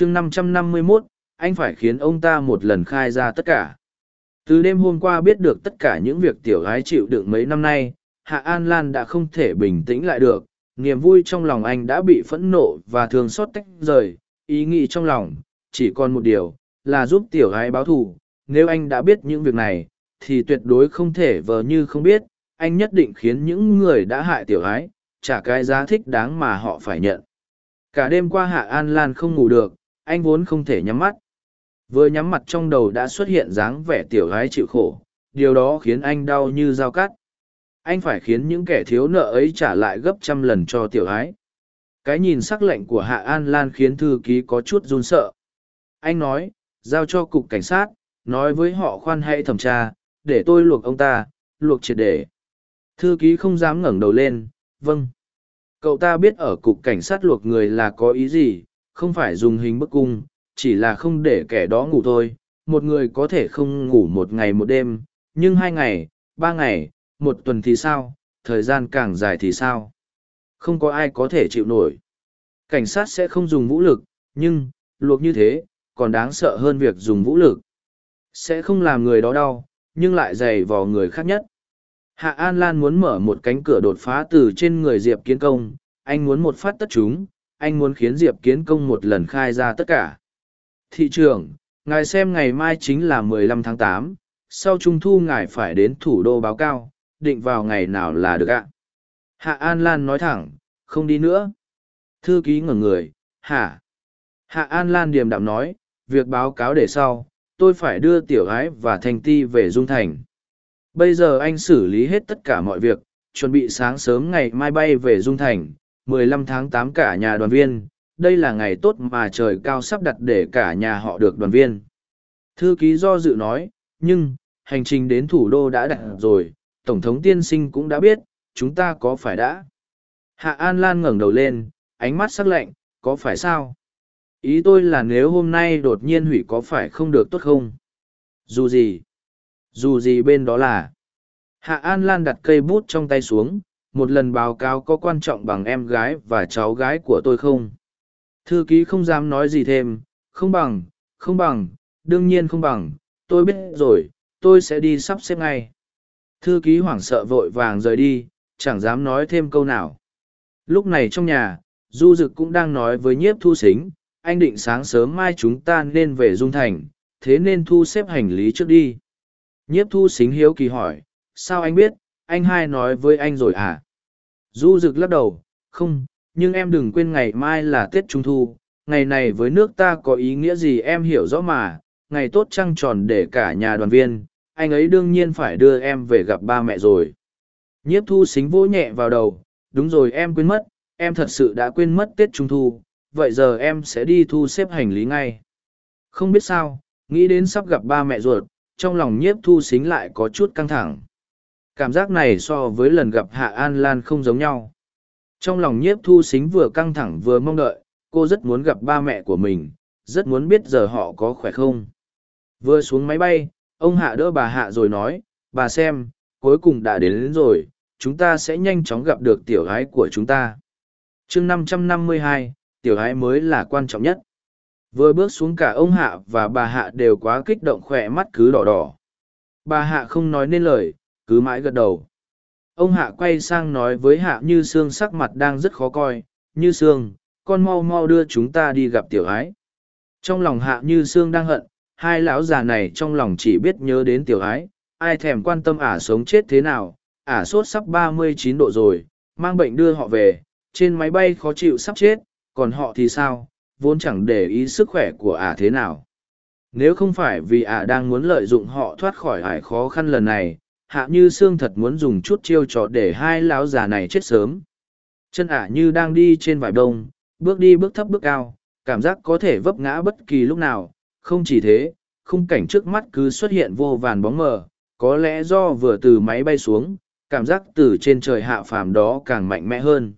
chương năm trăm năm mươi mốt, anh phải khiến ông ta một lần khai ra tất cả. Từ đêm hôm qua biết được tất cả những việc tiểu gái chịu đựng mấy năm nay, hạ an lan đã không thể bình tĩnh lại được. Niềm vui trong lòng anh đã bị phẫn nộ và thường xót tách rời. Ý nghĩ trong lòng, chỉ còn một điều, là giúp tiểu gái báo thù. Nếu anh đã biết những việc này, thì tuyệt đối không thể vờ như không biết. Anh nhất định khiến những người đã hại tiểu gái, trả cái giá thích đáng mà họ phải nhận. Cả đêm qua hạ an lan không ngủ được anh vốn không thể nhắm mắt. Vừa nhắm mặt trong đầu đã xuất hiện dáng vẻ tiểu gái chịu khổ, điều đó khiến anh đau như dao cắt. Anh phải khiến những kẻ thiếu nợ ấy trả lại gấp trăm lần cho tiểu gái. Cái nhìn sắc lệnh của hạ an lan khiến thư ký có chút run sợ. Anh nói, giao cho cục cảnh sát, nói với họ khoan hãy thẩm tra, để tôi luộc ông ta, luộc triệt để. Thư ký không dám ngẩng đầu lên vâng. Cậu ta biết ở cục cảnh sát luộc người là có ý gì không phải dùng hình bức cung, chỉ là không để kẻ đó ngủ thôi. Một người có thể không ngủ một ngày một đêm, nhưng hai ngày, ba ngày, một tuần thì sao? Thời gian càng dài thì sao? Không có ai có thể chịu nổi. Cảnh sát sẽ không dùng vũ lực, nhưng, luộc như thế, còn đáng sợ hơn việc dùng vũ lực. Sẽ không làm người đó đau, nhưng lại dày vò người khác nhất. Hạ an lan muốn mở một cánh cửa đột phá từ trên người diệp kiến công. Anh muốn một phát tất chúng anh muốn khiến diệp kiến công một lần khai ra tất cả. Thị trường ngài xem ngày mai chính là 15 tháng 8, sau trung thu ngài phải đến thủ đô báo cao định vào ngày nào là được ạ? Hạ an lan nói thẳng không đi nữa. Thư ký ngẩng người hả? Hạ an lan điềm đạm nói việc báo cáo để sau tôi phải đưa tiểu gái và thanh ti về dung thành. Bây giờ anh xử lý hết tất cả mọi việc chuẩn bị sáng sớm ngày mai bay về dung thành 15 tháng 8 cả nhà đoàn viên, đây là ngày tốt mà trời cao sắp đặt để cả nhà họ được đoàn viên. Thư ký do dự nói, nhưng, hành trình đến thủ đô đã đặt rồi, tổng thống tiên sinh cũng đã biết, chúng ta có phải đã? Hạ an lan ngẩng đầu lên, ánh mắt sắc lạnh, có phải sao? Ý tôi là nếu hôm nay đột nhiên hủy có phải không được tốt không? Dù gì? Dù gì bên đó là? Hạ an lan đặt cây bút trong tay xuống một lần báo cáo có quan trọng bằng em gái và cháu gái của tôi không? Thư ký không dám nói gì thêm. Không bằng không bằng, đương nhiên không bằng. Tôi biết rồi, tôi sẽ đi sắp xếp ngay. Thư ký hoảng sợ vội vàng rời đi, chẳng dám nói thêm câu nào. Lúc này trong nhà, du dực cũng đang nói với nhiếp thu xính anh định sáng sớm mai chúng ta nên về dung thành, thế nên thu xếp hành lý trước đi. Nhiếp thu xính hiếu kỳ hỏi, sao anh biết? Anh hai nói với anh rồi à? Du rực lắc đầu, không, nhưng em đừng quên ngày mai là tết trung thu, ngày này với nước ta có ý nghĩa gì em hiểu rõ mà, ngày tốt trăng tròn để cả nhà đoàn viên, anh ấy đương nhiên phải đưa em về gặp ba mẹ rồi. Nhiếp thu xính vỗ nhẹ vào đầu, đúng rồi em quên mất, em thật sự đã quên mất tết trung thu, vậy giờ em sẽ đi thu xếp hành lý ngay. Không biết sao, nghĩ đến sắp gặp ba mẹ ruột, trong lòng nhiếp thu xính lại có chút căng thẳng cảm giác này so với lần gặp hạ an lan không giống nhau. Trong lòng nhiếp thu xính vừa căng thẳng vừa mong đợi cô rất muốn gặp ba mẹ của mình rất muốn biết giờ họ có khỏe không. Vừa xuống máy bay ông hạ đỡ bà hạ rồi nói bà xem cuối cùng đã đến, đến rồi chúng ta sẽ nhanh chóng gặp được tiểu gái của chúng ta. Chương năm trăm năm mươi hai tiểu gái mới là quan trọng nhất. Vừa bước xuống cả ông hạ và bà hạ đều quá kích động khỏe mắt cứ đỏ đỏ. Bà hạ không nói nên lời cứ mãi gật đầu. Ông hạ quay sang nói với hạ như sương sắc mặt đang rất khó coi, như sương, con mau mau đưa chúng ta đi gặp tiểu ái. Trong lòng hạ như sương đang hận, hai lão già này trong lòng chỉ biết nhớ đến tiểu ái, ai thèm quan tâm ả sống chết thế nào, ả sốt sắp ba mươi chín độ rồi, mang bệnh đưa họ về, trên máy bay khó chịu sắp chết, còn họ thì sao, vốn chẳng để ý sức khỏe của ả thế nào. Nếu không phải vì ả đang muốn lợi dụng họ thoát khỏi ải khó khăn lần này hạ như sương thật muốn dùng chút chiêu trò để hai lão già này chết sớm. Chân ả như đang đi trên vải đông, bước đi bước thấp bước cao, cảm giác có thể vấp ngã bất kỳ lúc nào. Không chỉ thế, khung cảnh trước mắt cứ xuất hiện vô vàn bóng mờ, có lẽ do vừa từ máy bay xuống, cảm giác từ trên trời hạ phàm đó càng mạnh mẽ hơn.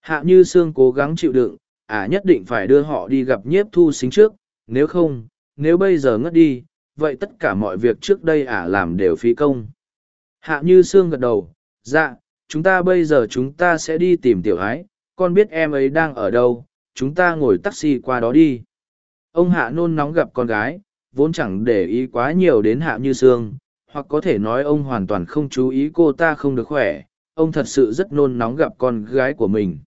Hạ như sương cố gắng chịu đựng, ả nhất định phải đưa họ đi gặp nhiếp thu xính trước, nếu không, nếu bây giờ ngất đi, vậy tất cả mọi việc trước đây ả làm đều phí công. Hạ như xương gật đầu, dạ, chúng ta bây giờ chúng ta sẽ đi tìm tiểu ái, con biết em ấy đang ở đâu, chúng ta ngồi taxi qua đó đi. Ông Hạ nôn nóng gặp con gái, vốn chẳng để ý quá nhiều đến Hạ Như xương, hoặc có thể nói ông hoàn toàn không chú ý cô ta không được khỏe, ông thật sự rất nôn nóng gặp con gái của mình.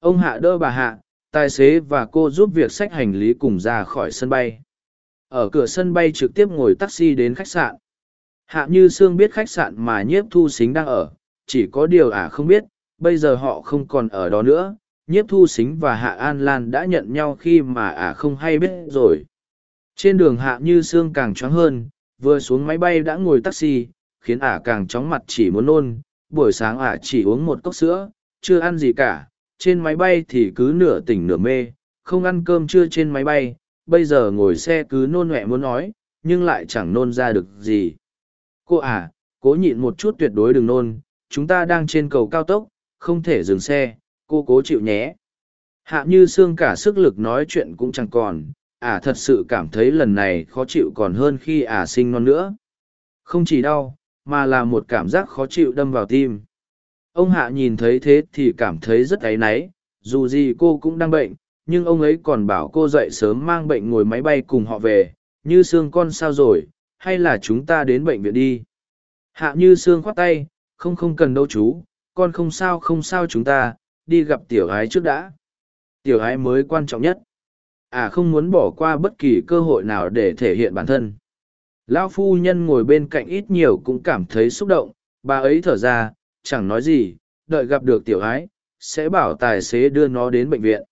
Ông Hạ đỡ bà Hạ, tài xế và cô giúp việc xách hành lý cùng ra khỏi sân bay. Ở cửa sân bay trực tiếp ngồi taxi đến khách sạn. Hạ Như Sương biết khách sạn mà nhiếp thu xính đang ở, chỉ có điều ả không biết, bây giờ họ không còn ở đó nữa. Nhiếp thu xính và Hạ An Lan đã nhận nhau khi mà ả không hay biết rồi. Trên đường Hạ Như Sương càng chóng hơn, vừa xuống máy bay đã ngồi taxi, khiến ả càng chóng mặt chỉ muốn nôn. Buổi sáng ả chỉ uống một cốc sữa, chưa ăn gì cả, trên máy bay thì cứ nửa tỉnh nửa mê, không ăn cơm trưa trên máy bay, bây giờ ngồi xe cứ nôn mẹ muốn nói, nhưng lại chẳng nôn ra được gì. Cô à, cố nhịn một chút tuyệt đối đừng nôn, chúng ta đang trên cầu cao tốc, không thể dừng xe, cô cố chịu nhé. Hạ như xương cả sức lực nói chuyện cũng chẳng còn, à thật sự cảm thấy lần này khó chịu còn hơn khi à sinh non nữa. Không chỉ đau, mà là một cảm giác khó chịu đâm vào tim. Ông Hạ nhìn thấy thế thì cảm thấy rất áy náy, dù gì cô cũng đang bệnh, nhưng ông ấy còn bảo cô dậy sớm mang bệnh ngồi máy bay cùng họ về, như xương con sao rồi, hay là chúng ta đến bệnh viện đi. Hạ như xương khoát tay, không không cần đâu chú, con không sao không sao chúng ta, đi gặp tiểu ái trước đã. Tiểu ái mới quan trọng nhất. À không muốn bỏ qua bất kỳ cơ hội nào để thể hiện bản thân. Lão phu nhân ngồi bên cạnh ít nhiều cũng cảm thấy xúc động, bà ấy thở ra, chẳng nói gì, đợi gặp được tiểu ái, sẽ bảo tài xế đưa nó đến bệnh viện.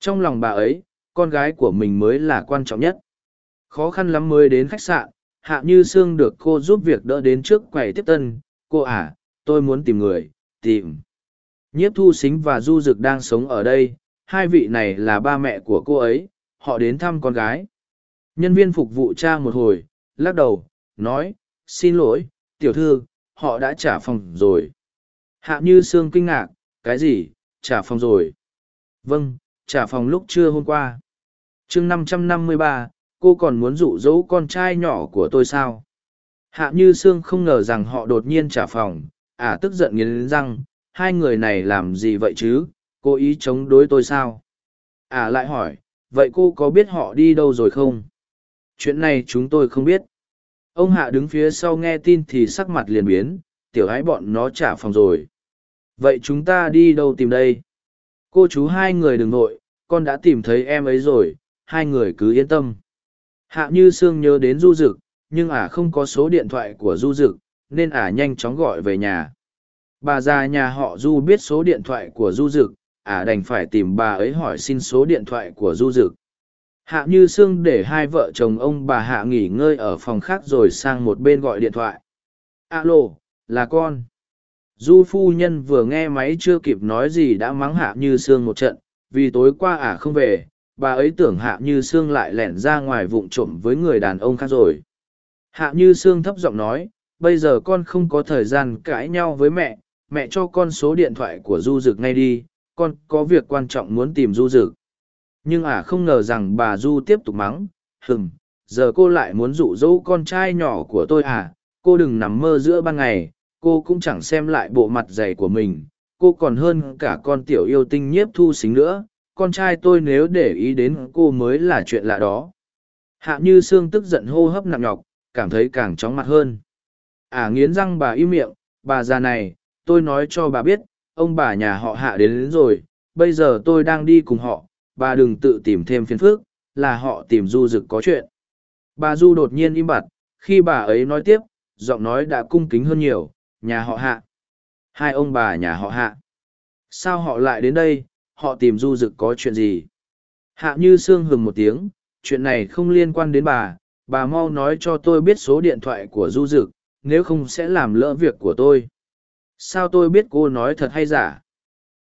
Trong lòng bà ấy, con gái của mình mới là quan trọng nhất. Khó khăn lắm mới đến khách sạn, Hạ Như Sương được cô giúp việc đỡ đến trước quầy tiếp tân. Cô à, tôi muốn tìm người, tìm. Nhiếp thu xính và du dực đang sống ở đây, hai vị này là ba mẹ của cô ấy, họ đến thăm con gái. Nhân viên phục vụ cha một hồi, lắc đầu, nói, xin lỗi, tiểu thư, họ đã trả phòng rồi. Hạ Như Sương kinh ngạc, cái gì, trả phòng rồi? Vâng, trả phòng lúc trưa hôm qua. chương năm trăm năm mươi ba cô còn muốn dụ dỗ con trai nhỏ của tôi sao? Hạ như sương không ngờ rằng họ đột nhiên trả phòng ả à, tức giận nghiến răng hai người này làm gì vậy chứ? Cô ý chống đối tôi sao? Ả à, lại hỏi vậy cô có biết họ đi đâu rồi không? Chuyện này chúng tôi không biết. Ông hạ đứng phía sau nghe tin thì sắc mặt liền biến tiểu hãy bọn nó trả phòng rồi. Vậy chúng ta đi đâu tìm đây? Cô chú hai người đừng nội con đã tìm thấy em ấy rồi hai người cứ yên tâm hạ như sương nhớ đến du dực, nhưng ả không có số điện thoại của du dực, nên ả nhanh chóng gọi về nhà. Bà già nhà họ du biết số điện thoại của du dực, ả đành phải tìm bà ấy hỏi xin số điện thoại của du dực. Hạ như sương để hai vợ chồng ông bà hạ nghỉ ngơi ở phòng khác rồi sang một bên gọi điện thoại. Alo, là con. Du phu nhân vừa nghe máy chưa kịp nói gì đã mắng hạ như sương một trận, vì tối qua ả không về bà ấy tưởng hạ như sương lại lẻn ra ngoài vụng trộm với người đàn ông khác rồi. Hạ như sương thấp giọng nói, bây giờ con không có thời gian cãi nhau với mẹ mẹ cho con số điện thoại của du rực ngay đi, con có việc quan trọng muốn tìm du rực nhưng ả không ngờ rằng bà du tiếp tục mắng, hừm, giờ cô lại muốn dụ dỗ con trai nhỏ của tôi à cô đừng nằm mơ giữa ban ngày, cô cũng chẳng xem lại bộ mặt dày của mình, cô còn hơn cả con tiểu yêu tinh nhiếp thu xính nữa con trai tôi nếu để ý đến cô mới là chuyện lạ đó. Hạ như sương tức giận hô hấp nặng nhọc cảm thấy càng chóng mặt hơn. Ả à, nghiến răng bà im miệng bà già này tôi nói cho bà biết ông bà nhà họ hạ đến, đến rồi bây giờ tôi đang đi cùng họ bà đừng tự tìm thêm phiền phức là họ tìm du rực có chuyện. Bà du đột nhiên im bặt khi bà ấy nói tiếp giọng nói đã cung kính hơn nhiều nhà họ hạ. Hai ông bà nhà họ hạ. Sao họ lại đến đây? Họ tìm du dực có chuyện gì? Hạ như sương hừng một tiếng, chuyện này không liên quan đến bà bà mau nói cho tôi biết số điện thoại của du dực, nếu không sẽ làm lỡ việc của tôi. Sao tôi biết cô nói thật hay giả?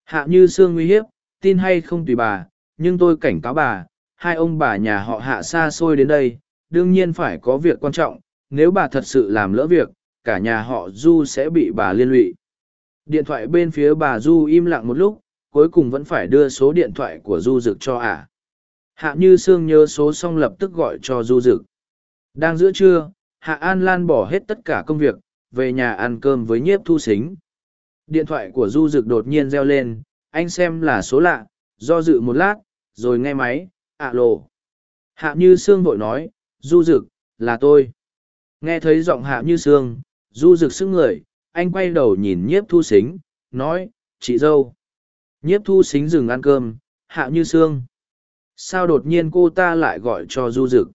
Hạ như sương uy hiếp, tin hay không tùy bà, nhưng tôi cảnh cáo bà, hai ông bà nhà họ hạ xa xôi đến đây, đương nhiên phải có việc quan trọng, nếu bà thật sự làm lỡ việc, cả nhà họ du sẽ bị bà liên lụy. Điện thoại bên phía bà du im lặng một lúc cuối cùng vẫn phải đưa số điện thoại của du dực cho ả hạ như sương nhớ số xong lập tức gọi cho du dực đang giữa trưa hạ an lan bỏ hết tất cả công việc về nhà ăn cơm với nhiếp thu xính điện thoại của du dực đột nhiên reo lên anh xem là số lạ do dự một lát rồi nghe máy ạ lộ Hạ Như Sương vội nói, Du Dực, là tôi. Nghe thấy giọng Hạ Như Sương, Du Dực sức người, anh quay đầu nhìn nhiếp thu xính, nói, chị dâu. Nhiếp thu xính dừng ăn cơm, Hạ Như Sương. Sao đột nhiên cô ta lại gọi cho Du Dực?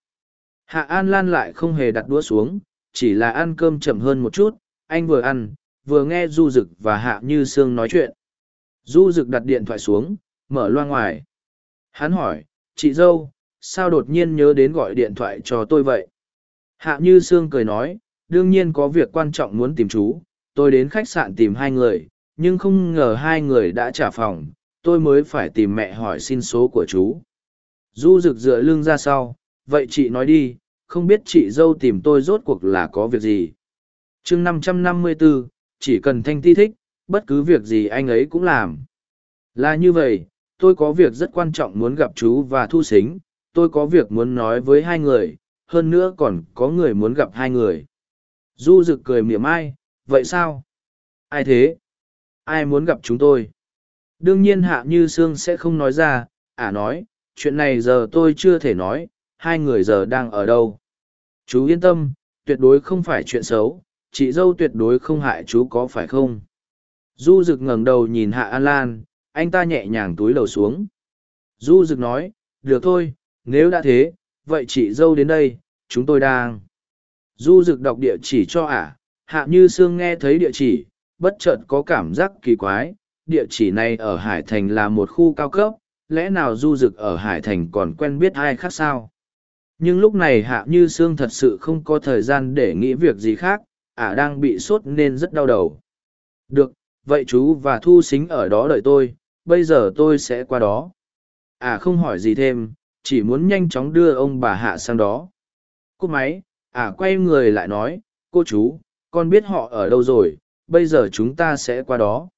Hạ An Lan lại không hề đặt đũa xuống, chỉ là ăn cơm chậm hơn một chút, anh vừa ăn, vừa nghe Du Dực và Hạ Như Sương nói chuyện. Du Dực đặt điện thoại xuống, mở loa ngoài. Hắn hỏi, chị dâu, sao đột nhiên nhớ đến gọi điện thoại cho tôi vậy? Hạ Như Sương cười nói, đương nhiên có việc quan trọng muốn tìm chú, tôi đến khách sạn tìm hai người, nhưng không ngờ hai người đã trả phòng, tôi mới phải tìm mẹ hỏi xin số của chú. Du rực dựa lưng ra sau, vậy chị nói đi, không biết chị dâu tìm tôi rốt cuộc là có việc gì. chương năm trăm năm mươi 554, chỉ cần thanh ti thích, bất cứ việc gì anh ấy cũng làm. Là như vậy, tôi có việc rất quan trọng muốn gặp chú và thu xính, tôi có việc muốn nói với hai người, hơn nữa còn có người muốn gặp hai người. Du rực cười mỉa mai, vậy sao? Ai thế? Ai muốn gặp chúng tôi? Đương nhiên Hạ Như Sương sẽ không nói ra, ả nói, chuyện này giờ tôi chưa thể nói, hai người giờ đang ở đâu. Chú yên tâm, tuyệt đối không phải chuyện xấu, chị dâu tuyệt đối không hại chú có phải không? Du rực ngẩng đầu nhìn Hạ An Lan, anh ta nhẹ nhàng túi đầu xuống. Du rực nói, được thôi, nếu đã thế, vậy chị dâu đến đây, chúng tôi đang. Du rực đọc địa chỉ cho ả, hạ như sương nghe thấy địa chỉ, bất chợt có cảm giác kỳ quái, địa chỉ này ở Hải Thành là một khu cao cấp, lẽ nào du dực ở Hải Thành còn quen biết ai khác sao? Nhưng lúc này hạ như sương thật sự không có thời gian để nghĩ việc gì khác, ả đang bị sốt nên rất đau đầu. Được, vậy chú và thu xính ở đó đợi tôi, bây giờ tôi sẽ qua đó. Ả không hỏi gì thêm, chỉ muốn nhanh chóng đưa ông bà hạ sang đó. Cúp máy, ả quay người lại nói, cô chú, con biết họ ở đâu rồi, bây giờ chúng ta sẽ qua đó.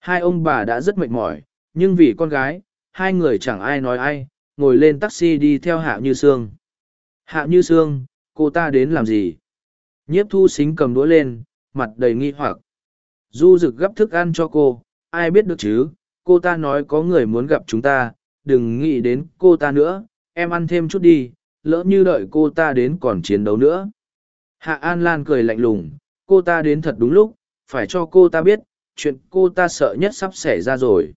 Hai ông bà đã rất mệt mỏi, nhưng vì con gái, hai người chẳng ai nói ai, ngồi lên taxi đi theo Hạ Như Sương. Hạ Như Sương, cô ta đến làm gì? Nhiếp thu xính cầm đũa lên, mặt đầy nghi hoặc. Du rực gấp thức ăn cho cô, ai biết được chứ, cô ta nói có người muốn gặp chúng ta, đừng nghĩ đến cô ta nữa, em ăn thêm chút đi, lỡ như đợi cô ta đến còn chiến đấu nữa. Hạ An Lan cười lạnh lùng, cô ta đến thật đúng lúc, phải cho cô ta biết, chuyện cô ta sợ nhất sắp xảy ra rồi.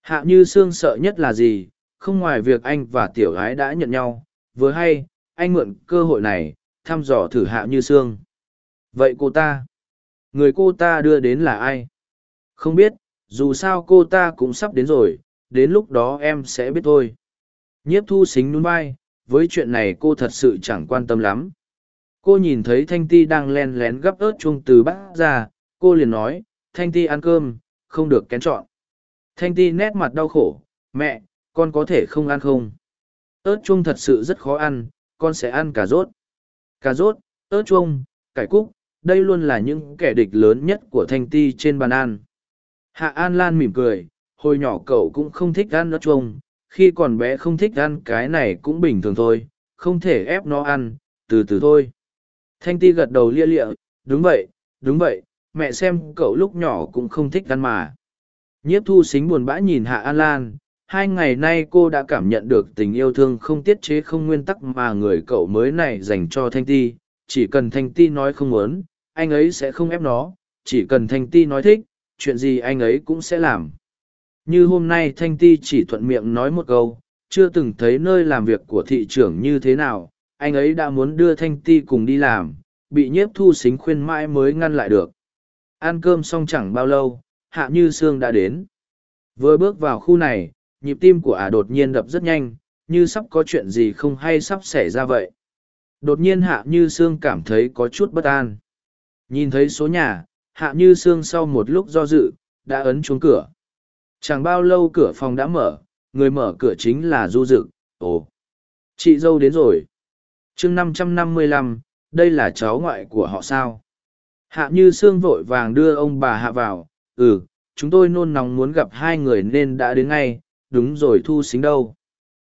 Hạ Như Sương sợ nhất là gì, không ngoài việc anh và tiểu gái đã nhận nhau, vừa hay, anh mượn cơ hội này, thăm dò thử Hạ Như Sương. Vậy cô ta, người cô ta đưa đến là ai? Không biết, dù sao cô ta cũng sắp đến rồi, đến lúc đó em sẽ biết thôi. Nhiếp thu xính nhún vai, với chuyện này cô thật sự chẳng quan tâm lắm. Cô nhìn thấy Thanh Ti đang len lén gấp ớt chuông từ bát ra, cô liền nói, Thanh Ti ăn cơm, không được kén chọn. Thanh Ti nét mặt đau khổ, mẹ, con có thể không ăn không? ớt chuông thật sự rất khó ăn, con sẽ ăn cà rốt. Cà rốt, ớt chuông, cải cúc, đây luôn là những kẻ địch lớn nhất của Thanh Ti trên bàn ăn. Hạ An Lan mỉm cười, hồi nhỏ cậu cũng không thích ăn ớt chuông, khi còn bé không thích ăn cái này cũng bình thường thôi, không thể ép nó ăn, từ từ thôi. Thanh Ti gật đầu lia lịa, đúng vậy, đúng vậy, mẹ xem cậu lúc nhỏ cũng không thích ăn mà. Nhiếp thu xính buồn bã nhìn Hạ An Lan, hai ngày nay cô đã cảm nhận được tình yêu thương không tiết chế không nguyên tắc mà người cậu mới này dành cho Thanh Ti, chỉ cần Thanh Ti nói không muốn, anh ấy sẽ không ép nó, chỉ cần Thanh Ti nói thích, chuyện gì anh ấy cũng sẽ làm. Như hôm nay Thanh Ti chỉ thuận miệng nói một câu, chưa từng thấy nơi làm việc của thị trưởng như thế nào, anh ấy đã muốn đưa Thanh Ti cùng đi làm, bị nhiếp thu xính khuyên mãi mới ngăn lại được. Ăn cơm xong chẳng bao lâu, Hạ Như Sương đã đến. Vừa bước vào khu này, nhịp tim của ả đột nhiên đập rất nhanh, như sắp có chuyện gì không hay sắp xảy ra vậy. Đột nhiên Hạ Như Sương cảm thấy có chút bất an. Nhìn thấy số nhà, Hạ Như Sương sau một lúc do dự, đã ấn chuông cửa. Chẳng bao lâu cửa phòng đã mở, người mở cửa chính là Du Dực. Ồ, chị dâu đến rồi. chương năm trăm năm mươi lăm, đây là cháu ngoại của họ sao? Hạ Như Sương vội vàng đưa ông bà Hạ vào. Ừ, chúng tôi nôn nóng muốn gặp hai người nên đã đến ngay, đúng rồi thu xính đâu.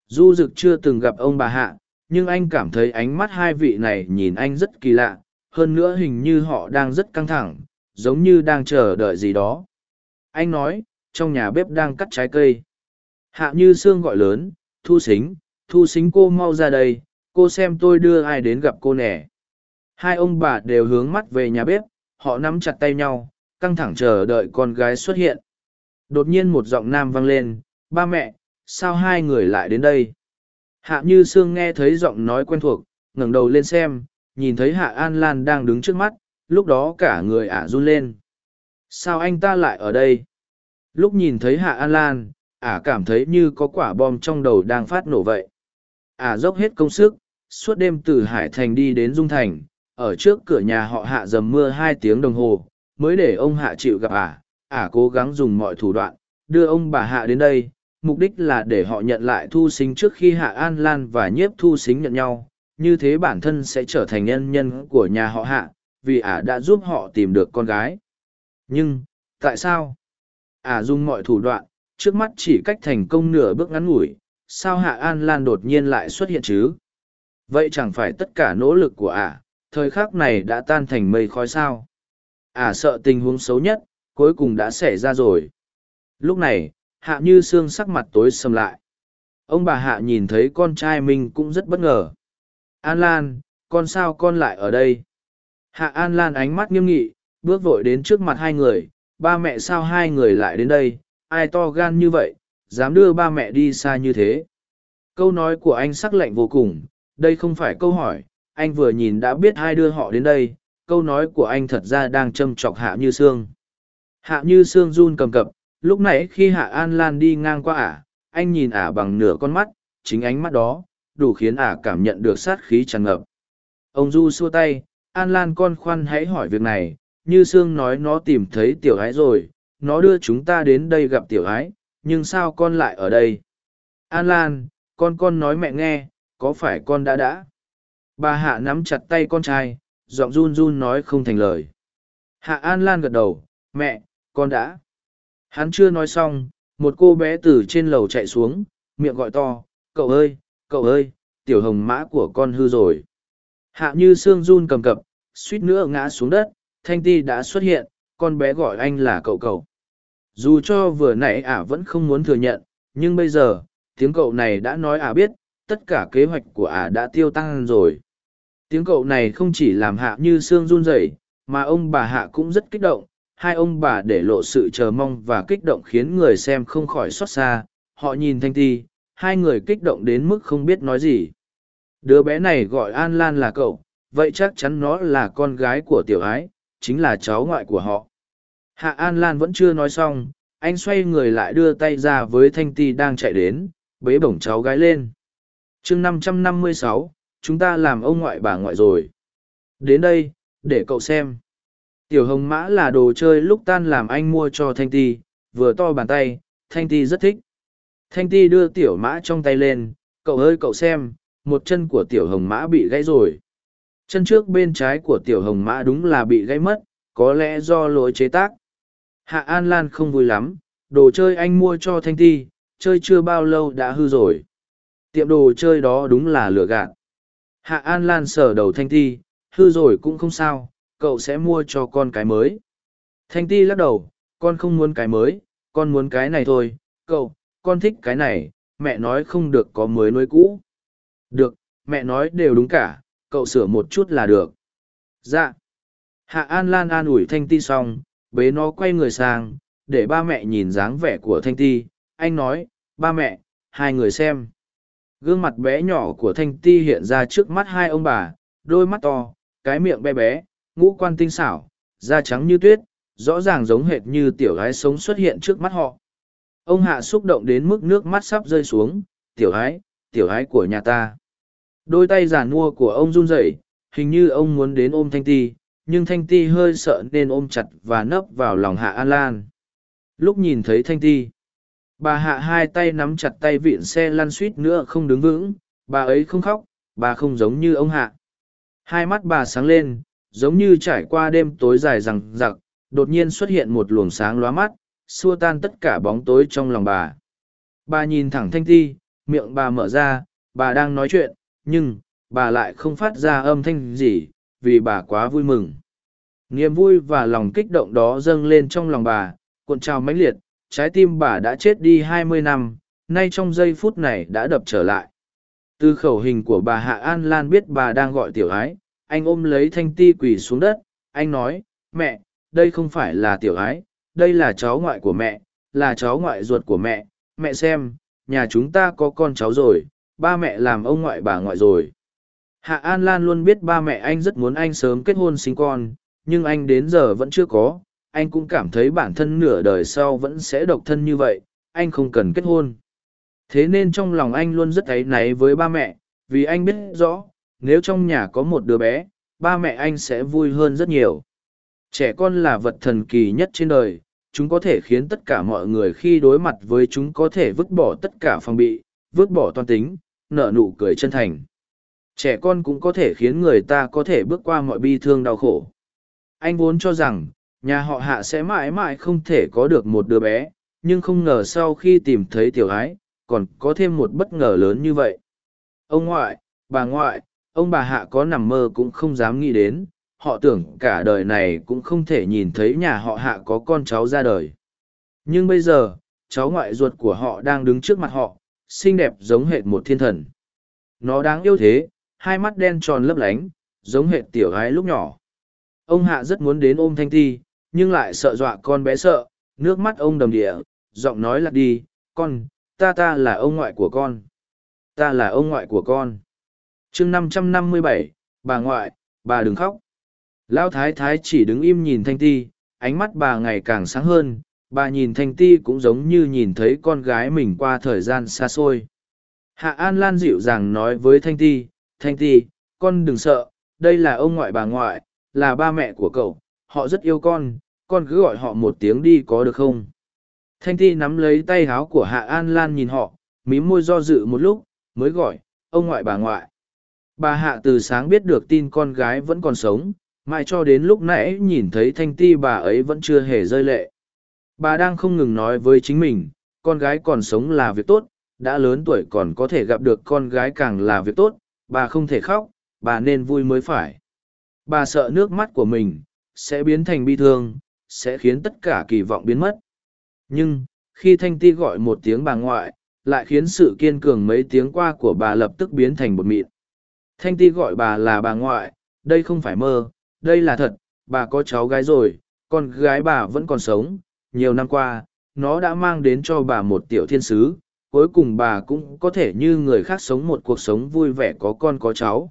Du Dực chưa từng gặp ông bà Hạ, nhưng anh cảm thấy ánh mắt hai vị này nhìn anh rất kỳ lạ, hơn nữa hình như họ đang rất căng thẳng, giống như đang chờ đợi gì đó. Anh nói, trong nhà bếp đang cắt trái cây. Hạ như Sương gọi lớn, thu xính, thu xính cô mau ra đây cô xem tôi đưa ai đến gặp cô nè hai ông bà đều hướng mắt về nhà bếp, họ nắm chặt tay nhau, căng thẳng chờ đợi con gái xuất hiện. Đột nhiên một giọng nam vang lên, ba mẹ, sao hai người lại đến đây? Hạ như sương nghe thấy giọng nói quen thuộc, ngẩng đầu lên xem, nhìn thấy hạ an lan đang đứng trước mắt, lúc đó cả người ả run lên. Sao anh ta lại ở đây? Lúc nhìn thấy hạ an lan, ả cảm thấy như có quả bom trong đầu đang phát nổ vậy. Ả dốc hết công sức, suốt đêm từ hải thành đi đến dung thành ở trước cửa nhà họ hạ dầm mưa hai tiếng đồng hồ, mới để ông hạ chịu gặp ả. Ả cố gắng dùng mọi thủ đoạn, đưa ông bà hạ đến đây, mục đích là để họ nhận lại thu xính trước khi hạ an lan và nhiếp thu xính nhận nhau. Như thế bản thân sẽ trở thành nhân nhân của nhà họ hạ, vì ả đã giúp họ tìm được con gái. Nhưng, tại sao? Ả dùng mọi thủ đoạn, trước mắt chỉ cách thành công nửa bước ngắn ngủi, sao hạ an lan đột nhiên lại xuất hiện chứ? Vậy chẳng phải tất cả nỗ lực của ả thời khắc này đã tan thành mây khói sao. À, sợ tình huống xấu nhất cuối cùng đã xảy ra rồi. Lúc này hạ như xương sắc mặt tối sầm lại. Ông bà hạ nhìn thấy con trai mình cũng rất bất ngờ. An lan con sao con lại ở đây? Hạ an lan ánh mắt nghiêm nghị bước vội đến trước mặt hai người. Ba mẹ sao hai người lại đến đây? Ai to gan như vậy dám đưa ba mẹ đi xa như thế? Câu nói của anh sắc lạnh vô cùng. Đây không phải câu hỏi anh vừa nhìn đã biết hai đưa họ đến đây, câu nói của anh thật ra đang châm chọc hạ như sương. Hạ như sương run cầm cập, lúc nãy khi hạ an lan đi ngang qua ả, anh nhìn ả bằng nửa con mắt, chính ánh mắt đó, đủ khiến ả cảm nhận được sát khí tràn ngập. Ông du xua tay, an lan con khoan hãy hỏi việc này, như sương nói nó tìm thấy tiểu ái rồi, nó đưa chúng ta đến đây gặp tiểu ái, nhưng sao con lại ở đây? An lan, con con nói mẹ nghe, có phải con đã đã? Bà hạ nắm chặt tay con trai, giọng run run nói không thành lời. Hạ an lan gật đầu, mẹ, con đã. Hắn chưa nói xong, một cô bé từ trên lầu chạy xuống, miệng gọi to, cậu ơi cậu ơi, tiểu hồng mã của con hư rồi. Hạ như sương run cầm cập, suýt nữa ngã xuống đất, thanh ti đã xuất hiện, con bé gọi anh là cậu cậu. Dù cho vừa nãy ả vẫn không muốn thừa nhận, nhưng bây giờ, tiếng cậu này đã nói ả biết, tất cả kế hoạch của ả đã tiêu tăng rồi. Tiếng cậu này không chỉ làm hạ như xương run rẩy, mà ông bà hạ cũng rất kích động. Hai ông bà để lộ sự chờ mong và kích động khiến người xem không khỏi xót xa. Họ nhìn Thanh Ti, hai người kích động đến mức không biết nói gì. Đứa bé này gọi An Lan là cậu, vậy chắc chắn nó là con gái của tiểu ái, chính là cháu ngoại của họ. Hạ An Lan vẫn chưa nói xong, anh xoay người lại đưa tay ra với Thanh Ti đang chạy đến, bế bổng cháu gái lên. Chương 556, chúng ta làm ông ngoại bà ngoại rồi. Đến đây, để cậu xem. Tiểu hồng mã là đồ chơi lúc tan làm anh mua cho thanh ti, vừa to bàn tay, thanh ti rất thích. Thanh ti đưa tiểu mã trong tay lên, cậu ơi, cậu xem, một chân của tiểu hồng mã bị gãy rồi. Chân trước bên trái của tiểu hồng mã đúng là bị gãy mất, có lẽ do lỗi chế tác. Hạ an lan không vui lắm, đồ chơi anh mua cho thanh ti, chơi chưa bao lâu đã hư rồi. Tiệm đồ chơi đó đúng là lừa gạt hạ an lan sờ đầu thanh ti, hư rồi cũng không sao, cậu sẽ mua cho con cái mới. Thanh ti lắc đầu, con không muốn cái mới, con muốn cái này thôi, cậu, con thích cái này, mẹ nói không được có mới nuôi cũ. Được, mẹ nói đều đúng cả, cậu sửa một chút là được. Dạ. Hạ an lan an ủi thanh ti xong, bế nó quay người sang, để ba mẹ nhìn dáng vẻ của thanh ti. Anh nói, ba mẹ, hai người xem gương mặt bé nhỏ của thanh ti hiện ra trước mắt hai ông bà, đôi mắt to, cái miệng bé bé, ngũ quan tinh xảo, da trắng như tuyết, rõ ràng giống hệt như tiểu gái sống xuất hiện trước mắt họ. Ông hạ xúc động đến mức nước mắt sắp rơi xuống, tiểu gái tiểu gái của nhà ta. Đôi tay giàn mua của ông run rẩy, hình như ông muốn đến ôm thanh ti, nhưng thanh ti hơi sợ nên ôm chặt và nấp vào lòng hạ an lan. Lúc nhìn thấy thanh ti bà hạ hai tay nắm chặt tay vịn xe lăn suýt nữa không đứng vững. Bà ấy không khóc, bà không giống như ông hạ. Hai mắt bà sáng lên, giống như trải qua đêm tối dài rằng giặc đột nhiên xuất hiện một luồng sáng lóa mắt, xua tan tất cả bóng tối trong lòng bà. Bà nhìn thẳng thanh ti miệng bà mở ra, bà đang nói chuyện, nhưng bà lại không phát ra âm thanh gì, vì bà quá vui mừng. Niềm vui và lòng kích động đó dâng lên trong lòng bà, cuộn trào mãnh liệt trái tim bà đã chết đi hai mươi năm nay trong giây phút này đã đập trở lại Từ khẩu hình của bà Hạ An Lan biết bà đang gọi tiểu ái, anh ôm lấy thanh ti quỳ xuống đất, anh nói, mẹ, đây không phải là tiểu ái, đây là cháu ngoại của mẹ, là cháu ngoại ruột của mẹ, mẹ xem, nhà chúng ta có con cháu rồi, ba mẹ làm ông ngoại bà ngoại rồi. Hạ An Lan luôn biết ba mẹ anh rất muốn anh sớm kết hôn sinh con, nhưng anh đến giờ vẫn chưa có, anh cũng cảm thấy bản thân nửa đời sau vẫn sẽ độc thân như vậy, anh không cần kết hôn. Thế nên trong lòng anh luôn rất áy náy với ba mẹ, vì anh biết rõ, nếu trong nhà có một đứa bé, ba mẹ anh sẽ vui hơn rất nhiều. Trẻ con là vật thần kỳ nhất trên đời, chúng có thể khiến tất cả mọi người khi đối mặt với chúng có thể vứt bỏ tất cả phòng bị, vứt bỏ toan tính, nở nụ cười chân thành. Trẻ con cũng có thể khiến người ta có thể bước qua mọi bi thương đau khổ. Anh vốn cho rằng, nhà họ hạ sẽ mãi mãi không thể có được một đứa bé, nhưng không ngờ sau khi tìm thấy tiểu ái, còn có thêm một bất ngờ lớn như vậy. Ông ngoại, bà ngoại, ông bà hạ có nằm mơ cũng không dám nghĩ đến, họ tưởng cả đời này cũng không thể nhìn thấy nhà họ hạ có con cháu ra đời. Nhưng bây giờ, cháu ngoại ruột của họ đang đứng trước mặt họ, xinh đẹp giống hệt một thiên thần. Nó đáng yêu thế, hai mắt đen tròn lấp lánh, giống hệt tiểu gái lúc nhỏ. Ông hạ rất muốn đến ôm thanh thi, nhưng lại sợ dọa con bé sợ, nước mắt ông đầm địa, giọng nói lạc đi, con, ta ta là ông ngoại của con. Ta là ông ngoại của con. chương năm trăm năm mươi bảy bà ngoại, bà đừng khóc. Lão thái thái chỉ đứng im nhìn thanh ti, ánh mắt bà ngày càng sáng hơn, bà nhìn thanh ti cũng giống như nhìn thấy con gái mình qua thời gian xa xôi. Hạ An Lan dịu dàng nói với thanh ti, thanh ti, con đừng sợ, đây là ông ngoại bà ngoại, là ba mẹ của cậu, họ rất yêu con, con cứ gọi họ một tiếng đi có được không? Thanh ti nắm lấy tay háo của Hạ An Lan nhìn họ, mím môi do dự một lúc, mới gọi, ông ngoại bà ngoại. Bà Hạ từ sáng biết được tin con gái vẫn còn sống, mãi cho đến lúc nãy nhìn thấy thanh ti bà ấy vẫn chưa hề rơi lệ. Bà đang không ngừng nói với chính mình, con gái còn sống là việc tốt, đã lớn tuổi còn có thể gặp được con gái càng là việc tốt, bà không thể khóc, bà nên vui mới phải. Bà sợ nước mắt của mình, sẽ biến thành bi thương, sẽ khiến tất cả kỳ vọng biến mất. Nhưng, khi Thanh Ti gọi một tiếng bà ngoại, lại khiến sự kiên cường mấy tiếng qua của bà lập tức biến thành bột mịn. Thanh Ti gọi bà là bà ngoại, đây không phải mơ, đây là thật, bà có cháu gái rồi, con gái bà vẫn còn sống. Nhiều năm qua, nó đã mang đến cho bà một tiểu thiên sứ, cuối cùng bà cũng có thể như người khác sống một cuộc sống vui vẻ có con có cháu.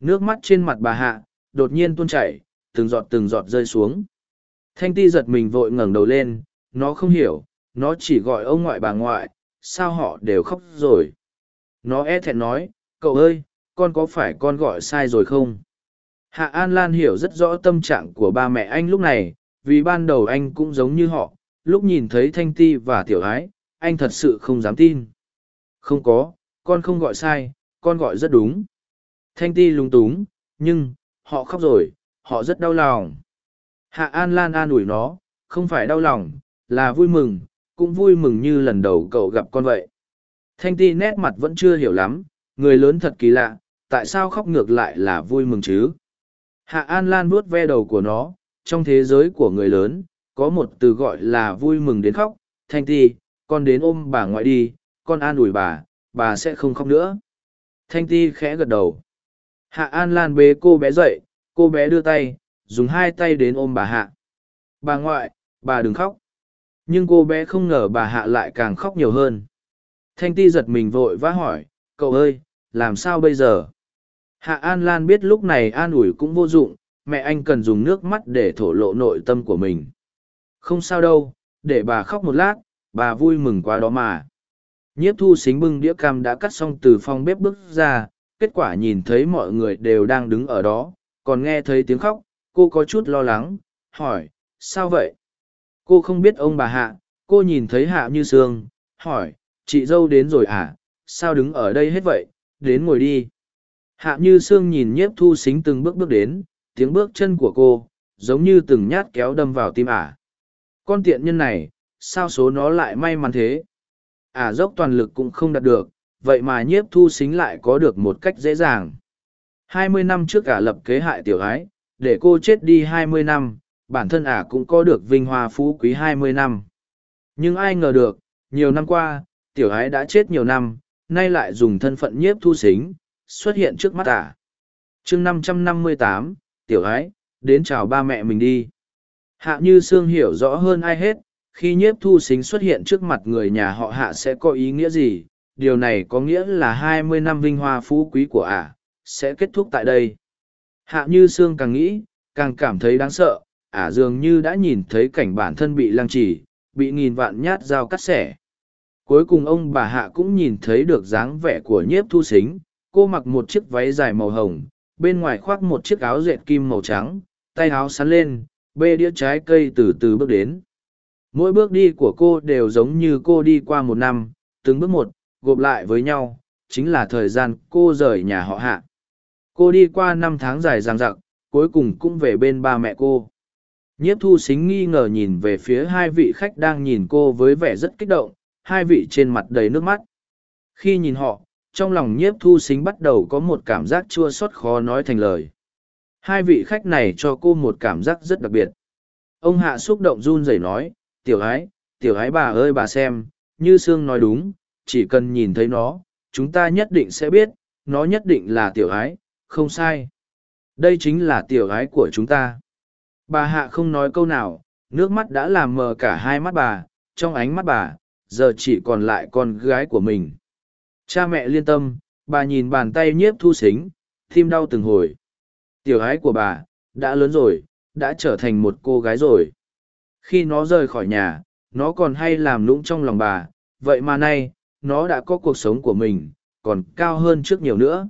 Nước mắt trên mặt bà hạ, đột nhiên tuôn chảy, từng giọt từng giọt rơi xuống. Thanh ti giật mình vội ngẩng đầu lên, nó không hiểu, nó chỉ gọi ông ngoại bà ngoại, sao họ đều khóc rồi. Nó e thẹn nói, cậu ơi, con có phải con gọi sai rồi không? Hạ An Lan hiểu rất rõ tâm trạng của ba mẹ anh lúc này, vì ban đầu anh cũng giống như họ, lúc nhìn thấy Thanh Ti và Tiểu Ái, anh thật sự không dám tin. Không có, con không gọi sai, con gọi rất đúng. Thanh Ti lung túng, nhưng, họ khóc rồi, họ rất đau lòng. Hạ An Lan an ủi nó, không phải đau lòng, là vui mừng, cũng vui mừng như lần đầu cậu gặp con vậy. Thanh ti nét mặt vẫn chưa hiểu lắm, người lớn thật kỳ lạ, tại sao khóc ngược lại là vui mừng chứ? Hạ An Lan vuốt ve đầu của nó, trong thế giới của người lớn, có một từ gọi là vui mừng đến khóc. Thanh ti, con đến ôm bà ngoại đi, con an ủi bà, bà sẽ không khóc nữa. Thanh ti khẽ gật đầu. Hạ An Lan bế cô bé dậy, cô bé đưa tay, dùng hai tay đến ôm bà Hạ. Bà ngoại, bà đừng khóc. Nhưng cô bé không ngờ bà hạ lại càng khóc nhiều hơn. Thanh ti giật mình vội vã hỏi cậu ơi làm sao bây giờ? Hạ an lan biết lúc này an ủi cũng vô dụng mẹ anh cần dùng nước mắt để thổ lộ nội tâm của mình. Không sao đâu để bà khóc một lát bà vui mừng quá đó mà. Nhiếp thu xính bưng đĩa cam đã cắt xong từ phòng bếp bước ra kết quả nhìn thấy mọi người đều đang đứng ở đó còn nghe thấy tiếng khóc cô có chút lo lắng, hỏi, sao vậy? Cô không biết ông bà hạ, cô nhìn thấy hạ như sương, hỏi, chị dâu đến rồi à? Sao đứng ở đây hết vậy? Đến ngồi đi. Hạ như sương nhìn nhiếp thu xính từng bước bước đến, tiếng bước chân của cô giống như từng nhát kéo đâm vào tim ả. Con tiện nhân này, sao số nó lại may mắn thế? Ả dốc toàn lực cũng không đạt được, vậy mà nhiếp thu xính lại có được một cách dễ dàng. Hai mươi năm trước ả lập kế hại tiểu ái để cô chết đi hai mươi năm bản thân ả cũng có được vinh hoa phú quý hai mươi năm. Nhưng ai ngờ được, nhiều năm qua, tiểu ái đã chết nhiều năm, nay lại dùng thân phận nhiếp thu xính, xuất hiện trước mắt ả. chương năm trăm năm mươi tám tiểu ái, đến chào ba mẹ mình đi. Hạ Như Sương hiểu rõ hơn ai hết, khi nhiếp thu xính xuất hiện trước mặt người nhà họ hạ sẽ có ý nghĩa gì, điều này có nghĩa là hai mươi năm vinh hoa phú quý của ả, sẽ kết thúc tại đây. Hạ Như Sương càng nghĩ, càng cảm thấy đáng sợ, ả dường như đã nhìn thấy cảnh bản thân bị lăng trì, bị nghìn vạn nhát dao cắt xẻ. Cuối cùng ông bà Hạ cũng nhìn thấy được dáng vẻ của nhiếp thu xính, cô mặc một chiếc váy dài màu hồng, bên ngoài khoác một chiếc áo dệt kim màu trắng, tay áo sắn lên, bê đĩa trái cây từ từ bước đến. Mỗi bước đi của cô đều giống như cô đi qua một năm, từng bước một, gộp lại với nhau, chính là thời gian cô rời nhà họ Hạ. Cô đi qua năm tháng dài dằng dặc, cuối cùng cũng về bên ba mẹ cô. Nhiếp thu xính nghi ngờ nhìn về phía hai vị khách đang nhìn cô với vẻ rất kích động, hai vị trên mặt đầy nước mắt. Khi nhìn họ, trong lòng nhiếp thu xính bắt đầu có một cảm giác chua xót khó nói thành lời. Hai vị khách này cho cô một cảm giác rất đặc biệt. Ông Hạ xúc động run rẩy nói, tiểu ái, tiểu ái bà ơi bà xem, như Sương nói đúng, chỉ cần nhìn thấy nó, chúng ta nhất định sẽ biết, nó nhất định là tiểu ái, không sai. Đây chính là tiểu gái của chúng ta. Bà Hạ không nói câu nào, nước mắt đã làm mờ cả hai mắt bà, trong ánh mắt bà, giờ chỉ còn lại con gái của mình. Cha mẹ liên tâm, bà nhìn bàn tay nhiếp thu xính, tim đau từng hồi. Tiểu gái của bà, đã lớn rồi, đã trở thành một cô gái rồi. Khi nó rời khỏi nhà, nó còn hay làm lũng trong lòng bà, vậy mà nay, nó đã có cuộc sống của mình, còn cao hơn trước nhiều nữa.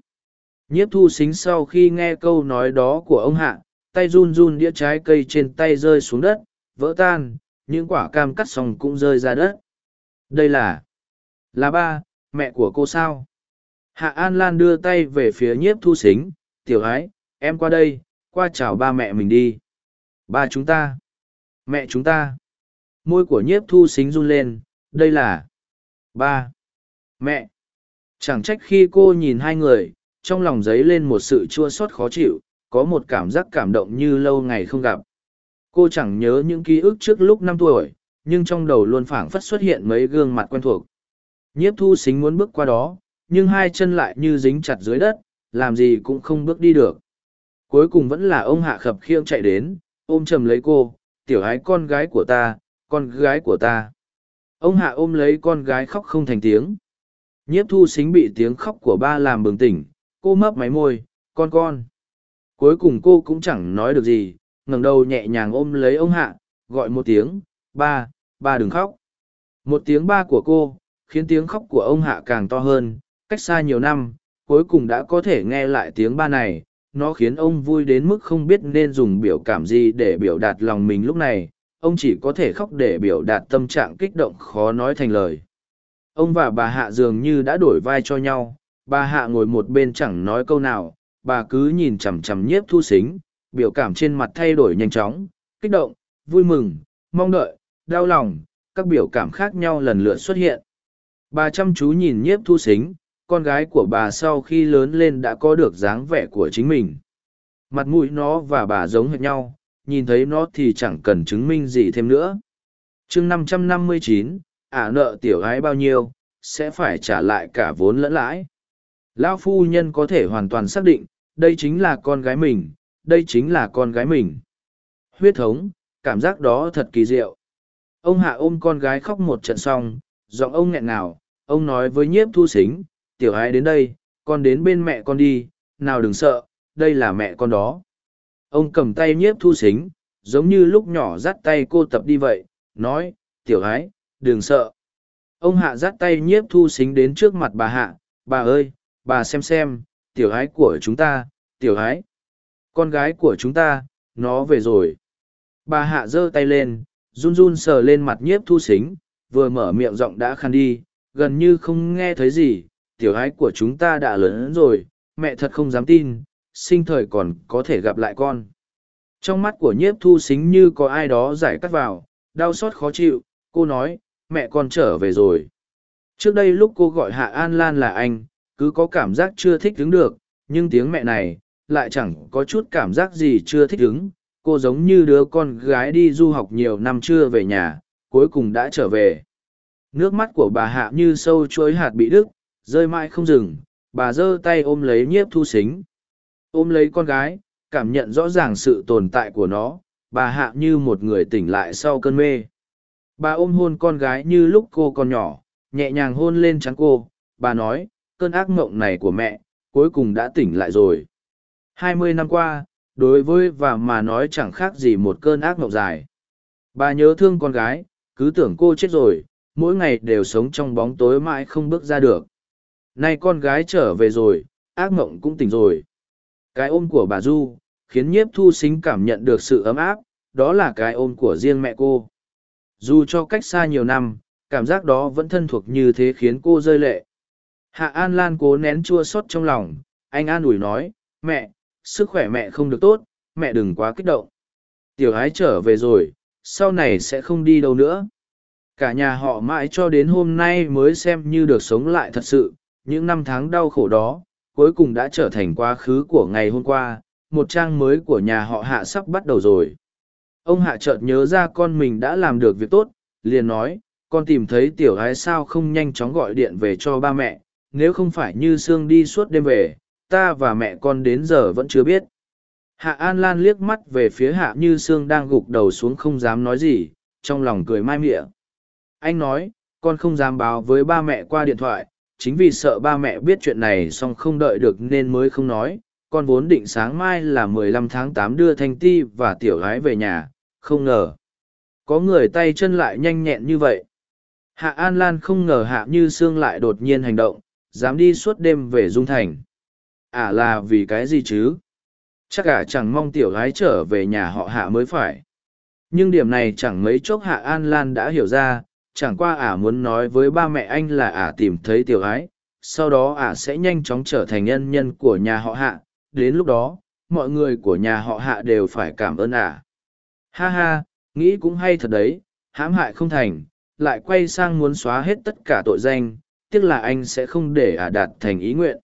Nhiếp thu xính sau khi nghe câu nói đó của ông Hạ, tay run run đĩa trái cây trên tay rơi xuống đất, vỡ tan, những quả cam cắt xong cũng rơi ra đất. Đây là... là ba, mẹ của cô sao? Hạ An Lan đưa tay về phía nhiếp thu xính, tiểu ái, em qua đây, qua chào ba mẹ mình đi. Ba chúng ta. Mẹ chúng ta. Môi của nhiếp thu xính run lên, đây là... Ba. Mẹ. Chẳng trách khi cô nhìn hai người, trong lòng dấy lên một sự chua xót khó chịu, có một cảm giác cảm động như lâu ngày không gặp. Cô chẳng nhớ những ký ức trước lúc năm tuổi, nhưng trong đầu luôn phảng phất xuất hiện mấy gương mặt quen thuộc. Nhiếp thu xính muốn bước qua đó, nhưng hai chân lại như dính chặt dưới đất, làm gì cũng không bước đi được. Cuối cùng vẫn là ông Hạ Khập khiêng chạy đến, ôm chầm lấy cô, tiểu ái con gái của ta, con gái của ta. Ông Hạ ôm lấy con gái khóc không thành tiếng. Nhiếp thu xính bị tiếng khóc của ba làm bừng tỉnh, cô mấp máy môi, con con. Cuối cùng cô cũng chẳng nói được gì, ngẩng đầu nhẹ nhàng ôm lấy ông Hạ, gọi một tiếng, ba, ba đừng khóc. Một tiếng ba của cô, khiến tiếng khóc của ông Hạ càng to hơn, cách xa nhiều năm, cuối cùng đã có thể nghe lại tiếng ba này, nó khiến ông vui đến mức không biết nên dùng biểu cảm gì để biểu đạt lòng mình lúc này, ông chỉ có thể khóc để biểu đạt tâm trạng kích động khó nói thành lời. Ông và bà Hạ dường như đã đổi vai cho nhau, bà Hạ ngồi một bên chẳng nói câu nào, bà cứ nhìn chằm chằm nhiếp thu xính, biểu cảm trên mặt thay đổi nhanh chóng, kích động, vui mừng, mong đợi, đau lòng, các biểu cảm khác nhau lần lượt xuất hiện. Bà chăm chú nhìn nhiếp thu xính, con gái của bà sau khi lớn lên đã có được dáng vẻ của chính mình. Mặt mũi nó và bà giống hệt nhau, nhìn thấy nó thì chẳng cần chứng minh gì thêm nữa. chương 559, ả nợ tiểu gái bao nhiêu, sẽ phải trả lại cả vốn lẫn lãi. Lão phu nhân có thể hoàn toàn xác định, đây chính là con gái mình, đây chính là con gái mình. Huyết thống, cảm giác đó thật kỳ diệu. Ông hạ ôm con gái khóc một trận xong, giọng ông nghẹn ngào, ông nói với nhiếp thu xính, tiểu ai đến đây, con đến bên mẹ con đi, nào đừng sợ, đây là mẹ con đó. Ông cầm tay nhiếp thu xính, giống như lúc nhỏ dắt tay cô tập đi vậy, nói, tiểu ái, đừng sợ. Ông hạ dắt tay nhiếp thu xính đến trước mặt bà hạ, bà ơi, bà xem xem, tiểu ái của chúng ta, tiểu ái. Con gái của chúng ta, nó về rồi. Bà hạ giơ tay lên, run run sờ lên mặt nhiếp thu xính, vừa mở miệng giọng đã khăn đi, gần như không nghe thấy gì, tiểu ái của chúng ta đã lớn rồi, mẹ thật không dám tin, sinh thời còn có thể gặp lại con. Trong mắt của nhiếp thu xính như có ai đó giải cắt vào, đau xót khó chịu, cô nói, mẹ con trở về rồi. Trước đây lúc cô gọi Hạ An Lan là anh, cứ có cảm giác chưa thích đứng được, nhưng tiếng mẹ này, lại chẳng có chút cảm giác gì chưa thích đứng. Cô giống như đứa con gái đi du học nhiều năm chưa về nhà, cuối cùng đã trở về. Nước mắt của bà Hạ như sâu chuối hạt bị đứt, Rơi mãi không dừng, bà giơ tay ôm lấy nhiếp thu xính. Ôm lấy con gái, cảm nhận rõ ràng sự tồn tại của nó, bà hạ như một người tỉnh lại sau cơn mê. Bà ôm hôn con gái như lúc cô còn nhỏ, nhẹ nhàng hôn lên trắng cô, bà nói, cơn ác mộng này của mẹ, cuối cùng đã tỉnh lại rồi. Hai mươi năm qua, đối với và mà nói chẳng khác gì một cơn ác mộng dài. Bà nhớ thương con gái, cứ tưởng cô chết rồi, mỗi ngày đều sống trong bóng tối mãi không bước ra được. Nay con gái trở về rồi, ác mộng cũng tỉnh rồi. Cái ôm của bà Du, khiến nhiếp thu xính cảm nhận được sự ấm áp, đó là cái ôm của riêng mẹ cô. Dù cho cách xa nhiều năm, cảm giác đó vẫn thân thuộc như thế khiến cô rơi lệ. Hạ An Lan cố nén chua xót trong lòng, anh an ủi nói, mẹ, sức khỏe mẹ không được tốt, mẹ đừng quá kích động. Tiểu ái trở về rồi, sau này sẽ không đi đâu nữa. Cả nhà họ mãi cho đến hôm nay mới xem như được sống lại thật sự, những năm tháng đau khổ đó, cuối cùng đã trở thành quá khứ của ngày hôm qua, một trang mới của nhà họ hạ sắp bắt đầu rồi. Ông hạ chợt nhớ ra con mình đã làm được việc tốt, liền nói, con tìm thấy tiểu ái sao không nhanh chóng gọi điện về cho ba mẹ, nếu không phải như sương đi suốt đêm về, ta và mẹ con đến giờ vẫn chưa biết. Hạ An Lan liếc mắt về phía Hạ Như Sương đang gục đầu xuống không dám nói gì, trong lòng cười mai mịa. Anh nói, con không dám báo với ba mẹ qua điện thoại, chính vì sợ ba mẹ biết chuyện này xong không đợi được nên mới không nói. Con vốn định sáng mai là mười lăm tháng tám đưa Thanh Ti và tiểu gái về nhà, không ngờ. Có người tay chân lại nhanh nhẹn như vậy. Hạ An Lan không ngờ Hạ Như Sương lại đột nhiên hành động, dám đi suốt đêm về Dung Thành. À là vì cái gì chứ? Chắc cả chẳng mong tiểu gái trở về nhà họ Hạ mới phải. Nhưng điểm này chẳng mấy chốc Hạ An Lan đã hiểu ra, chẳng qua ả muốn nói với ba mẹ anh là ả tìm thấy tiểu gái, sau đó ả sẽ nhanh chóng trở thành nhân nhân của nhà họ Hạ, đến lúc đó, mọi người của nhà họ Hạ đều phải cảm ơn ả. Ha ha, nghĩ cũng hay thật đấy, hãm hại không thành, lại quay sang muốn xóa hết tất cả tội danh, tiếc là anh sẽ không để ả đạt thành ý nguyện.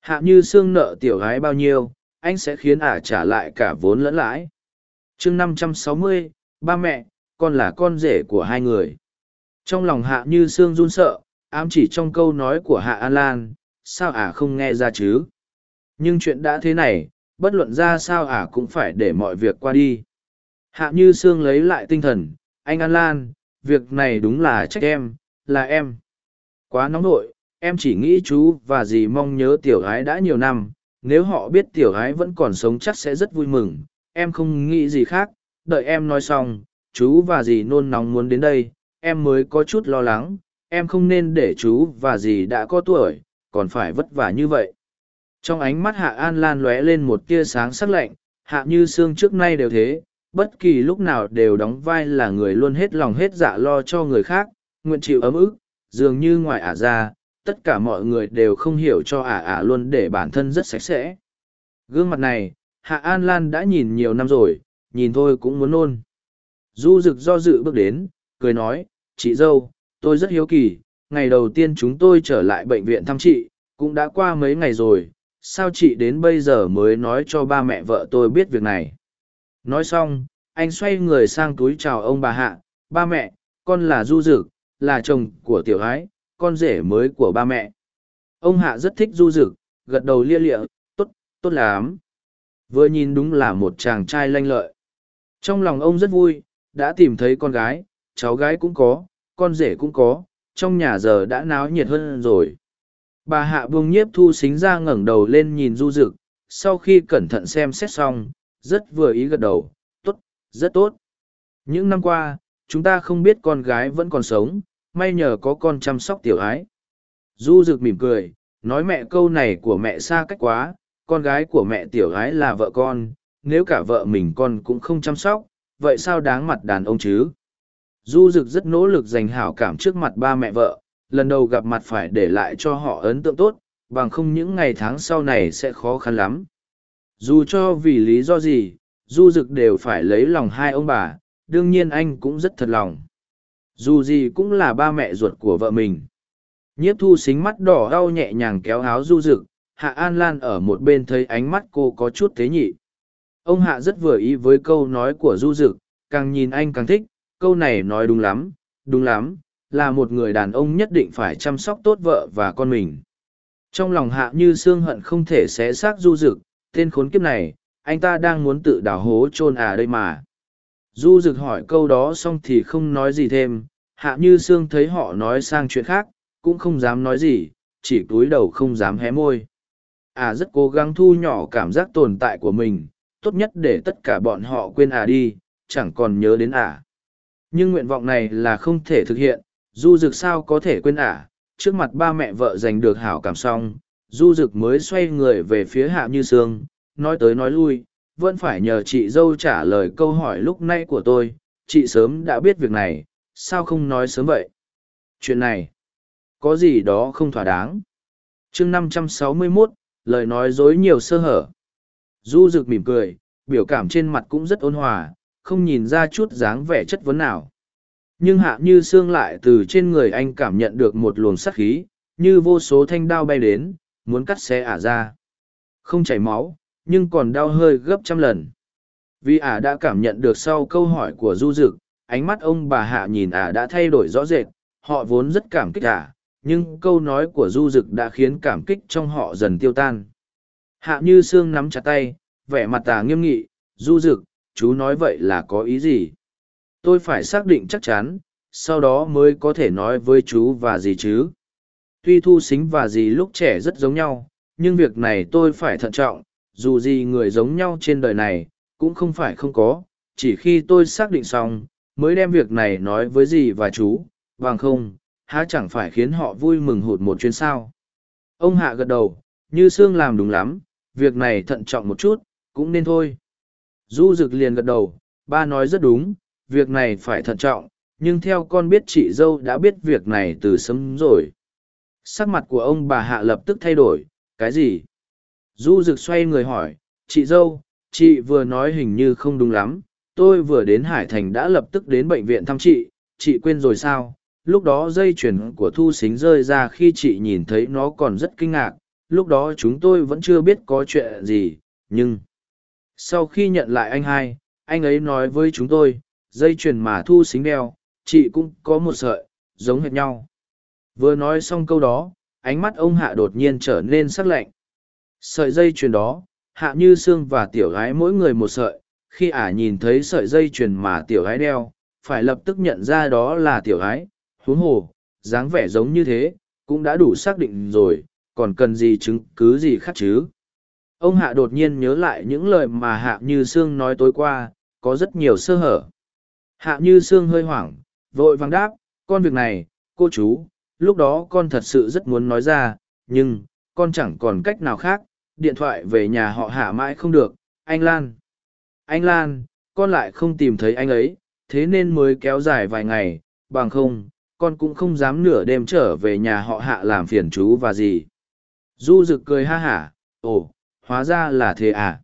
Hạ như xương nợ tiểu gái bao nhiêu, anh sẽ khiến ả trả lại cả vốn lẫn lãi. chương năm trăm sáu mươi, ba mẹ, con là con rể của hai người. Trong lòng hạ như xương run sợ, ám chỉ trong câu nói của hạ An Lan, sao ả không nghe ra chứ? Nhưng chuyện đã thế này, bất luận ra sao ả cũng phải để mọi việc qua đi. Hạ như Sương lấy lại tinh thần, anh An Lan, việc này đúng là trách em, là em. Quá nóng nội, em chỉ nghĩ chú và dì mong nhớ tiểu gái đã nhiều năm, nếu họ biết tiểu gái vẫn còn sống chắc sẽ rất vui mừng, em không nghĩ gì khác, đợi em nói xong, chú và dì nôn nóng muốn đến đây, em mới có chút lo lắng, em không nên để chú và dì đã có tuổi, còn phải vất vả như vậy. Trong ánh mắt Hạ An Lan lóe lên một tia sáng sắc lạnh, Hạ Như Sương trước nay đều thế, bất kỳ lúc nào đều đóng vai là người luôn hết lòng hết dạ lo cho người khác, nguyện chịu ấm ức, dường như ngoài ả ra, tất cả mọi người đều không hiểu cho ả ả luôn để bản thân rất sạch sẽ. Gương mặt này, Hạ An Lan đã nhìn nhiều năm rồi, nhìn thôi cũng muốn nôn. Du rực do dự bước đến, cười nói, chị dâu, tôi rất hiếu kỳ, ngày đầu tiên chúng tôi trở lại bệnh viện thăm chị, cũng đã qua mấy ngày rồi, sao chị đến bây giờ mới nói cho ba mẹ vợ tôi biết việc này. Nói xong, anh xoay người sang túi chào ông bà Hạ, ba mẹ, con là Du Dực, là chồng của tiểu ái, con rể mới của ba mẹ. Ông Hạ rất thích Du Dực, gật đầu lia lịa, tốt, tốt lắm. Vừa nhìn đúng là một chàng trai lanh lợi. Trong lòng ông rất vui, đã tìm thấy con gái, cháu gái cũng có, con rể cũng có, trong nhà giờ đã náo nhiệt hơn rồi. Bà hạ buông nhiếp thu xính ra ngẩng đầu lên nhìn du dực, sau khi cẩn thận xem xét xong, rất vừa ý gật đầu, tốt, rất tốt. Những năm qua, chúng ta không biết con gái vẫn còn sống, may nhờ có con chăm sóc tiểu ái. Du rực mỉm cười, nói mẹ câu này của mẹ xa cách quá, con gái của mẹ tiểu gái là vợ con, nếu cả vợ mình con cũng không chăm sóc, vậy sao đáng mặt đàn ông chứ? Du Dực rất nỗ lực dành hảo cảm trước mặt ba mẹ vợ, lần đầu gặp mặt phải để lại cho họ ấn tượng tốt, bằng không những ngày tháng sau này sẽ khó khăn lắm. Dù cho vì lý do gì, Du Dực đều phải lấy lòng hai ông bà, đương nhiên anh cũng rất thật lòng. Dù gì cũng là ba mẹ ruột của vợ mình. Nhiếp thu xính mắt đỏ đau nhẹ nhàng kéo áo Du Dực, Hạ An Lan ở một bên thấy ánh mắt cô có chút tế nhị. Ông Hạ rất vừa ý với câu nói của Du Dực, càng nhìn anh càng thích, câu này nói đúng lắm, đúng lắm, là một người đàn ông nhất định phải chăm sóc tốt vợ và con mình. Trong lòng hạ như xương hận không thể xé xác du rực, tên khốn kiếp này, anh ta đang muốn tự đào hố chôn à đây mà. Du rực hỏi câu đó xong thì không nói gì thêm, hạ như xương thấy họ nói sang chuyện khác, cũng không dám nói gì, chỉ cúi đầu không dám hé môi. À rất cố gắng thu nhỏ cảm giác tồn tại của mình, tốt nhất để tất cả bọn họ quên à đi, chẳng còn nhớ đến à. Nhưng nguyện vọng này là không thể thực hiện, du rực sao có thể quên à, trước mặt ba mẹ vợ giành được hảo cảm xong, du rực mới xoay người về phía hạ như sương, nói tới nói lui, vẫn phải nhờ chị dâu trả lời câu hỏi lúc nay của tôi, chị sớm đã biết việc này, sao không nói sớm vậy? Chuyện này, có gì đó không thỏa đáng. chương năm trăm sáu mươi 561, lời nói dối nhiều sơ hở. Du rực mỉm cười, biểu cảm trên mặt cũng rất ôn hòa, không nhìn ra chút dáng vẻ chất vấn nào. Nhưng hạ như xương lại từ trên người anh cảm nhận được một luồng sắc khí, như vô số thanh đao bay đến, muốn cắt xé ả ra. Không chảy máu, nhưng còn đau hơi gấp trăm lần. Vì ả đã cảm nhận được sau câu hỏi của Du Dực, ánh mắt ông bà hạ nhìn ả đã thay đổi rõ rệt, họ vốn rất cảm kích ả, nhưng câu nói của Du Dực đã khiến cảm kích trong họ dần tiêu tan. Hạ như sương nắm chặt tay, vẻ mặt tà nghiêm nghị, Du Dực, chú nói vậy là có ý gì? Tôi phải xác định chắc chắn, sau đó mới có thể nói với chú và dì chứ. Tuy thu xính và dì lúc trẻ rất giống nhau, nhưng việc này tôi phải thận trọng, dù gì người giống nhau trên đời này, cũng không phải không có, chỉ khi tôi xác định xong, mới đem việc này nói với dì và chú, bằng không, há chẳng phải khiến họ vui mừng hụt một chuyến sao. Ông Hạ gật đầu, như Sương làm đúng lắm, việc này thận trọng một chút, cũng nên thôi. Du Dực liền gật đầu, ba nói rất đúng, việc này phải thận trọng, nhưng theo con biết chị dâu đã biết việc này từ sớm rồi. Sắc mặt của ông bà Hạ lập tức thay đổi, cái gì? Du Dực xoay người hỏi, chị dâu, chị vừa nói hình như không đúng lắm, tôi vừa đến Hải Thành đã lập tức đến bệnh viện thăm chị, chị quên rồi sao? Lúc đó dây chuyền của Thu Xính rơi ra khi chị nhìn thấy nó còn rất kinh ngạc, lúc đó chúng tôi vẫn chưa biết có chuyện gì, nhưng... Sau khi nhận lại anh hai, anh ấy nói với chúng tôi, dây chuyền mà Thu Xính đeo, chị cũng có một sợi, giống hệt nhau. Vừa nói xong câu đó, ánh mắt ông Hạ đột nhiên trở nên sắc lạnh. Sợi dây chuyền đó, Hạ Như Sương và tiểu gái mỗi người một sợi, khi ả nhìn thấy sợi dây chuyền mà tiểu gái đeo, phải lập tức nhận ra đó là tiểu gái, huống hồ, dáng vẻ giống như thế, cũng đã đủ xác định rồi, còn cần gì chứng cứ gì khác chứ. Ông Hạ đột nhiên nhớ lại những lời mà Hạ Như Sương nói tối qua, có rất nhiều sơ hở. Hạ Như Sương hơi hoảng, vội vàng đáp, con việc này, cô chú, lúc đó con thật sự rất muốn nói ra, nhưng, con chẳng còn cách nào khác, điện thoại về nhà họ hạ mãi không được, anh Lan. Anh Lan, con lại không tìm thấy anh ấy, thế nên mới kéo dài vài ngày, bằng không, con cũng không dám nửa đêm trở về nhà họ hạ làm phiền chú và gì. Du rực cười ha hả, ồ, hóa ra là thế à.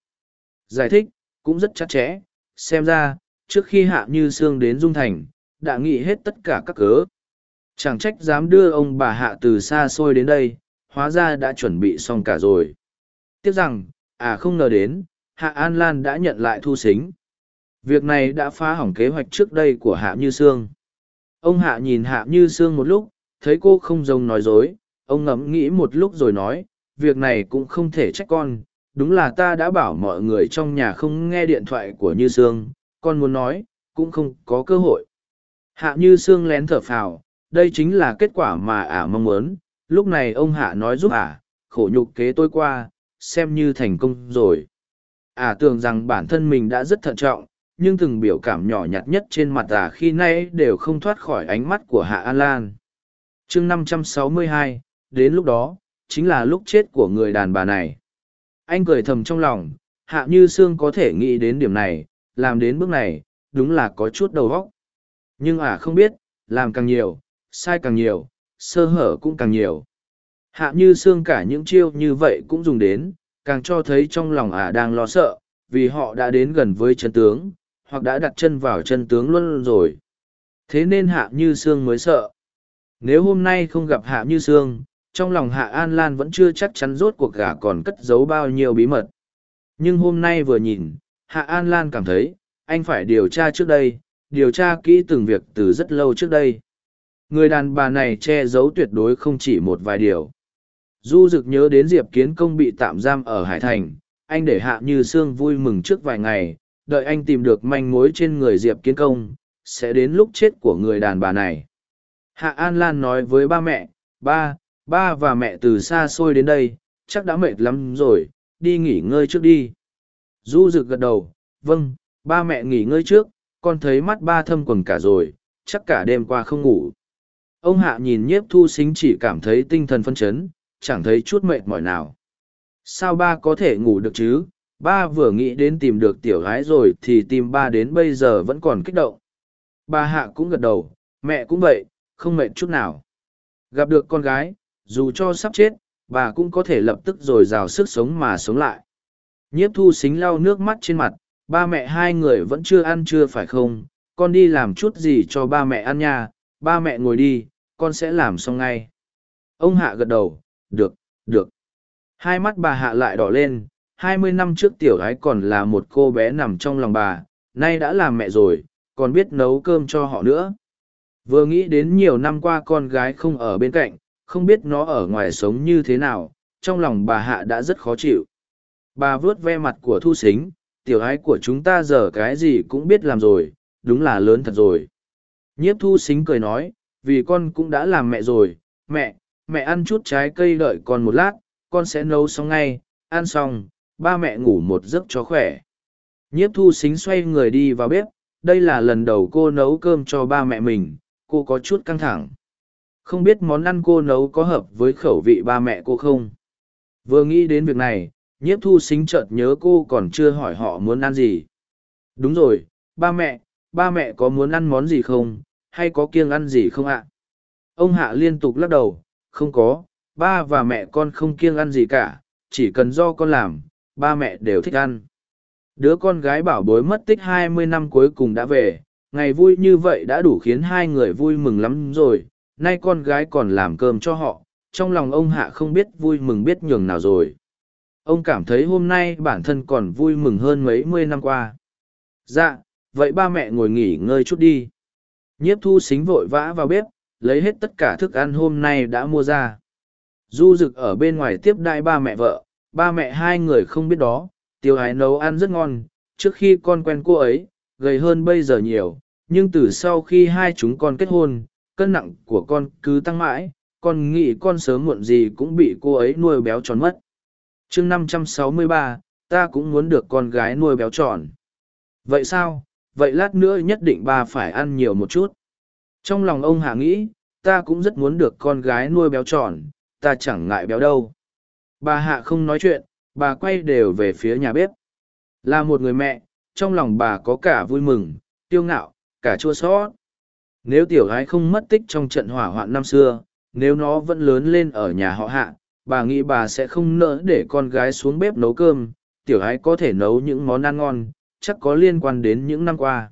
Giải thích, cũng rất chắc chẽ, xem ra, trước khi hạ như sương đến Dung Thành, đã nghĩ hết tất cả các cớ. Chẳng trách dám đưa ông bà hạ từ xa xôi đến đây, hóa ra đã chuẩn bị xong cả rồi. Tiếc rằng, à không ngờ đến, Hạ An Lan đã nhận lại thu xính. Việc này đã phá hỏng kế hoạch trước đây của Hạ Như Sương. Ông Hạ nhìn Hạ Như Sương một lúc, thấy cô không giống nói dối, ông ngẫm nghĩ một lúc rồi nói, việc này cũng không thể trách con, đúng là ta đã bảo mọi người trong nhà không nghe điện thoại của Như Sương, con muốn nói, cũng không có cơ hội. Hạ Như Sương lén thở phào, đây chính là kết quả mà ả mong muốn, lúc này ông Hạ nói giúp ả, khổ nhục kế tôi qua, xem như thành công rồi. À tưởng rằng bản thân mình đã rất thận trọng, nhưng từng biểu cảm nhỏ nhặt nhất trên mặt à khi nay đều không thoát khỏi ánh mắt của Hạ An Lan. chương 562, đến lúc đó, chính là lúc chết của người đàn bà này. Anh cười thầm trong lòng, Hạ Như Sương có thể nghĩ đến điểm này, làm đến bước này, đúng là có chút đầu óc. Nhưng à không biết, làm càng nhiều, sai càng nhiều, sơ hở cũng càng nhiều. Hạ như xương cả những chiêu như vậy cũng dùng đến, càng cho thấy trong lòng ả đang lo sợ, vì họ đã đến gần với chân tướng, hoặc đã đặt chân vào chân tướng luôn rồi. Thế nên hạ như xương mới sợ. Nếu hôm nay không gặp hạ như xương, trong lòng hạ An Lan vẫn chưa chắc chắn rốt cuộc gả còn cất giấu bao nhiêu bí mật. Nhưng hôm nay vừa nhìn, hạ An Lan cảm thấy, anh phải điều tra trước đây, điều tra kỹ từng việc từ rất lâu trước đây. Người đàn bà này che giấu tuyệt đối không chỉ một vài điều. Du Dực nhớ đến Diệp Kiến Công bị tạm giam ở Hải Thành, anh để Hạ Như Sương vui mừng trước vài ngày, đợi anh tìm được manh mối trên người Diệp Kiến Công, sẽ đến lúc chết của người đàn bà này. Hạ An Lan nói với ba mẹ, ba, ba và mẹ từ xa xôi đến đây, chắc đã mệt lắm rồi, đi nghỉ ngơi trước đi. Du Dực gật đầu, vâng, ba mẹ nghỉ ngơi trước, con thấy mắt ba thâm quần cả rồi, chắc cả đêm qua không ngủ. Ông Hạ nhìn nhiếp thu xính chỉ cảm thấy tinh thần phân chấn, chẳng thấy chút mệt mỏi nào. Sao ba có thể ngủ được chứ? Ba vừa nghĩ đến tìm được tiểu gái rồi thì tìm ba đến bây giờ vẫn còn kích động. Bà Hạ cũng gật đầu, mẹ cũng vậy, không mệt chút nào. Gặp được con gái, dù cho sắp chết, bà cũng có thể lập tức rồi rào sức sống mà sống lại. Nhiếp thu xính lau nước mắt trên mặt, ba mẹ hai người vẫn chưa ăn chưa phải không, con đi làm chút gì cho ba mẹ ăn nha, ba mẹ ngồi đi, con sẽ làm xong ngay. Ông Hạ gật đầu, được, được. Hai mắt bà Hạ lại đỏ lên, hai mươi năm trước tiểu gái còn là một cô bé nằm trong lòng bà, nay đã làm mẹ rồi, còn biết nấu cơm cho họ nữa. Vừa nghĩ đến nhiều năm qua con gái không ở bên cạnh, không biết nó ở ngoài sống như thế nào, trong lòng bà Hạ đã rất khó chịu. Bà vớt ve mặt của Thu Xính, tiểu ái của chúng ta giờ cái gì cũng biết làm rồi, đúng là lớn thật rồi. Nhiếp Thu Xính cười nói, vì con cũng đã làm mẹ rồi, mẹ, mẹ ăn chút trái cây đợi con một lát, con sẽ nấu xong ngay, ăn xong, ba mẹ ngủ một giấc cho khỏe. Nhiếp Thu Xính xoay người đi vào bếp, đây là lần đầu cô nấu cơm cho ba mẹ mình, cô có chút căng thẳng. Không biết món ăn cô nấu có hợp với khẩu vị ba mẹ cô không? Vừa nghĩ đến việc này, nhiếp thu xính chợt nhớ cô còn chưa hỏi họ muốn ăn gì. Đúng rồi, ba mẹ, ba mẹ có muốn ăn món gì không, hay có kiêng ăn gì không ạ? Ông Hạ liên tục lắc đầu, không có, ba và mẹ con không kiêng ăn gì cả, chỉ cần do con làm, ba mẹ đều thích ăn. Đứa con gái bảo bối mất tích hai mươi năm cuối cùng đã về, ngày vui như vậy đã đủ khiến hai người vui mừng lắm rồi, nay con gái còn làm cơm cho họ, trong lòng ông Hạ không biết vui mừng biết nhường nào rồi. Ông cảm thấy hôm nay bản thân còn vui mừng hơn mấy mươi năm qua. Dạ, vậy ba mẹ ngồi nghỉ ngơi chút đi. Nhiếp thu xính vội vã vào bếp, lấy hết tất cả thức ăn hôm nay đã mua ra. Du rực ở bên ngoài tiếp đại ba mẹ vợ, ba mẹ hai người không biết đó, tiêu ái nấu ăn rất ngon, trước khi con quen cô ấy, gầy hơn bây giờ nhiều, nhưng từ sau khi hai chúng con kết hôn, cân nặng của con cứ tăng mãi, con nghĩ con sớm muộn gì cũng bị cô ấy nuôi béo tròn mất. chương năm trăm sáu mươi ba, ta cũng muốn được con gái nuôi béo tròn. Vậy sao? Vậy lát nữa nhất định ba phải ăn nhiều một chút. Trong lòng ông hà nghĩ, ta cũng rất muốn được con gái nuôi béo tròn, ta chẳng ngại béo đâu. Bà Hạ không nói chuyện, bà quay đều về phía nhà bếp. Là một người mẹ, trong lòng bà có cả vui mừng, tiêu ngạo, cả chua xót. Nếu tiểu gái không mất tích trong trận hỏa hoạn năm xưa, nếu nó vẫn lớn lên ở nhà họ hạ, bà nghĩ bà sẽ không nỡ để con gái xuống bếp nấu cơm, tiểu gái có thể nấu những món ăn ngon, chắc có liên quan đến những năm qua.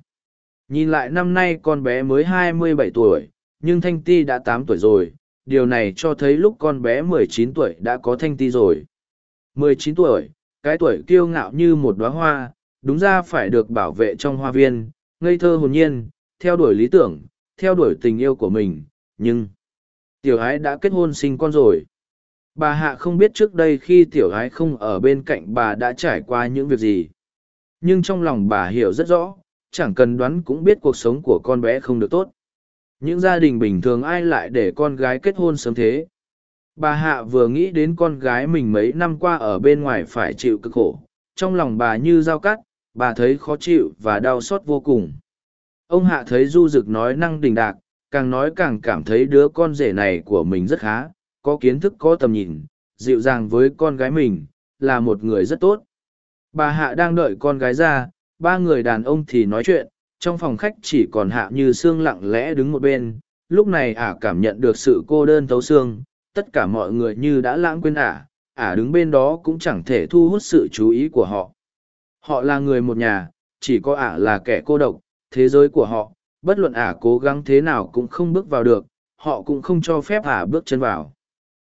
Nhìn lại năm nay con bé mới hai mươi bảy tuổi, nhưng Thanh Ti đã tám tuổi rồi, điều này cho thấy lúc con bé mười chín tuổi đã có Thanh Ti rồi. mười chín tuổi, cái tuổi kiêu ngạo như một đóa hoa, đúng ra phải được bảo vệ trong hoa viên, ngây thơ hồn nhiên, theo đuổi lý tưởng, theo đuổi tình yêu của mình, nhưng tiểu ái đã kết hôn sinh con rồi. Bà Hạ không biết trước đây khi tiểu ái không ở bên cạnh bà đã trải qua những việc gì. Nhưng trong lòng bà hiểu rất rõ, chẳng cần đoán cũng biết cuộc sống của con bé không được tốt. Những gia đình bình thường ai lại để con gái kết hôn sớm thế. Bà Hạ vừa nghĩ đến con gái mình mấy năm qua ở bên ngoài phải chịu cực khổ, trong lòng bà như dao cắt, bà thấy khó chịu và đau xót vô cùng. Ông Hạ thấy Du Dực nói năng đình đạc, càng nói càng cảm thấy đứa con rể này của mình rất khá, có kiến thức có tầm nhìn, dịu dàng với con gái mình, là một người rất tốt. Bà Hạ đang đợi con gái ra, ba người đàn ông thì nói chuyện, trong phòng khách chỉ còn Hạ như xương lặng lẽ đứng một bên, lúc này ả cảm nhận được sự cô đơn thấu xương, tất cả mọi người như đã lãng quên ả, ả đứng bên đó cũng chẳng thể thu hút sự chú ý của họ. Họ là người một nhà, chỉ có ả là kẻ cô độc, thế giới của họ, bất luận ả cố gắng thế nào cũng không bước vào được, họ cũng không cho phép ả bước chân vào.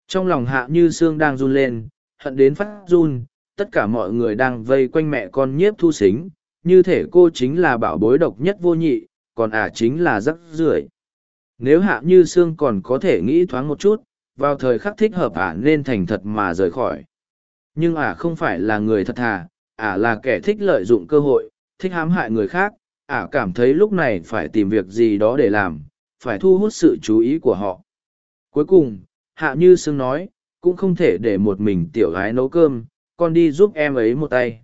Trong lòng hạ như xương đang run lên, hận đến phát run, tất cả mọi người đang vây quanh mẹ con nhiếp thu xính, như thể cô chính là bảo bối độc nhất vô nhị, còn ả chính là rắc rưởi. Nếu hạ như xương còn có thể nghĩ thoáng một chút, vào thời khắc thích hợp ả nên thành thật mà rời khỏi. Nhưng ả không phải là người thật thà ả là kẻ thích lợi dụng cơ hội thích hãm hại người khác ả cảm thấy lúc này phải tìm việc gì đó để làm phải thu hút sự chú ý của họ. Cuối cùng hạ như sương nói cũng không thể để một mình tiểu gái nấu cơm con đi giúp em ấy một tay.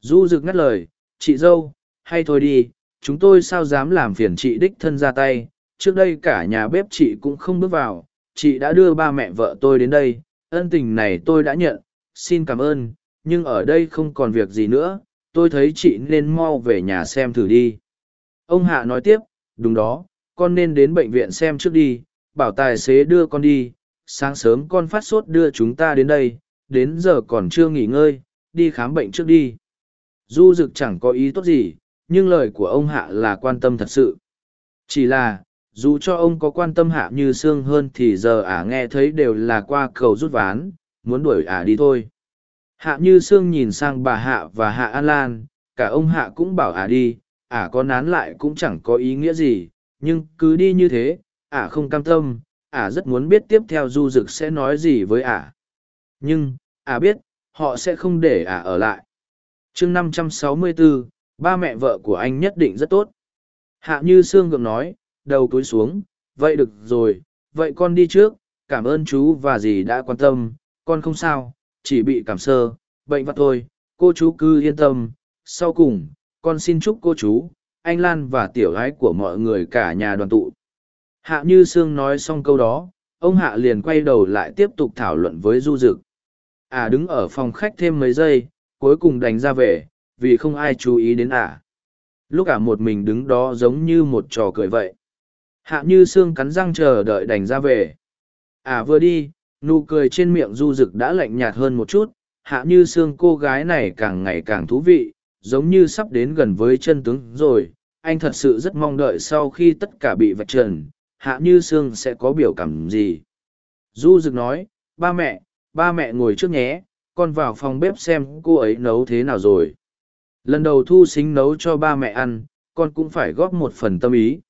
Du rực ngắt lời chị dâu, hay thôi đi, chúng tôi sao dám làm phiền chị đích thân ra tay? Trước đây cả nhà bếp chị cũng không bước vào, chị đã đưa ba mẹ vợ tôi đến đây, ân tình này tôi đã nhận, xin cảm ơn, nhưng ở đây không còn việc gì nữa, tôi thấy chị nên mau về nhà xem thử đi. Ông hạ nói tiếp, đúng đó, con nên đến bệnh viện xem trước đi, bảo tài xế đưa con đi, sáng sớm con phát sốt đưa chúng ta đến đây, đến giờ còn chưa nghỉ ngơi, đi khám bệnh trước đi du Dực chẳng có ý tốt gì, nhưng lời của ông hạ là quan tâm thật sự. Chỉ là, dù cho ông có quan tâm hạ như sương hơn thì giờ ả nghe thấy đều là qua cầu rút ván, muốn đuổi ả đi thôi. Hạ như sương nhìn sang bà hạ và hạ an lan, cả ông hạ cũng bảo ả đi, ả có nán lại cũng chẳng có ý nghĩa gì, nhưng cứ đi như thế, ả không cam tâm, ả rất muốn biết tiếp theo du dực sẽ nói gì với ả. Nhưng, ả biết, họ sẽ không để ả ở lại chương năm trăm sáu mươi bốn ba mẹ vợ của anh nhất định rất tốt. Hạ như sương gượng nói, đầu túi xuống, vậy được rồi, vậy con đi trước, cảm ơn chú và dì đã quan tâm, con không sao, chỉ bị cảm sơ, bệnh vặt thôi, cô chú cứ yên tâm, sau cùng, con xin chúc cô chú, anh lan và tiểu gái của mọi người cả nhà đoàn tụ. Hạ như sương nói xong câu đó, ông hạ liền quay đầu lại tiếp tục thảo luận với du dực. À đứng ở phòng khách thêm mấy giây cuối cùng đành ra về, vì không ai chú ý đến ả. À. lúc ả một mình đứng đó giống như một trò cười vậy. Hạ như xương cắn răng chờ đợi đành ra về. Ả à vừa đi, nụ cười trên miệng du rực đã lạnh nhạt hơn một chút. Hạ như xương cô gái này càng ngày càng thú vị, giống như sắp đến gần với chân tướng rồi. Anh thật sự rất mong đợi sau khi tất cả bị vạch trần, hạ như sương sẽ có biểu cảm gì. Du rực nói, ba mẹ ba mẹ ngồi trước nhé con vào phòng bếp xem cô ấy nấu thế nào rồi. Lần đầu thu xính nấu cho ba mẹ ăn con cũng phải góp một phần tâm ý.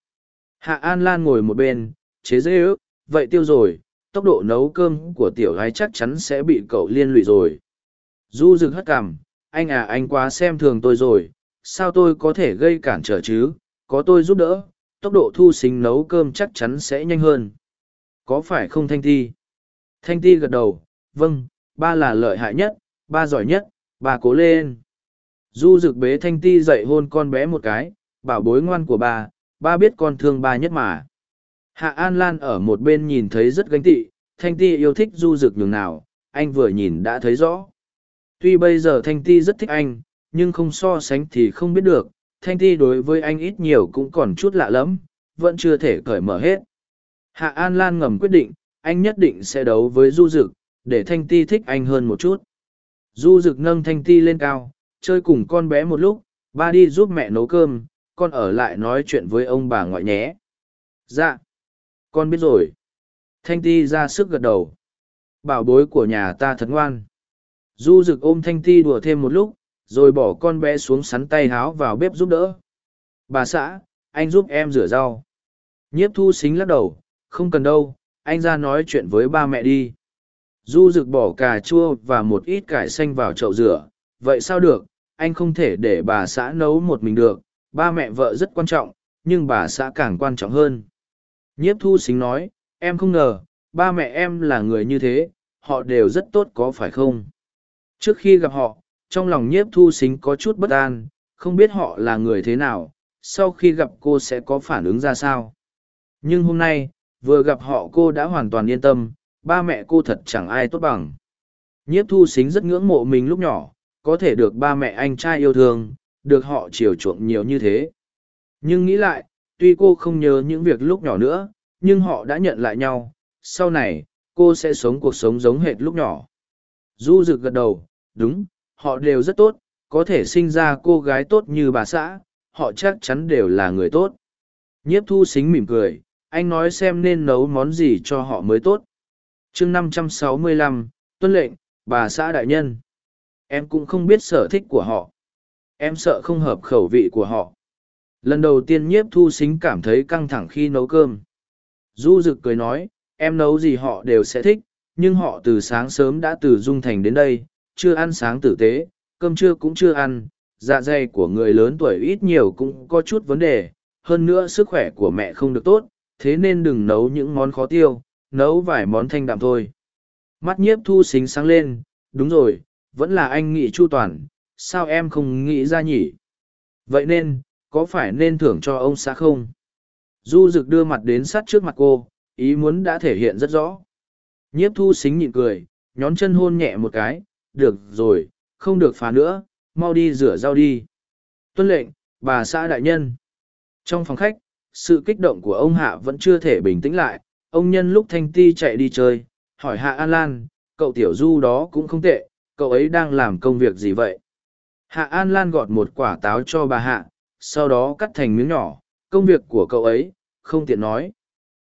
Hạ an lan ngồi một bên chế dễ ước vậy tiêu rồi tốc độ nấu cơm của tiểu gái chắc chắn sẽ bị cậu liên lụy rồi. Du rực hất cảm, anh à anh quá xem thường tôi rồi sao tôi có thể gây cản trở chứ có tôi giúp đỡ tốc độ thu xính nấu cơm chắc chắn sẽ nhanh hơn. Có phải không thanh ti thanh ti gật đầu vâng ba là lợi hại nhất ba giỏi nhất ba cố lên. Du Dực bế thanh ti dậy hôn con bé một cái bảo bối ngoan của ba ba biết con thương ba nhất mà. Hạ an lan ở một bên nhìn thấy rất gánh tị thanh ti yêu thích du Dực nhường nào anh vừa nhìn đã thấy rõ. Tuy bây giờ thanh ti rất thích anh nhưng không so sánh thì không biết được thanh ti đối với anh ít nhiều cũng còn chút lạ lắm, vẫn chưa thể cởi mở hết. Hạ an lan ngầm quyết định anh nhất định sẽ đấu với du dực để thanh ti thích anh hơn một chút. Du dực nâng thanh ti lên cao, chơi cùng con bé một lúc, ba đi giúp mẹ nấu cơm, con ở lại nói chuyện với ông bà ngoại nhé. Dạ. Con biết rồi. Thanh ti ra sức gật đầu. Bảo bối của nhà ta thật ngoan. Du rực ôm thanh ti đùa thêm một lúc, rồi bỏ con bé xuống sắn tay háo vào bếp giúp đỡ. Bà xã, anh giúp em rửa rau. Nhiếp thu xính lắc đầu, không cần đâu, anh ra nói chuyện với ba mẹ đi du rực bỏ cà chua và một ít cải xanh vào chậu rửa. Vậy sao được? Anh không thể để bà xã nấu một mình được. Ba mẹ vợ rất quan trọng, nhưng bà xã càng quan trọng hơn. Nhiếp thu xính nói, em không ngờ, ba mẹ em là người như thế. Họ đều rất tốt có phải không? Trước khi gặp họ, trong lòng nhiếp thu xính có chút bất an. Không biết họ là người thế nào, sau khi gặp cô sẽ có phản ứng ra sao? Nhưng hôm nay, vừa gặp họ cô đã hoàn toàn yên tâm ba mẹ cô thật chẳng ai tốt bằng. Nhiếp thu xính rất ngưỡng mộ mình lúc nhỏ, có thể được ba mẹ anh trai yêu thương, được họ chiều chuộng nhiều như thế. Nhưng nghĩ lại, tuy cô không nhớ những việc lúc nhỏ nữa, nhưng họ đã nhận lại nhau, sau này, cô sẽ sống cuộc sống giống hệt lúc nhỏ. Du rực gật đầu, đúng, họ đều rất tốt, có thể sinh ra cô gái tốt như bà xã, họ chắc chắn đều là người tốt. Nhiếp thu xính mỉm cười, anh nói xem nên nấu món gì cho họ mới tốt chương năm trăm sáu mươi lăm tuân lệnh bà xã đại nhân. Em cũng không biết sở thích của họ. Em sợ không hợp khẩu vị của họ. Lần đầu tiên nhiếp thu xính cảm thấy căng thẳng khi nấu cơm. Du rực cười nói em nấu gì họ đều sẽ thích, nhưng họ từ sáng sớm đã từ Dung Thành đến đây, chưa ăn sáng tử tế, cơm trưa cũng chưa ăn, dạ dày của người lớn tuổi ít nhiều cũng có chút vấn đề, hơn nữa sức khỏe của mẹ không được tốt, thế nên đừng nấu những món khó tiêu, nấu vài món thanh đạm thôi. Mắt nhiếp thu xính sáng lên, đúng rồi, vẫn là anh nghĩ chu toàn, sao em không nghĩ ra nhỉ? Vậy nên, có phải nên thưởng cho ông xã không? Du rực đưa mặt đến sát trước mặt cô, ý muốn đã thể hiện rất rõ. Nhiếp thu xính nhịn cười, nhón chân hôn nhẹ một cái, được rồi, không được phá nữa, mau đi rửa rau đi. Tuân lệnh, bà xã đại nhân. Trong phòng khách, sự kích động của ông Hạ vẫn chưa thể bình tĩnh lại, ông nhân lúc Thanh Ti chạy đi chơi, hỏi Hạ An Lan, cậu tiểu du đó cũng không tệ, cậu ấy đang làm công việc gì vậy? Hạ An Lan gọt một quả táo cho bà Hạ, sau đó cắt thành miếng nhỏ, công việc của cậu ấy, không tiện nói.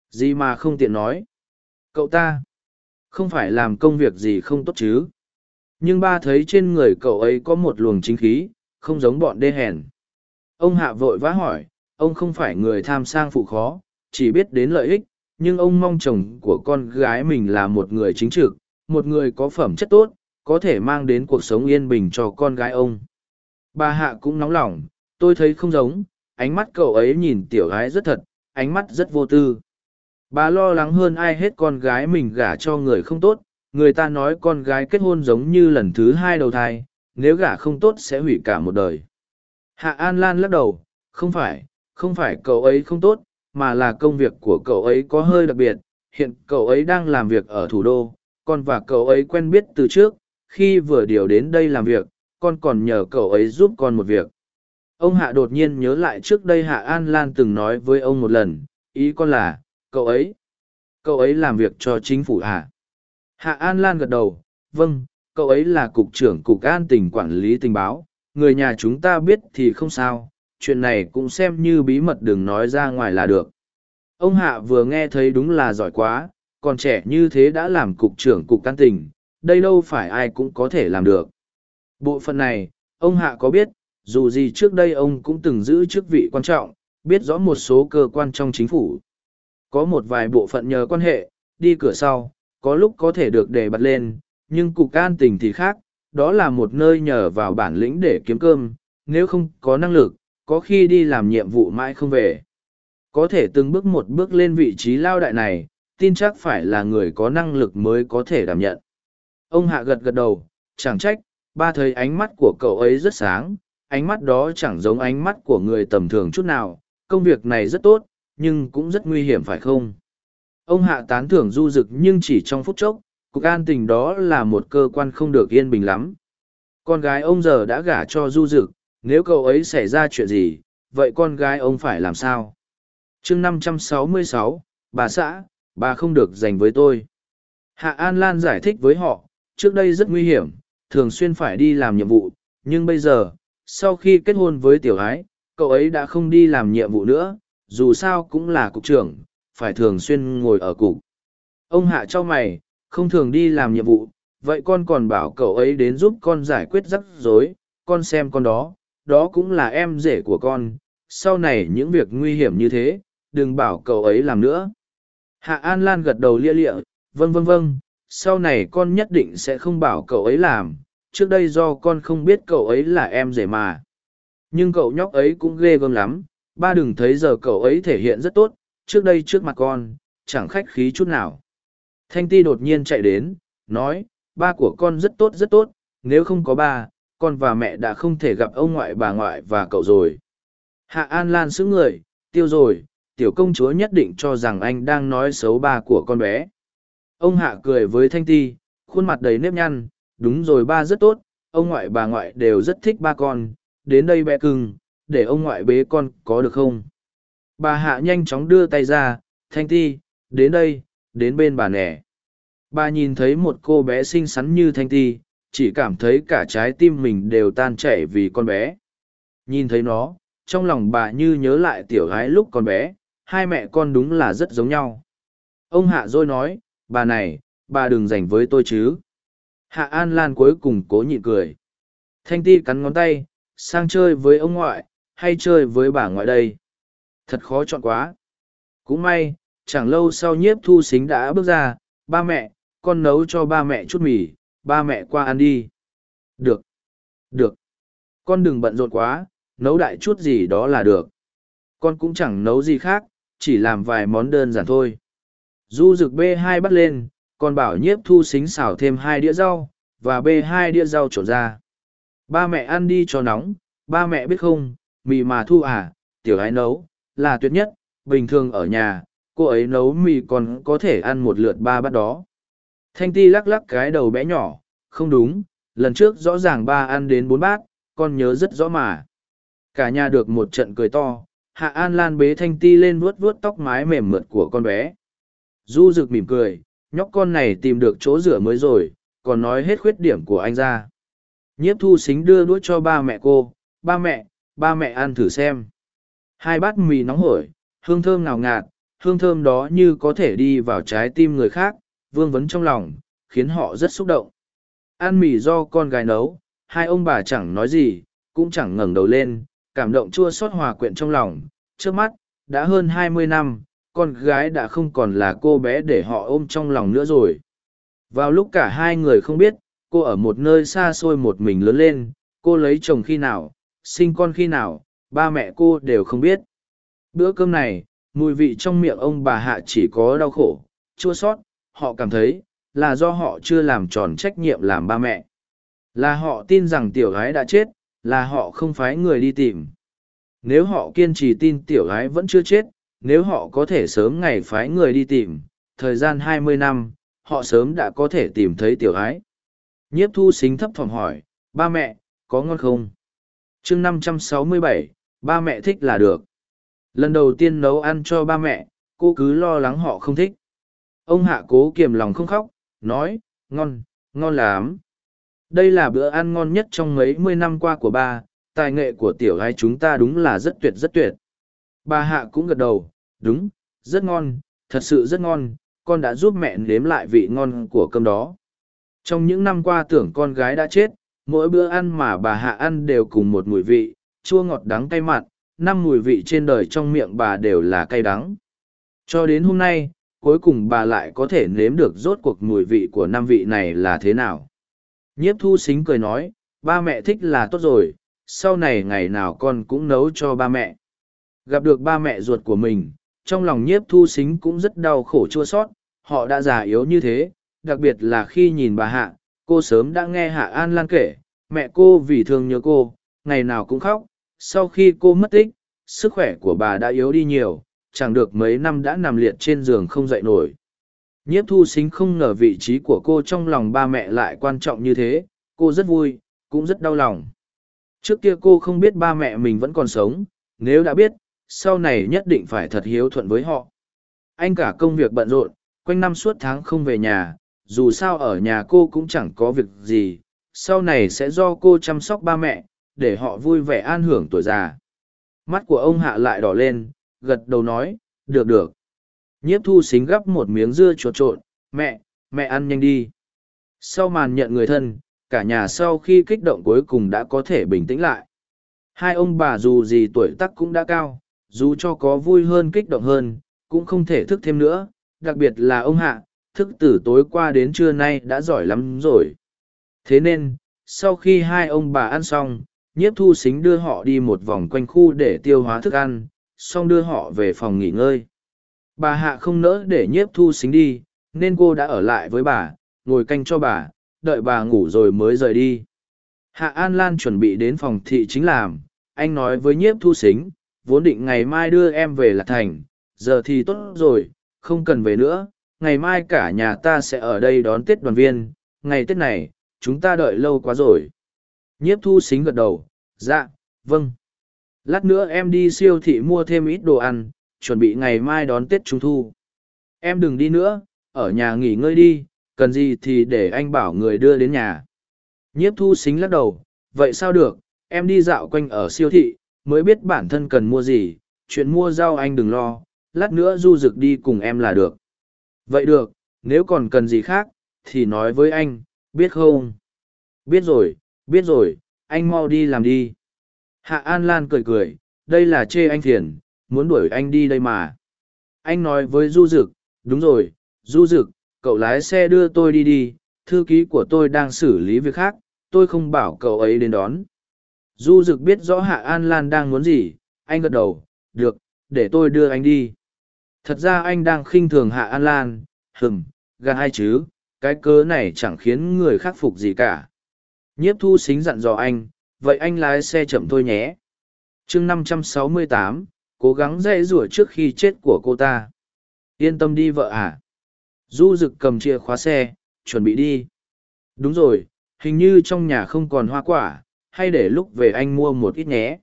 Gì mà không tiện nói? Cậu ta, không phải làm công việc gì không tốt chứ? Nhưng ba thấy trên người cậu ấy có một luồng chính khí, không giống bọn đê hèn. Ông Hạ vội vã hỏi, ông không phải người tham sang phụ khó, chỉ biết đến lợi ích, nhưng ông mong chồng của con gái mình là một người chính trực, một người có phẩm chất tốt, có thể mang đến cuộc sống yên bình cho con gái ông. Bà Hạ cũng nóng lòng, tôi thấy không giống, ánh mắt cậu ấy nhìn tiểu gái rất thật, ánh mắt rất vô tư. Bà lo lắng hơn ai hết con gái mình gả cho người không tốt, người ta nói con gái kết hôn giống như lần thứ hai đầu thai, nếu gả không tốt sẽ hủy cả một đời. Hạ An Lan lắc đầu, không phải, không phải cậu ấy không tốt, mà là công việc của cậu ấy có hơi đặc biệt. Hiện cậu ấy đang làm việc ở thủ đô, con và cậu ấy quen biết từ trước, khi vừa điều đến đây làm việc, con còn nhờ cậu ấy giúp con một việc. Ông Hạ đột nhiên nhớ lại trước đây Hạ An Lan từng nói với ông một lần, ý con là, cậu ấy, cậu ấy làm việc cho chính phủ Hạ. Hạ An Lan gật đầu, vâng, cậu ấy là cục trưởng cục an tỉnh quản lý tình báo, người nhà chúng ta biết thì không sao, chuyện này cũng xem như bí mật đừng nói ra ngoài là được. Ông Hạ vừa nghe thấy đúng là giỏi quá, còn trẻ như thế đã làm cục trưởng cục can tình, đây đâu phải ai cũng có thể làm được. Bộ phận này, ông Hạ có biết, dù gì trước đây ông cũng từng giữ chức vị quan trọng, biết rõ một số cơ quan trong chính phủ. Có một vài bộ phận nhờ quan hệ, đi cửa sau, có lúc có thể được đề bật lên, nhưng cục an tình thì khác, đó là một nơi nhờ vào bản lĩnh để kiếm cơm, nếu không có năng lực, có khi đi làm nhiệm vụ mãi không về. Có thể từng bước một bước lên vị trí lao đại này, tin chắc phải là người có năng lực mới có thể đảm nhận. Ông Hạ gật gật đầu, chẳng trách, ba thấy ánh mắt của cậu ấy rất sáng, ánh mắt đó chẳng giống ánh mắt của người tầm thường chút nào, công việc này rất tốt, nhưng cũng rất nguy hiểm phải không? Ông Hạ tán thưởng du dực nhưng chỉ trong phút chốc, cục an tình đó là một cơ quan không được yên bình lắm. Con gái ông giờ đã gả cho du dực, nếu cậu ấy xảy ra chuyện gì, vậy con gái ông phải làm sao? chương 566, bà xã, bà không được dành với tôi. Hạ An Lan giải thích với họ, trước đây rất nguy hiểm, thường xuyên phải đi làm nhiệm vụ, nhưng bây giờ, sau khi kết hôn với tiểu ái, cậu ấy đã không đi làm nhiệm vụ nữa, dù sao cũng là cục trưởng, phải thường xuyên ngồi ở cục. Ông Hạ cho mày, không thường đi làm nhiệm vụ, vậy con còn bảo cậu ấy đến giúp con giải quyết rắc rối, con xem con đó, đó cũng là em rể của con, sau này những việc nguy hiểm như thế, đừng bảo cậu ấy làm nữa. Hạ An Lan gật đầu lia lịa, vâng vâng vâng, sau này con nhất định sẽ không bảo cậu ấy làm, trước đây do con không biết cậu ấy là em rể mà. Nhưng cậu nhóc ấy cũng ghê gớm lắm, ba đừng thấy giờ cậu ấy thể hiện rất tốt, trước đây trước mặt con, chẳng khách khí chút nào. Thanh ti đột nhiên chạy đến, nói, ba của con rất tốt rất tốt, nếu không có ba, con và mẹ đã không thể gặp ông ngoại bà ngoại và cậu rồi. Hạ An Lan sững người, tiêu rồi, tiểu công chúa nhất định cho rằng anh đang nói xấu ba của con bé. Ông Hạ cười với Thanh Ti, khuôn mặt đầy nếp nhăn, đúng rồi ba rất tốt, ông ngoại bà ngoại đều rất thích ba con, đến đây bé cưng, để ông ngoại bế con có được không? Bà Hạ nhanh chóng đưa tay ra, Thanh Ti, đến đây, đến bên bà nẻ. Bà nhìn thấy một cô bé xinh xắn như Thanh Ti, chỉ cảm thấy cả trái tim mình đều tan chảy vì con bé. Nhìn thấy nó, trong lòng bà như nhớ lại tiểu gái lúc con bé, hai mẹ con đúng là rất giống nhau. Ông Hạ rồi nói, bà này, bà đừng giành với tôi chứ. Hạ An Lan cuối cùng cố nhịn cười. Thanh Ti cắn ngón tay, sang chơi với ông ngoại, hay chơi với bà ngoại đây. Thật khó chọn quá. Cũng may, chẳng lâu sau nhiếp thu xính đã bước ra ba mẹ con nấu cho ba mẹ chút mì ba mẹ qua ăn đi. Được. Được. Con đừng bận rộn quá, nấu đại chút gì đó là được. Con cũng chẳng nấu gì khác, chỉ làm vài món đơn giản thôi. Du rực bê hai bắt lên còn bảo nhiếp thu xính xào thêm hai đĩa rau, và bê hai đĩa rau trộn ra. Ba mẹ ăn đi cho nóng, ba mẹ biết không, mì mà thu à tiểu ái nấu, là tuyệt nhất. Bình thường ở nhà, cô ấy nấu mì còn có thể ăn một lượt ba bát đó thanh ti lắc lắc cái đầu bé nhỏ, không đúng, lần trước rõ ràng ba ăn đến bốn bát, con nhớ rất rõ mà. Cả nhà được một trận cười to, hạ an lan bế thanh ti lên vuốt vuốt tóc mái mềm mượt của con bé. Du rực mỉm cười, nhóc con này tìm được chỗ rửa mới rồi, còn nói hết khuyết điểm của anh ra. Nhiếp thu xính đưa đũa cho ba mẹ cô, ba mẹ ba mẹ ăn thử xem. Hai bát mì nóng hổi, hương thơm ngào ngạt, hương thơm đó như có thể đi vào trái tim người khác vương vấn trong lòng, khiến họ rất xúc động. Ăn mì do con gái nấu, hai ông bà chẳng nói gì, cũng chẳng ngẩng đầu lên, cảm động chua xót hòa quyện trong lòng. Trước mắt, đã hơn hai mươi năm, con gái đã không còn là cô bé để họ ôm trong lòng nữa rồi. Vào lúc cả hai người không biết, cô ở một nơi xa xôi một mình lớn lên, cô lấy chồng khi nào, sinh con khi nào, ba mẹ cô đều không biết. Bữa cơm này, mùi vị trong miệng ông bà hạ chỉ có đau khổ, chua xót họ cảm thấy là do họ chưa làm tròn trách nhiệm làm ba mẹ. Là họ tin rằng tiểu gái đã chết, là họ không phái người đi tìm. Nếu họ kiên trì tin tiểu gái vẫn chưa chết, nếu họ có thể sớm ngày phái người đi tìm, thời gian hai mươi năm, họ sớm đã có thể tìm thấy tiểu gái. Nhiếp thu xính thấp thỏm hỏi, ba mẹ, có ngon không? Chương năm trăm sáu mươi bảy, ba mẹ thích là được. Lần đầu tiên nấu ăn cho ba mẹ, cô cứ lo lắng họ không thích ông hạ cố kiềm lòng không khóc, nói, ngon ngon lắm. Đây là bữa ăn ngon nhất trong mấy mươi năm qua của ba, tài nghệ của tiểu gái chúng ta đúng là rất tuyệt rất tuyệt. Bà hạ cũng gật đầu, đúng, rất ngon, thật sự rất ngon, con đã giúp mẹ nếm lại vị ngon của cơm đó. Trong những năm qua tưởng con gái đã chết, mỗi bữa ăn mà bà hạ ăn đều cùng một mùi vị, chua ngọt đắng cay mặn, năm mùi vị trên đời trong miệng bà đều là cay đắng. Cho đến hôm nay cuối cùng bà lại có thể nếm được rốt cuộc mùi vị của năm vị này là thế nào. Nhiếp thu xính cười nói, ba mẹ thích là tốt rồi, sau này ngày nào con cũng nấu cho ba mẹ. Gặp được ba mẹ ruột của mình, trong lòng nhiếp thu xính cũng rất đau khổ chua sót, họ đã già yếu như thế, đặc biệt là khi nhìn bà hạ, cô sớm đã nghe hạ an lan kể, mẹ cô vì thương nhớ cô, ngày nào cũng khóc, sau khi cô mất tích, sức khỏe của bà đã yếu đi nhiều chẳng được mấy năm đã nằm liệt trên giường không dậy nổi. Nhiếp thu xính không ngờ vị trí của cô trong lòng ba mẹ lại quan trọng như thế, cô rất vui, cũng rất đau lòng. Trước kia cô không biết ba mẹ mình vẫn còn sống, nếu đã biết, sau này nhất định phải thật hiếu thuận với họ. Anh cả công việc bận rộn, quanh năm suốt tháng không về nhà, dù sao ở nhà cô cũng chẳng có việc gì, sau này sẽ do cô chăm sóc ba mẹ, để họ vui vẻ an hưởng tuổi già. Mắt của ông hạ lại đỏ lên gật đầu nói, được được. Nhiếp thu xính gắp một miếng dưa chuột trộn, mẹ mẹ ăn nhanh đi. Sau màn nhận người thân, cả nhà sau khi kích động cuối cùng đã có thể bình tĩnh lại. Hai ông bà dù gì tuổi tắc cũng đã cao, dù cho có vui hơn kích động hơn, cũng không thể thức thêm nữa, đặc biệt là ông hạ, thức từ tối qua đến trưa nay đã giỏi lắm rồi. Thế nên, sau khi hai ông bà ăn xong, nhiếp thu xính đưa họ đi một vòng quanh khu để tiêu hóa thức ăn xong đưa họ về phòng nghỉ ngơi. Bà hạ không nỡ để nhiếp thu xính đi, nên cô đã ở lại với bà, ngồi canh cho bà, đợi bà ngủ rồi mới rời đi. Hạ an lan chuẩn bị đến phòng thị chính làm, anh nói với nhiếp thu xính, vốn định ngày mai đưa em về lạc thành, giờ thì tốt rồi, không cần về nữa, ngày mai cả nhà ta sẽ ở đây đón tết đoàn viên, ngày tết này, chúng ta đợi lâu quá rồi. Nhiếp thu xính gật đầu dạ vâng lát nữa em đi siêu thị mua thêm ít đồ ăn, chuẩn bị ngày mai đón tết trung thu. Em đừng đi nữa, ở nhà nghỉ ngơi đi, cần gì thì để anh bảo người đưa đến nhà. Nhiếp thu xính lắc đầu, vậy sao được, em đi dạo quanh ở siêu thị, mới biết bản thân cần mua gì, chuyện mua rau anh đừng lo, lát nữa du rực đi cùng em là được. Vậy được, nếu còn cần gì khác, thì nói với anh, biết không? Biết rồi biết rồi, anh mau đi làm đi hạ an lan cười cười đây là chê anh Thiền muốn đuổi anh đi đây mà Anh nói với Du Dực, đúng rồi, Du Dực, cậu lái xe đưa tôi đi đi, thư ký của tôi đang xử lý việc khác, tôi không bảo cậu ấy đến đón. Du Dực biết rõ Hạ An Lan đang muốn gì, anh gật đầu, được, để tôi đưa anh đi. Thật ra anh đang khinh thường Hạ An Lan, hừng, gan ai chứ, cái cớ này chẳng khiến người khắc phục gì cả. Nhiếp thu xính dặn dò anh, vậy anh lái xe chậm thôi nhé. chương năm trăm sáu mươi tám, cố gắng dễ rủa trước khi chết của cô ta. Yên tâm đi vợ à. Du rực cầm chìa khóa xe, chuẩn bị đi. Đúng rồi, hình như trong nhà không còn hoa quả, hay để lúc về anh mua một ít nhé.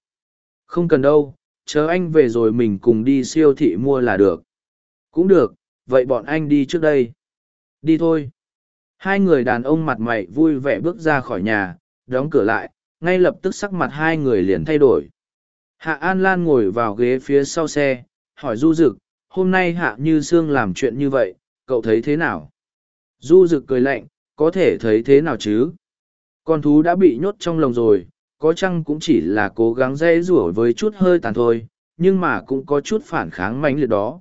Không cần đâu, chờ anh về rồi mình cùng đi siêu thị mua là được. Cũng được, vậy bọn anh đi trước đây. Đi thôi. Hai người đàn ông mặt mày vui vẻ bước ra khỏi nhà, đóng cửa lại, ngay lập tức sắc mặt hai người liền thay đổi. Hạ An Lan ngồi vào ghế phía sau xe, hỏi Du Dực, hôm nay Hạ Như Sương làm chuyện như vậy, cậu thấy thế nào? Du Dực cười lạnh, có thể thấy thế nào chứ? Con thú đã bị nhốt trong lồng rồi, có chăng cũng chỉ là cố gắng dễ rủa với chút hơi tàn thôi, nhưng mà cũng có chút phản kháng mãnh liệt đó.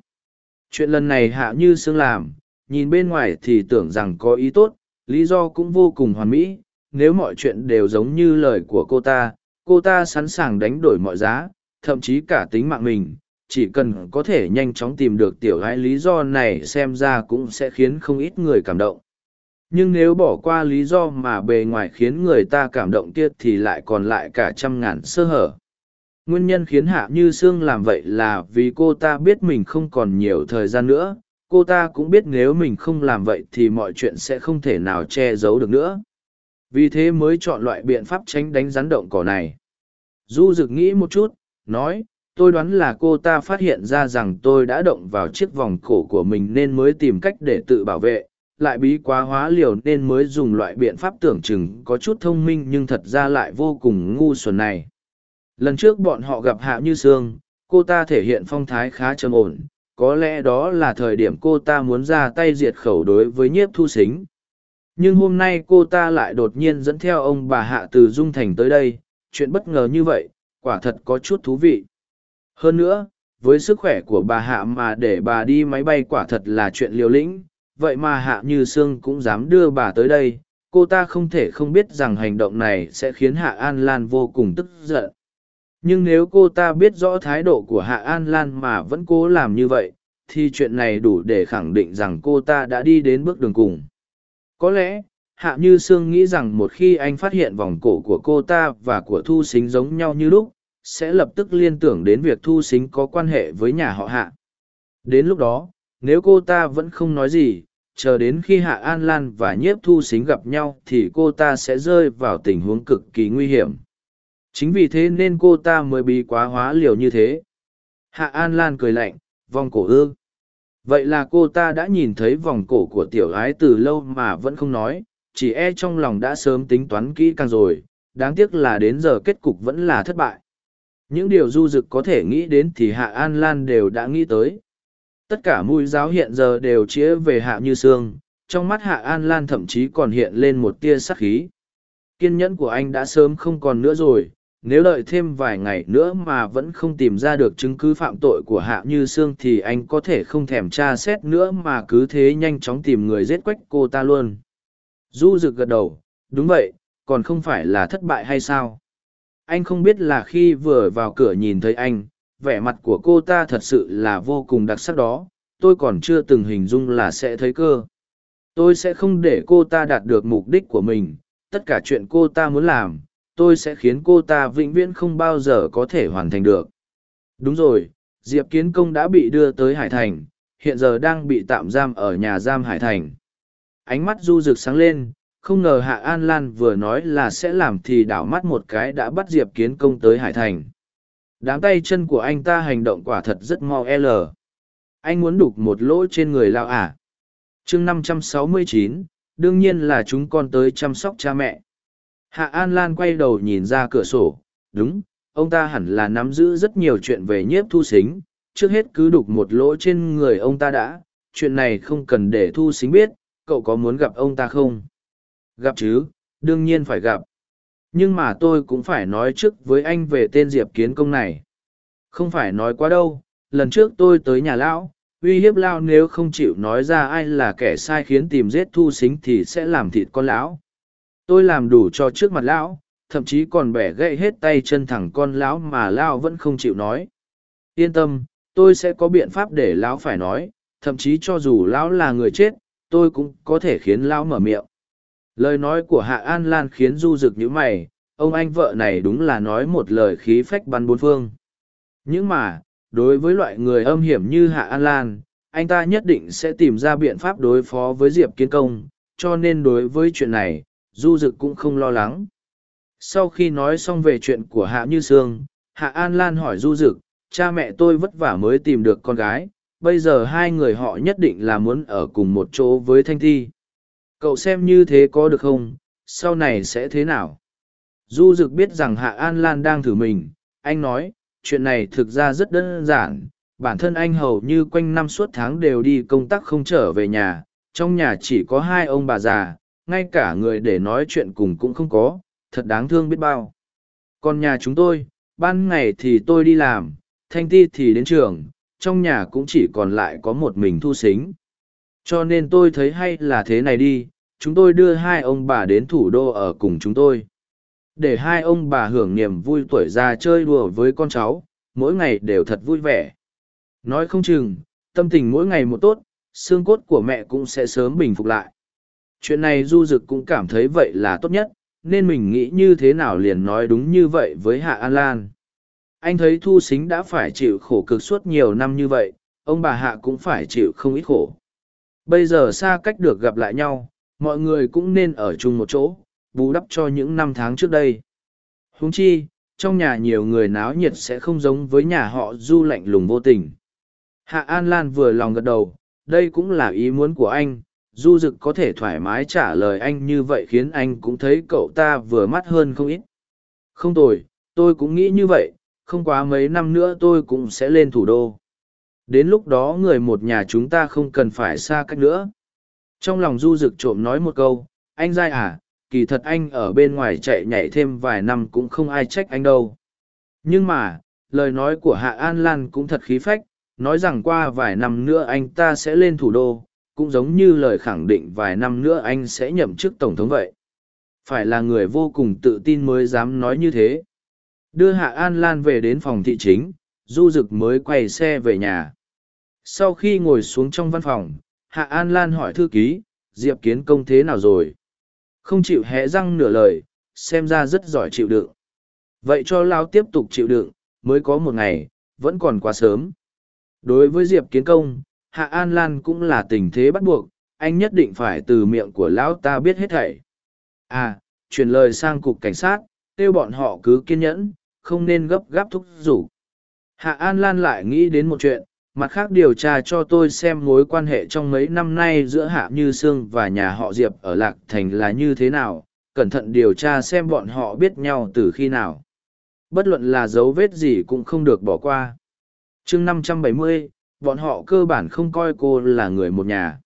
Chuyện lần này Hạ Như Sương làm, nhìn bên ngoài thì tưởng rằng có ý tốt, lý do cũng vô cùng hoàn mỹ, nếu mọi chuyện đều giống như lời của cô ta, cô ta sẵn sàng đánh đổi mọi giá, thậm chí cả tính mạng mình, chỉ cần có thể nhanh chóng tìm được tiểu gái lý do này xem ra cũng sẽ khiến không ít người cảm động. Nhưng nếu bỏ qua lý do mà bề ngoài khiến người ta cảm động kia thì lại còn lại cả trăm ngàn sơ hở. Nguyên nhân khiến Hạ Như Sương làm vậy là vì cô ta biết mình không còn nhiều thời gian nữa, cô ta cũng biết nếu mình không làm vậy thì mọi chuyện sẽ không thể nào che giấu được nữa vì thế mới chọn loại biện pháp tránh đánh rắn động cỏ này. Du rực nghĩ một chút, nói, tôi đoán là cô ta phát hiện ra rằng tôi đã động vào chiếc vòng cổ của mình nên mới tìm cách để tự bảo vệ, lại bí quá hóa liều nên mới dùng loại biện pháp tưởng chừng có chút thông minh nhưng thật ra lại vô cùng ngu xuẩn này. Lần trước bọn họ gặp hạ như sương, cô ta thể hiện phong thái khá trầm ổn, có lẽ đó là thời điểm cô ta muốn ra tay diệt khẩu đối với nhiếp thu xính nhưng hôm nay cô ta lại đột nhiên dẫn theo ông bà hạ từ dung thành tới đây, chuyện bất ngờ như vậy, quả thật có chút thú vị. Hơn nữa, với sức khỏe của bà hạ mà để bà đi máy bay quả thật là chuyện liều lĩnh, vậy mà hạ như sương cũng dám đưa bà tới đây, cô ta không thể không biết rằng hành động này sẽ khiến hạ an lan vô cùng tức giận. Nhưng nếu cô ta biết rõ thái độ của hạ an lan mà vẫn cố làm như vậy, thì chuyện này đủ để khẳng định rằng cô ta đã đi đến bước đường cùng có lẽ, hạ như sương nghĩ rằng một khi anh phát hiện vòng cổ của cô ta và của thu xính giống nhau như lúc, sẽ lập tức liên tưởng đến việc thu xính có quan hệ với nhà họ hạ. Đến lúc đó, nếu cô ta vẫn không nói gì, chờ đến khi hạ an lan và nhiếp thu xính gặp nhau thì cô ta sẽ rơi vào tình huống cực kỳ nguy hiểm. Chính vì thế nên cô ta mới bị quá hóa liều như thế. Hạ an lan cười lạnh, vòng cổ ư? Vậy là cô ta đã nhìn thấy vòng cổ của tiểu ái từ lâu mà vẫn không nói, chỉ e trong lòng đã sớm tính toán kỹ càng rồi, đáng tiếc là đến giờ kết cục vẫn là thất bại. Những điều du dực có thể nghĩ đến thì hạ an lan đều đã nghĩ tới. Tất cả mũi giáo hiện giờ đều chĩa về hạ như sương, trong mắt hạ an lan thậm chí còn hiện lên một tia sắc khí. Kiên nhẫn của anh đã sớm không còn nữa rồi nếu đợi thêm vài ngày nữa mà vẫn không tìm ra được chứng cứ phạm tội của hạ như sương thì anh có thể không thèm tra xét nữa mà cứ thế nhanh chóng tìm người giết quách cô ta luôn. Du rực gật đầu, đúng vậy, còn không phải là thất bại hay sao? Anh không biết là khi vừa vào cửa nhìn thấy anh, vẻ mặt của cô ta thật sự là vô cùng đặc sắc đó. Tôi còn chưa từng hình dung là sẽ thấy cơ. Tôi sẽ không để cô ta đạt được mục đích của mình, tất cả chuyện cô ta muốn làm tôi sẽ khiến cô ta vĩnh viễn không bao giờ có thể hoàn thành được. Đúng rồi, diệp kiến công đã bị đưa tới hải thành, hiện giờ đang bị tạm giam ở nhà giam hải thành. Ánh mắt du rực sáng lên, không ngờ hạ an lan vừa nói là sẽ làm thì đảo mắt một cái đã bắt diệp kiến công tới hải thành. Đám tay chân của anh ta hành động quả thật rất mau l. Anh muốn đục một lỗ trên người lao ả à. chương năm trăm sáu mươi chín, đương nhiên là chúng con tới chăm sóc cha mẹ. Hạ An Lan quay đầu nhìn ra cửa sổ, đúng, ông ta hẳn là nắm giữ rất nhiều chuyện về nhiếp thu xính, trước hết cứ đục một lỗ trên người ông ta đã, chuyện này không cần để thu xính biết, cậu có muốn gặp ông ta không? Gặp chứ, đương nhiên phải gặp. Nhưng mà tôi cũng phải nói trước với anh về tên Diệp Kiến Công này. Không phải nói quá đâu, lần trước tôi tới nhà lão, uy hiếp lão nếu không chịu nói ra ai là kẻ sai khiến tìm giết thu xính thì sẽ làm thịt con lão tôi làm đủ cho trước mặt lão, thậm chí còn bẻ gãy hết tay chân thẳng con lão mà lão vẫn không chịu nói. Yên tâm, tôi sẽ có biện pháp để lão phải nói, thậm chí cho dù lão là người chết, tôi cũng có thể khiến lão mở miệng. Lời nói của hạ an lan khiến du rực nhữ mày, ông anh vợ này đúng là nói một lời khí phách bắn bốn phương. Nhưng mà, đối với loại người âm hiểm như hạ an lan, anh ta nhất định sẽ tìm ra biện pháp đối phó với diệp kiến công, cho nên đối với chuyện này du dực cũng không lo lắng. Sau khi nói xong về chuyện của hạ như sương, hạ an lan hỏi du dực, cha mẹ tôi vất vả mới tìm được con gái, bây giờ hai người họ nhất định là muốn ở cùng một chỗ với thanh thi. Cậu xem như thế có được không? Sau này sẽ thế nào? Du dực biết rằng hạ an lan đang thử mình. Anh nói, chuyện này thực ra rất đơn giản. Bản thân anh hầu như quanh năm suốt tháng đều đi công tác không trở về nhà. Trong nhà chỉ có hai ông bà già ngay cả người để nói chuyện cùng cũng không có, thật đáng thương biết bao. Còn nhà chúng tôi, ban ngày thì tôi đi làm, thanh ti thì đến trường, trong nhà cũng chỉ còn lại có một mình thu xính. Cho nên tôi thấy hay là thế này đi, chúng tôi đưa hai ông bà đến thủ đô ở cùng chúng tôi. Để hai ông bà hưởng niềm vui tuổi già chơi đùa với con cháu, mỗi ngày đều thật vui vẻ. Nói không chừng, tâm tình mỗi ngày một tốt, xương cốt của mẹ cũng sẽ sớm bình phục lại chuyện này du dực cũng cảm thấy vậy là tốt nhất, nên mình nghĩ như thế nào liền nói đúng như vậy với hạ an lan. Anh thấy thu xính đã phải chịu khổ cực suốt nhiều năm như vậy, ông bà hạ cũng phải chịu không ít khổ. Bây giờ xa cách được gặp lại nhau, mọi người cũng nên ở chung một chỗ, bù đắp cho những năm tháng trước đây. Huống chi, trong nhà nhiều người náo nhiệt sẽ không giống với nhà họ du lạnh lùng vô tình. Hạ an lan vừa lòng gật đầu, đây cũng là ý muốn của anh du dực có thể thoải mái trả lời anh như vậy khiến anh cũng thấy cậu ta vừa mắt hơn không ít. Không tồi, tôi cũng nghĩ như vậy, không quá mấy năm nữa tôi cũng sẽ lên thủ đô. Đến lúc đó người một nhà chúng ta không cần phải xa cách nữa. Trong lòng du Dực trộm nói một câu, anh dai à kỳ thật anh ở bên ngoài chạy nhảy thêm vài năm cũng không ai trách anh đâu. Nhưng mà, lời nói của hạ an lan cũng thật khí phách, nói rằng qua vài năm nữa anh ta sẽ lên thủ đô cũng giống như lời khẳng định vài năm nữa anh sẽ nhậm chức tổng thống vậy. Phải là người vô cùng tự tin mới dám nói như thế. Đưa hạ an lan về đến phòng thị chính, du rực mới quay xe về nhà. Sau khi ngồi xuống trong văn phòng, hạ an lan hỏi thư ký, diệp kiến công thế nào rồi? Không chịu hé răng nửa lời, xem ra rất giỏi chịu đựng. Vậy cho lao tiếp tục chịu đựng, mới có một ngày, vẫn còn quá sớm. Đối với diệp kiến công hạ an lan cũng là tình thế bắt buộc, anh nhất định phải từ miệng của lão ta biết hết thảy. À chuyển lời sang cục cảnh sát, kêu bọn họ cứ kiên nhẫn, không nên gấp gáp thúc giục. Hạ an lan lại nghĩ đến một chuyện, mặt khác điều tra cho tôi xem mối quan hệ trong mấy năm nay giữa hạ như sương và nhà họ diệp ở lạc thành là như thế nào, cẩn thận điều tra xem bọn họ biết nhau từ khi nào. Bất luận là dấu vết gì cũng không được bỏ qua. Chương năm trăm bảy mươi bọn họ cơ bản không coi cô là người một nhà.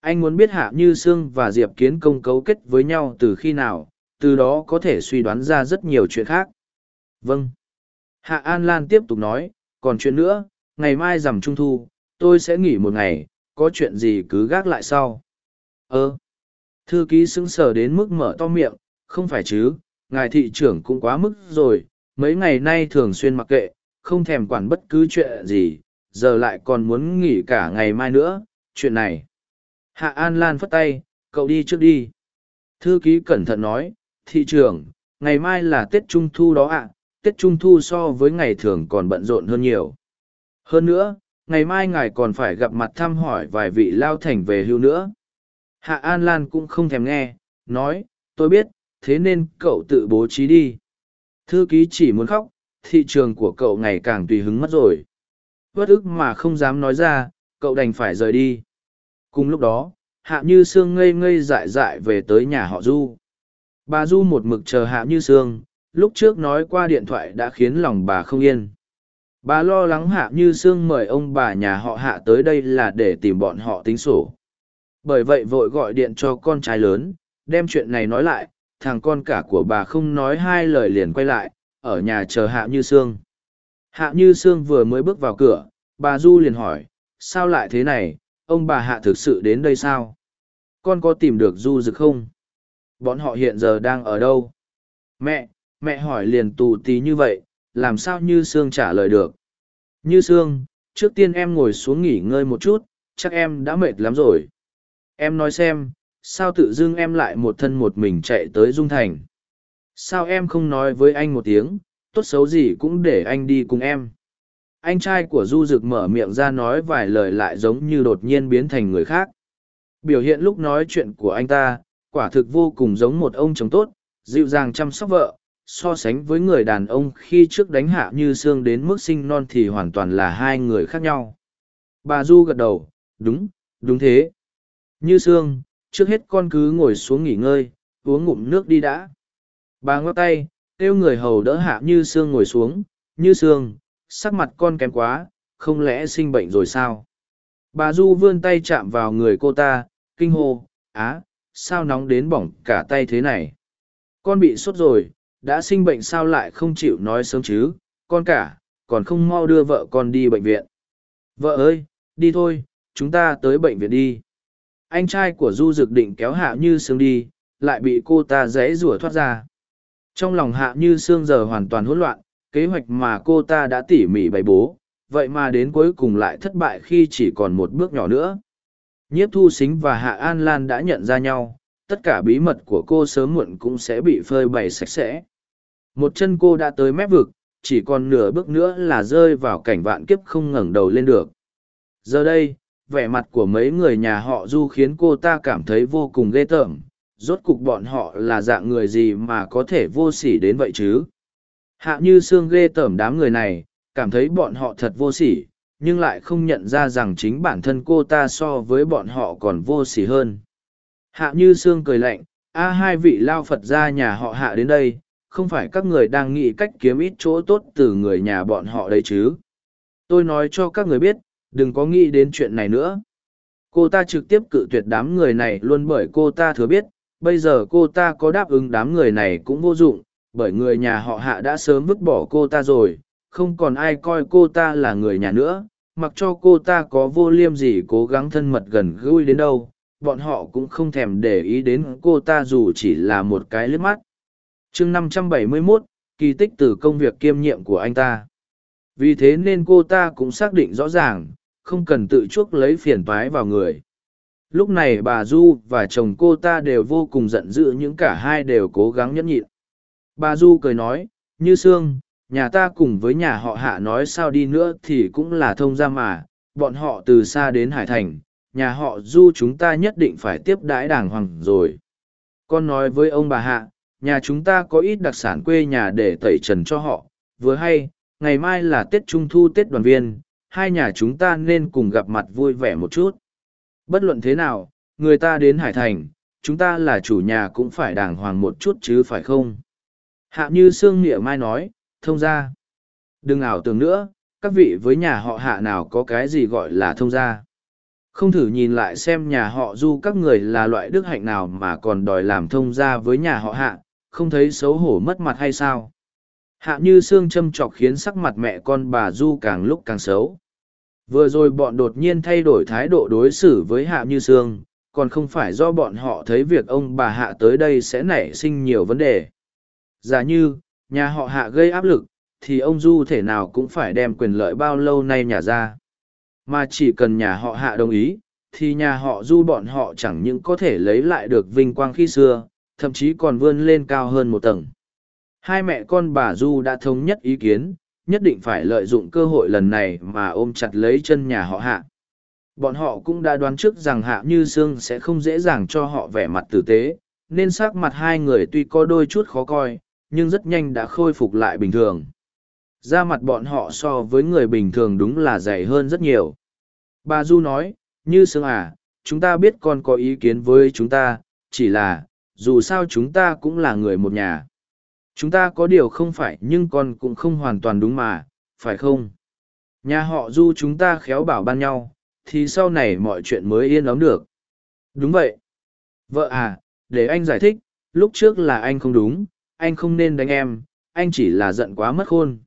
Anh muốn biết hạ như sương và diệp kiến công cấu kết với nhau từ khi nào, từ đó có thể suy đoán ra rất nhiều chuyện khác. Vâng. Hạ an lan tiếp tục nói, còn chuyện nữa, ngày mai rằm trung thu, tôi sẽ nghỉ một ngày, có chuyện gì cứ gác lại sau. Ơ. Thư ký sững sờ đến mức mở to miệng, không phải chứ, ngài thị trưởng cũng quá mức rồi, mấy ngày nay thường xuyên mặc kệ, không thèm quản bất cứ chuyện gì giờ lại còn muốn nghỉ cả ngày mai nữa, chuyện này. Hạ an lan phất tay, cậu đi trước đi. Thư ký cẩn thận nói, thị trưởng, ngày mai là tết trung thu đó ạ, tết trung thu so với ngày thường còn bận rộn hơn nhiều. Hơn nữa, ngày mai ngài còn phải gặp mặt thăm hỏi vài vị lao thành về hưu nữa. Hạ an lan cũng không thèm nghe, nói, tôi biết, thế nên cậu tự bố trí đi. Thư ký chỉ muốn khóc, thị trường của cậu ngày càng tùy hứng mất rồi bất ức mà không dám nói ra, cậu đành phải rời đi. Cùng lúc đó, hạ như sương ngây ngây dại dại về tới nhà họ du. Bà du một mực chờ hạ như sương, lúc trước nói qua điện thoại đã khiến lòng bà không yên. Bà lo lắng hạ như sương mời ông bà nhà họ hạ tới đây là để tìm bọn họ tính sổ. Bởi vậy vội gọi điện cho con trai lớn, đem chuyện này nói lại, thằng con cả của bà không nói hai lời liền quay lại, ở nhà chờ hạ như sương hạ như sương vừa mới bước vào cửa bà du liền hỏi sao lại thế này, ông bà hạ thực sự đến đây sao? Con có tìm được du dực không? Bọn họ hiện giờ đang ở đâu? Mẹ, mẹ hỏi liền tù tí như vậy, làm sao Như Sương trả lời được? Như Sương, trước tiên em ngồi xuống nghỉ ngơi một chút, chắc em đã mệt lắm rồi. Em nói xem, sao tự dưng em lại một thân một mình chạy tới Dung Thành? Sao em không nói với anh một tiếng, tốt xấu gì cũng để anh đi cùng em? Anh trai của Du Dực mở miệng ra nói vài lời lại giống như đột nhiên biến thành người khác. Biểu hiện lúc nói chuyện của anh ta, quả thực vô cùng giống một ông chồng tốt, dịu dàng chăm sóc vợ, so sánh với người đàn ông khi trước đánh hạ như xương đến mức sinh non thì hoàn toàn là hai người khác nhau. Bà Du gật đầu, đúng, đúng thế. Như xương, trước hết con cứ ngồi xuống nghỉ ngơi, uống ngụm nước đi đã. Bà ngót tay, kêu người hầu đỡ hạ như xương ngồi xuống, như xương, sắc mặt con kém quá, không lẽ sinh bệnh rồi sao? Bà Du vươn tay chạm vào người cô ta, kinh hô, á, sao nóng đến bỏng cả tay thế này? Con bị sốt rồi, đã sinh bệnh sao lại không chịu nói sớm chứ, con cả, còn không mau đưa vợ con đi bệnh viện. Vợ ơi, đi thôi, chúng ta tới bệnh viện đi. Anh trai của Du Dực định kéo Hạ Như Sương đi, lại bị cô ta dễ rủa thoát ra. Trong lòng Hạ Như Sương giờ hoàn toàn hỗn loạn, kế hoạch mà cô ta đã tỉ mỉ bày bố, vậy mà đến cuối cùng lại thất bại khi chỉ còn một bước nhỏ nữa. Nhiếp thu xính và Hạ An Lan đã nhận ra nhau, tất cả bí mật của cô sớm muộn cũng sẽ bị phơi bày sạch sẽ. Một chân cô đã tới mép vực, chỉ còn nửa bước nữa là rơi vào cảnh vạn kiếp không ngẩng đầu lên được. Giờ đây, vẻ mặt của mấy người nhà họ Du khiến cô ta cảm thấy vô cùng ghê tởm. Rốt cục bọn họ là dạng người gì mà có thể vô sỉ đến vậy chứ? Hạ như xương ghê tởm đám người này, cảm thấy bọn họ thật vô sỉ, nhưng lại không nhận ra rằng chính bản thân cô ta so với bọn họ còn vô sỉ hơn. Hạ như xương cười lạnh, a hai vị lao Phật ra nhà họ hạ đến đây, không phải các người đang nghĩ cách kiếm ít chỗ tốt từ người nhà bọn họ đấy chứ. Tôi nói cho các người biết, đừng có nghĩ đến chuyện này nữa. Cô ta trực tiếp cự tuyệt đám người này luôn bởi cô ta thừa biết, bây giờ cô ta có đáp ứng đám người này cũng vô dụng, bởi người nhà họ hạ đã sớm vứt bỏ cô ta rồi, không còn ai coi cô ta là người nhà nữa, mặc cho cô ta có vô liêm gì cố gắng thân mật gần gũi đến đâu, bọn họ cũng không thèm để ý đến cô ta dù chỉ là một cái liếc mắt chương 571, kỳ tích từ công việc kiêm nhiệm của anh ta. Vì thế nên cô ta cũng xác định rõ ràng, không cần tự chuốc lấy phiền toái vào người. Lúc này bà Du và chồng cô ta đều vô cùng giận dữ những cả hai đều cố gắng nhẫn nhịn. Bà Du cười nói, như Sương, nhà ta cùng với nhà họ hạ nói sao đi nữa thì cũng là thông gia mà, bọn họ từ xa đến Hải Thành, nhà họ Du chúng ta nhất định phải tiếp đãi đàng hoàng rồi. Con nói với ông bà hạ, nhà chúng ta có ít đặc sản quê nhà để tẩy trần cho họ vừa hay ngày mai là tết trung thu tết đoàn viên hai nhà chúng ta nên cùng gặp mặt vui vẻ một chút bất luận thế nào, người ta đến hải thành, chúng ta là chủ nhà cũng phải đàng hoàng một chút chứ phải không? Hạ như sương nghĩa mai nói, thông ra đừng ảo tưởng nữa, các vị với nhà họ hạ nào có cái gì gọi là thông gia? Không thử nhìn lại xem nhà họ du các người là loại đức hạnh nào mà còn đòi làm thông gia với nhà họ hạ, không thấy xấu hổ mất mặt hay sao? Hạ như xương châm chọc khiến sắc mặt mẹ con bà du càng lúc càng xấu vừa rồi bọn đột nhiên thay đổi thái độ đối xử với hạ như sương còn không phải do bọn họ thấy việc ông bà hạ tới đây sẽ nảy sinh nhiều vấn đề giả như nhà họ hạ gây áp lực thì ông du thể nào cũng phải đem quyền lợi bao lâu nay nhà ra mà chỉ cần nhà họ hạ đồng ý thì nhà họ du bọn họ chẳng những có thể lấy lại được vinh quang khi xưa thậm chí còn vươn lên cao hơn một tầng. Hai mẹ con bà Du đã thống nhất ý kiến, nhất định phải lợi dụng cơ hội lần này mà ôm chặt lấy chân nhà họ hạ. Bọn họ cũng đã đoán trước rằng hạ như sương sẽ không dễ dàng cho họ vẻ mặt tử tế, nên sắc mặt hai người tuy có đôi chút khó coi, nhưng rất nhanh đã khôi phục lại bình thường. Da mặt bọn họ so với người bình thường đúng là dày hơn rất nhiều. Bà Du nói, như sương à, chúng ta biết con có ý kiến với chúng ta, chỉ là, dù sao chúng ta cũng là người một nhà. Chúng ta có điều không phải nhưng con cũng không hoàn toàn đúng mà, phải không? Nhà họ du chúng ta khéo bảo ban nhau, thì sau này mọi chuyện mới yên ấm được. Đúng vậy. Vợ à, để anh giải thích, lúc trước là anh không đúng, anh không nên đánh em, anh chỉ là giận quá mất khôn.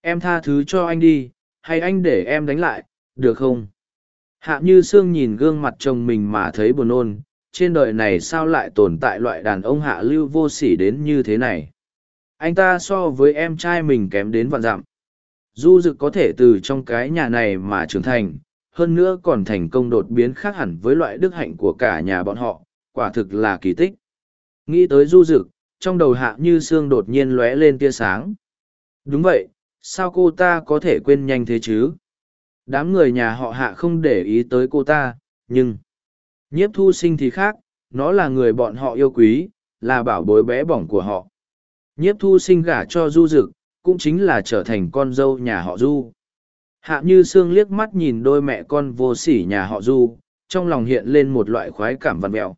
Em tha thứ cho anh đi, hay anh để em đánh lại, được không? Hạ như sương nhìn gương mặt chồng mình mà thấy buồn nôn, trên đời này sao lại tồn tại loại đàn ông hạ lưu vô sỉ đến như thế này. Anh ta so với em trai mình kém đến vạn dặm. Du dực có thể từ trong cái nhà này mà trưởng thành, hơn nữa còn thành công đột biến khác hẳn với loại đức hạnh của cả nhà bọn họ, quả thực là kỳ tích. Nghĩ tới du dực, trong đầu hạ như sương đột nhiên lóe lên tia sáng. Đúng vậy, sao cô ta có thể quên nhanh thế chứ? Đám người nhà họ hạ không để ý tới cô ta, nhưng... Nhiếp thu sinh thì khác, nó là người bọn họ yêu quý, là bảo bối bé bỏng của họ. Nhiếp thu sinh gả cho du dực, cũng chính là trở thành con dâu nhà họ du. Hạ như sương liếc mắt nhìn đôi mẹ con vô sỉ nhà họ du, trong lòng hiện lên một loại khoái cảm văn mẹo.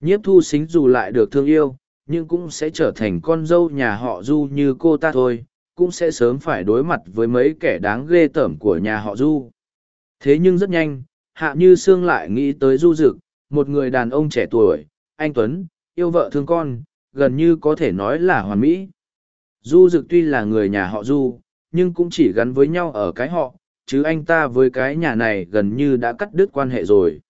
Nhiếp thu sinh dù lại được thương yêu, nhưng cũng sẽ trở thành con dâu nhà họ du như cô ta thôi, cũng sẽ sớm phải đối mặt với mấy kẻ đáng ghê tởm của nhà họ du. Thế nhưng rất nhanh, Hạ Như Sương lại nghĩ tới Du Dực, một người đàn ông trẻ tuổi, anh Tuấn, yêu vợ thương con, gần như có thể nói là hoàn mỹ. Du Dực tuy là người nhà họ Du, nhưng cũng chỉ gắn với nhau ở cái họ, chứ anh ta với cái nhà này gần như đã cắt đứt quan hệ rồi.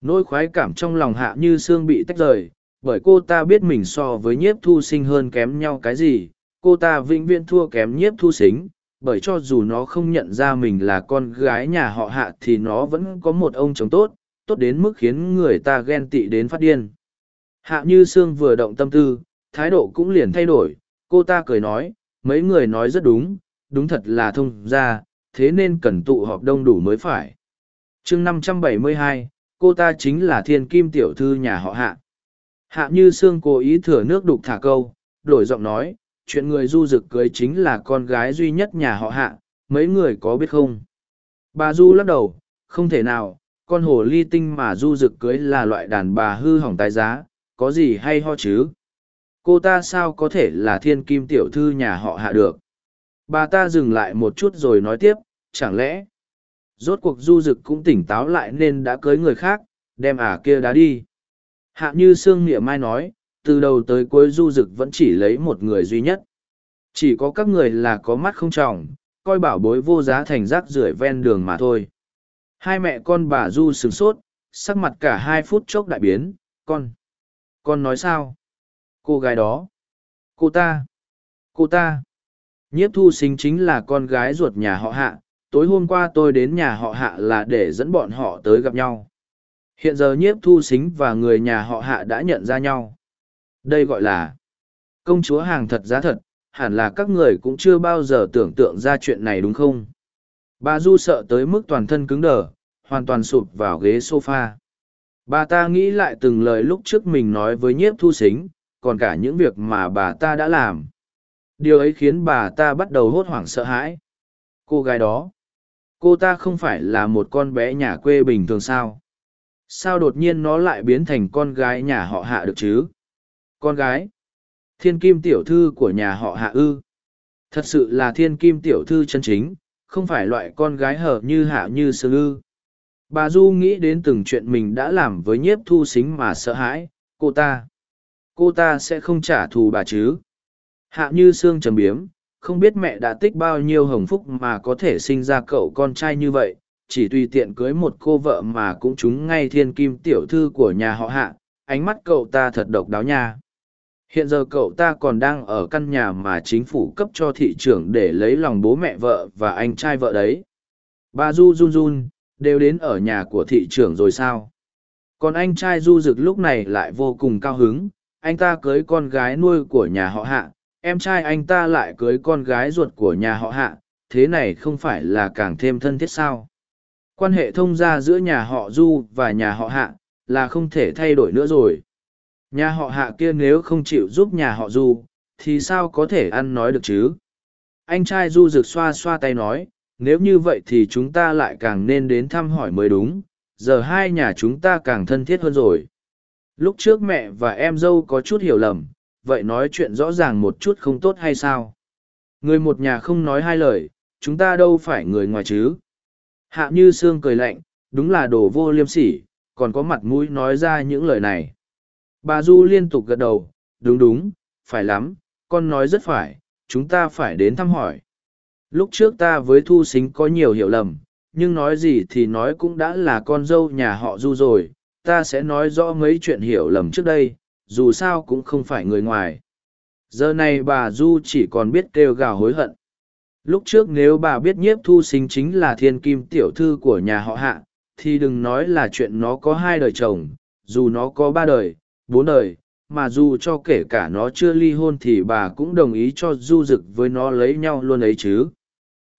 Nỗi khoái cảm trong lòng Hạ Như xương bị tách rời, bởi cô ta biết mình so với nhiếp thu sinh hơn kém nhau cái gì, cô ta vĩnh viễn thua kém nhiếp thu Sinh, bởi cho dù nó không nhận ra mình là con gái nhà họ hạ thì nó vẫn có một ông chồng tốt tốt đến mức khiến người ta ghen tị đến phát điên hạ như sương vừa động tâm tư thái độ cũng liền thay đổi cô ta cười nói mấy người nói rất đúng đúng thật là thông ra thế nên cần tụ họp đông đủ mới phải chương năm trăm bảy mươi hai cô ta chính là thiên kim tiểu thư nhà họ hạ hạ như sương cố ý thừa nước đục thả câu đổi giọng nói chuyện người du dực cưới chính là con gái duy nhất nhà họ hạ, mấy người có biết không? Bà Du lắc đầu, không thể nào, con hồ ly tinh mà du dực cưới là loại đàn bà hư hỏng tài giá, có gì hay ho chứ? Cô ta sao có thể là thiên kim tiểu thư nhà họ hạ được? Bà ta dừng lại một chút rồi nói tiếp, chẳng lẽ? Rốt cuộc du dực cũng tỉnh táo lại nên đã cưới người khác, đem ả kia đá đi. Hạ như Sương Nghĩa Mai nói, từ đầu tới cuối du dực vẫn chỉ lấy một người duy nhất. Chỉ có các người là có mắt không trọng, coi bảo bối vô giá thành rác rưởi ven đường mà thôi. Hai mẹ con bà du sửng sốt, sắc mặt cả hai phút chốc đại biến, con. Con nói sao? Cô gái đó. Cô ta. Cô ta. Nhiếp thu sinh chính là con gái ruột nhà họ hạ, tối hôm qua tôi đến nhà họ hạ là để dẫn bọn họ tới gặp nhau. Hiện giờ nhiếp thu xính và người nhà họ hạ đã nhận ra nhau. Đây gọi là công chúa hàng thật giá thật, hẳn là các người cũng chưa bao giờ tưởng tượng ra chuyện này đúng không? Bà Du sợ tới mức toàn thân cứng đờ, hoàn toàn sụp vào ghế sofa. Bà ta nghĩ lại từng lời lúc trước mình nói với nhiếp thu xính, còn cả những việc mà bà ta đã làm. Điều ấy khiến bà ta bắt đầu hốt hoảng sợ hãi. Cô gái đó, cô ta không phải là một con bé nhà quê bình thường sao? Sao đột nhiên nó lại biến thành con gái nhà họ hạ được chứ? Con gái. Thiên kim tiểu thư của nhà họ hạ ư. Thật sự là thiên kim tiểu thư chân chính, không phải loại con gái hở như hạ như sương ư. Bà Du nghĩ đến từng chuyện mình đã làm với nhiếp thu xính mà sợ hãi, cô ta. Cô ta sẽ không trả thù bà chứ. Hạ như sương trầm biếm, không biết mẹ đã tích bao nhiêu hồng phúc mà có thể sinh ra cậu con trai như vậy, chỉ tùy tiện cưới một cô vợ mà cũng trúng ngay thiên kim tiểu thư của nhà họ hạ, ánh mắt cậu ta thật độc đáo nha. Hiện giờ cậu ta còn đang ở căn nhà mà chính phủ cấp cho thị trưởng để lấy lòng bố mẹ vợ và anh trai vợ đấy. Bà Du run run đều đến ở nhà của thị trưởng rồi sao? Còn anh trai Du Dực lúc này lại vô cùng cao hứng, anh ta cưới con gái nuôi của nhà họ hạ, em trai anh ta lại cưới con gái ruột của nhà họ hạ, thế này không phải là càng thêm thân thiết sao? Quan hệ thông gia giữa nhà họ Du và nhà họ hạ, là không thể thay đổi nữa rồi. Nhà họ hạ kia nếu không chịu giúp nhà họ du, thì sao có thể ăn nói được chứ? Anh trai du rực xoa xoa tay nói, nếu như vậy thì chúng ta lại càng nên đến thăm hỏi mới đúng, giờ hai nhà chúng ta càng thân thiết hơn rồi. Lúc trước mẹ và em dâu có chút hiểu lầm, vậy nói chuyện rõ ràng một chút không tốt hay sao? Người một nhà không nói hai lời, chúng ta đâu phải người ngoài chứ? Hạ như xương cười lạnh, đúng là đồ vô liêm sỉ, còn có mặt mũi nói ra những lời này. Bà Du liên tục gật đầu, đúng đúng, phải lắm, con nói rất phải, chúng ta phải đến thăm hỏi. Lúc trước ta với Thu Xính có nhiều hiểu lầm, nhưng nói gì thì nói cũng đã là con dâu nhà họ du rồi ta sẽ nói rõ mấy chuyện hiểu lầm trước đây dù sao cũng không phải người ngoài. Giờ này bà du chỉ còn biết kêu gào hối hận. Lúc trước nếu bà biết nhiếp thu sinh chính là thiên kim tiểu thư của nhà họ hạ thì đừng nói là chuyện nó có hai đời chồng dù nó có ba đời bốn đời mà dù cho kể cả nó chưa ly hôn thì bà cũng đồng ý cho du rực với nó lấy nhau luôn ấy chứ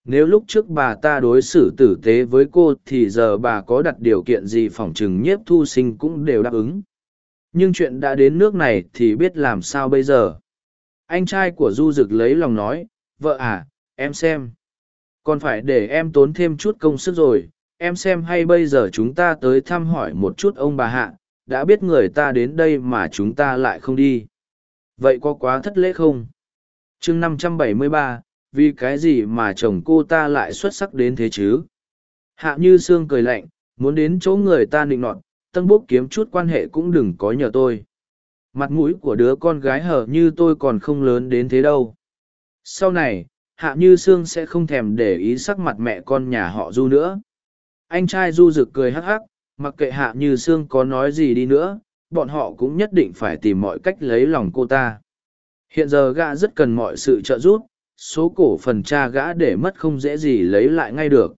nếu lúc trước bà ta đối xử tử tế với cô thì giờ bà có đặt điều kiện gì phỏng chừng nhiếp thu sinh cũng đều đáp ứng. Nhưng chuyện đã đến nước này thì biết làm sao bây giờ? Anh trai của du rực lấy lòng nói, vợ à em xem. Còn phải để em tốn thêm chút công sức rồi. Em xem hay bây giờ chúng ta tới thăm hỏi một chút ông bà hạ. Đã biết người ta đến đây mà chúng ta lại không đi. Vậy có quá thất lễ không? Chương năm trăm bảy mươi ba vì cái gì mà chồng cô ta lại xuất sắc đến thế chứ? Hạ như sương cười lạnh, muốn đến chỗ người ta nịnh nọt, tân bốc kiếm chút quan hệ cũng đừng có nhờ tôi. Mặt mũi của đứa con gái hở như tôi còn không lớn đến thế đâu. Sau này, hạ như sương sẽ không thèm để ý sắc mặt mẹ con nhà họ du nữa. Anh trai du rực cười hắc hắc, mặc kệ hạ như sương có nói gì đi nữa, bọn họ cũng nhất định phải tìm mọi cách lấy lòng cô ta. Hiện giờ gã rất cần mọi sự trợ giúp số cổ phần cha gã để mất không dễ gì lấy lại ngay được.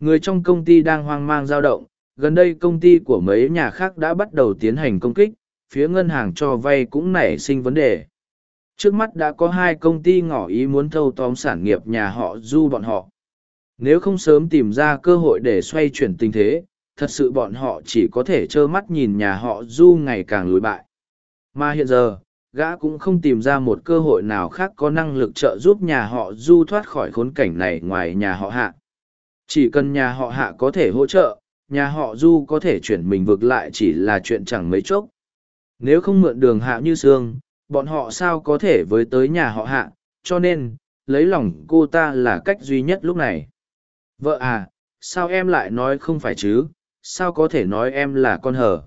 Người trong công ty đang hoang mang dao động, gần đây công ty của mấy nhà khác đã bắt đầu tiến hành công kích, phía ngân hàng cho vay cũng nảy sinh vấn đề. Trước mắt đã có hai công ty ngỏ ý muốn thâu tóm sản nghiệp nhà họ du bọn họ. Nếu không sớm tìm ra cơ hội để xoay chuyển tình thế, thật sự bọn họ chỉ có thể trơ mắt nhìn nhà họ du ngày càng lùi bại. Mà hiện giờ gã cũng không tìm ra một cơ hội nào khác có năng lực trợ giúp nhà họ du thoát khỏi khốn cảnh này ngoài nhà họ hạ. Chỉ cần nhà họ hạ có thể hỗ trợ, nhà họ du có thể chuyển mình vực lại chỉ là chuyện chẳng mấy chốc. Nếu không mượn đường hạ như sương, bọn họ sao có thể với tới nhà họ hạ, cho nên, lấy lòng cô ta là cách duy nhất lúc này. Vợ à sao em lại nói không phải chứ? Sao có thể nói em là con hờ?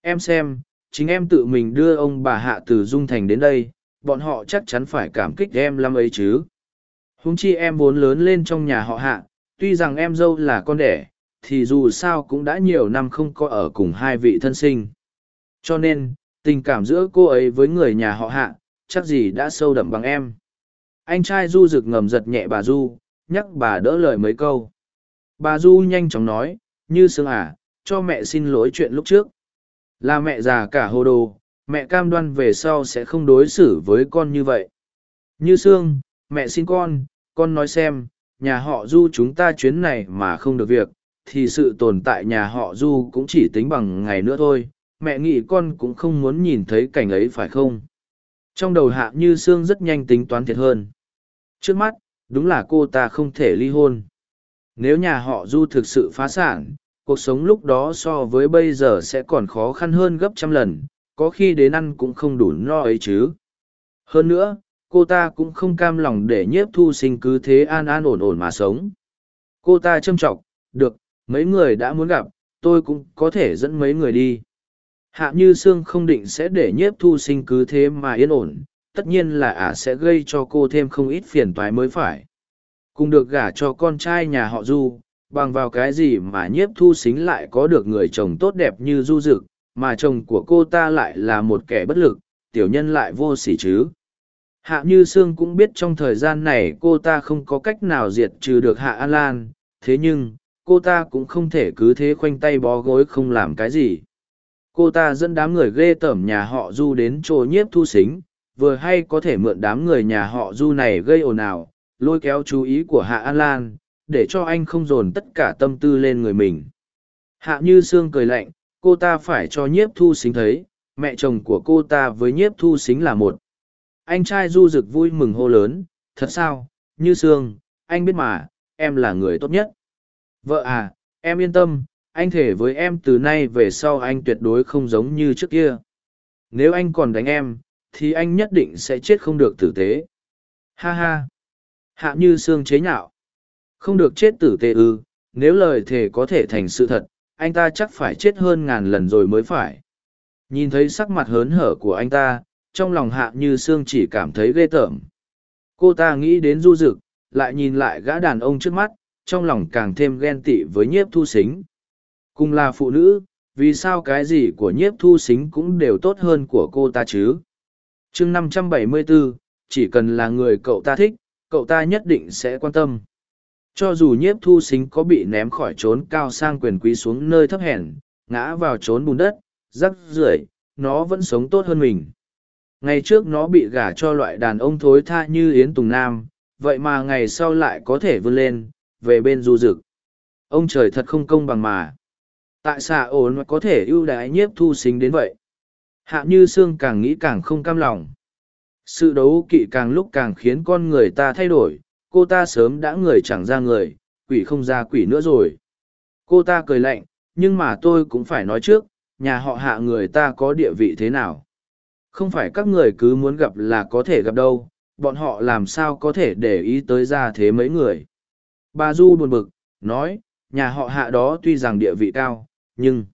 Em xem chính em tự mình đưa ông bà hạ từ dung thành đến đây, bọn họ chắc chắn phải cảm kích em lắm ấy chứ. Huống chi em vốn lớn lên trong nhà họ hạ, tuy rằng em dâu là con đẻ, thì dù sao cũng đã nhiều năm không có ở cùng hai vị thân sinh. Cho nên, tình cảm giữa cô ấy với người nhà họ hạ, chắc gì đã sâu đậm bằng em. Anh trai du rực ngầm giật nhẹ bà du, nhắc bà đỡ lời mấy câu. Bà du nhanh chóng nói, như sương à cho mẹ xin lỗi chuyện lúc trước là mẹ già cả hồ đồ, mẹ cam đoan về sau sẽ không đối xử với con như vậy. Như sương, mẹ xin con con nói xem, nhà họ du chúng ta chuyến này mà không được việc, thì sự tồn tại nhà họ du cũng chỉ tính bằng ngày nữa thôi, mẹ nghĩ con cũng không muốn nhìn thấy cảnh ấy phải không? Trong đầu hạ như sương rất nhanh tính toán thiệt hơn. Trước mắt, đúng là cô ta không thể ly hôn. Nếu nhà họ du thực sự phá sản cuộc sống lúc đó so với bây giờ sẽ còn khó khăn hơn gấp trăm lần, có khi đến ăn cũng không đủ no ấy chứ. Hơn nữa, cô ta cũng không cam lòng để nhiếp thu sinh cứ thế an an ổn ổn mà sống. Cô ta châm t được, mấy người đã muốn gặp, tôi cũng có thể dẫn mấy người đi. Hạ như sương không định sẽ để nhiếp thu sinh cứ thế mà yên ổn, tất nhiên là ả sẽ gây cho cô thêm không ít phiền toái mới phải. Cùng được gả cho con trai nhà họ du bằng vào cái gì mà nhiếp thu xính lại có được người chồng tốt đẹp như du dực, mà chồng của cô ta lại là một kẻ bất lực, tiểu nhân lại vô s ỉ chứ? Hạ như sương cũng biết trong thời gian này cô ta không có cách nào diệt trừ được hạ an lan, thế nhưng, cô ta cũng không thể cứ thế khoanh tay bó gối không làm cái gì. Cô ta dẫn đám người ghê tởm nhà họ du đến chỗ nhiếp thu xính, vừa hay có thể mượn đám người nhà họ du này gây ồn ào, lôi kéo chú ý của hạ an lan để cho anh không dồn tất cả tâm tư lên người mình. Hạ như sương cười lạnh, cô ta phải cho nhiếp thu xính thấy, mẹ chồng của cô ta với nhiếp thu xính là một. Anh trai du rực vui mừng hô lớn, thật sao, như sương, anh biết mà, em là người tốt nhất. Vợ à em yên tâm, anh thể với em từ nay về sau anh tuyệt đối không giống như trước kia. Nếu anh còn đánh em, thì anh nhất định sẽ chết không được tử tế. Ha ha. Hạ như sương chế nhạo không được chết tử tê ư nếu lời thề có thể thành sự thật anh ta chắc phải chết hơn ngàn lần rồi mới phải nhìn thấy sắc mặt hớn hở của anh ta trong lòng hạ như sương chỉ cảm thấy ghê tởm cô ta nghĩ đến du rực lại nhìn lại gã đàn ông trước mắt trong lòng càng thêm ghen tị với nhiếp thu xính. Cùng là phụ nữ, vì sao cái gì của nhiếp thu xính cũng đều tốt hơn của cô ta chứ? chương năm trăm bảy mươi bốn chỉ cần là người cậu ta thích, cậu ta nhất định sẽ quan tâm. Cho dù nhiếp thu xính có bị ném khỏi trốn cao sang quyền quý xuống nơi thấp hèn, ngã vào trốn bùn đất, rắc rưởi nó vẫn sống tốt hơn mình. Ngày trước nó bị gả cho loại đàn ông thối tha như Yến Tùng Nam, vậy mà ngày sau lại có thể vươn lên, về bên du dực. Ông trời thật không công bằng mà. Tại sao ổn có thể ưu đãi nhiếp thu xính đến vậy? Hạ như Sương càng nghĩ càng không cam lòng. Sự đấu kỵ càng lúc càng khiến con người ta thay đổi, cô ta sớm đã người chẳng ra người, quỷ không ra quỷ nữa rồi. Cô ta cười lạnh, nhưng mà tôi cũng phải nói trước, nhà họ hạ người ta có địa vị thế nào. Không phải các người cứ muốn gặp là có thể gặp đâu, bọn họ làm sao có thể để ý tới ra thế mấy người. Bà Du buồn bực, nói, nhà họ hạ đó tuy rằng địa vị cao, nhưng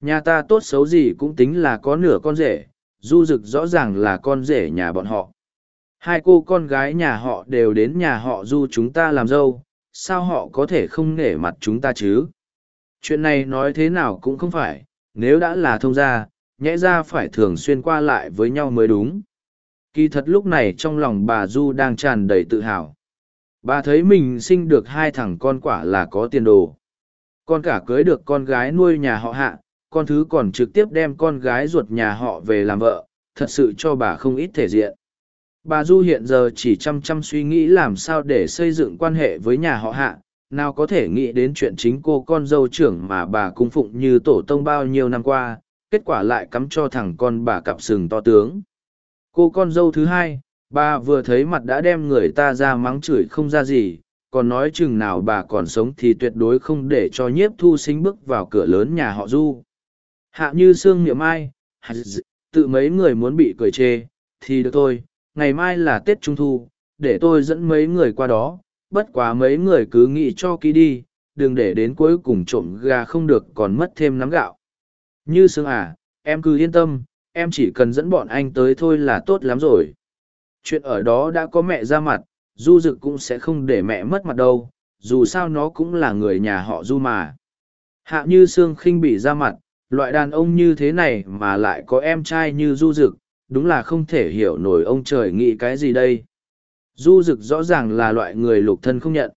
nhà ta tốt xấu gì cũng tính là có nửa con rể, Du Dực rõ ràng là con rể nhà bọn họ. Hai cô con gái nhà họ đều đến nhà họ Du chúng ta làm dâu, sao họ có thể không nể mặt chúng ta chứ? Chuyện này nói thế nào cũng không phải, nếu đã là thông gia, nhẽ ra phải thường xuyên qua lại với nhau mới đúng. Kỳ thật lúc này trong lòng bà Du đang tràn đầy tự hào. Bà thấy mình sinh được hai thằng con quả là có tiền đồ. Con cả cưới được con gái nuôi nhà họ hạ, con thứ còn trực tiếp đem con gái ruột nhà họ về làm vợ, thật sự cho bà không ít thể diện. Bà Du hiện giờ chỉ chăm chăm suy nghĩ làm sao để xây dựng quan hệ với nhà họ hạ, nào có thể nghĩ đến chuyện chính cô con dâu trưởng mà bà cung phụng như tổ tông bao nhiêu năm qua, kết quả lại cắm cho thằng con bà cặp sừng to tướng. Cô con dâu thứ hai, bà vừa thấy mặt đã đem người ta ra mắng chửi không ra gì, còn nói chừng nào bà còn sống thì tuyệt đối không để cho nhiếp thu sinh bước vào cửa lớn nhà họ Du. Hạ như xương miệng ai, tự mấy người muốn bị cười chê, thì được thôi, ngày mai là Tết Trung Thu, để tôi dẫn mấy người qua đó, bất quá mấy người cứ nghĩ cho kỹ đi, đừng để đến cuối cùng trộm gà không được còn mất thêm nắm gạo. Như sương à, em cứ yên tâm, em chỉ cần dẫn bọn anh tới thôi là tốt lắm rồi. Chuyện ở đó đã có mẹ ra mặt, du dực cũng sẽ không để mẹ mất mặt đâu, dù sao nó cũng là người nhà họ du mà. Hạ như sương khinh bị ra mặt, loại đàn ông như thế này mà lại có em trai như du dực, đúng là không thể hiểu nổi ông trời nghĩ cái gì đây. Du dực rõ ràng là loại người lục thân không nhận.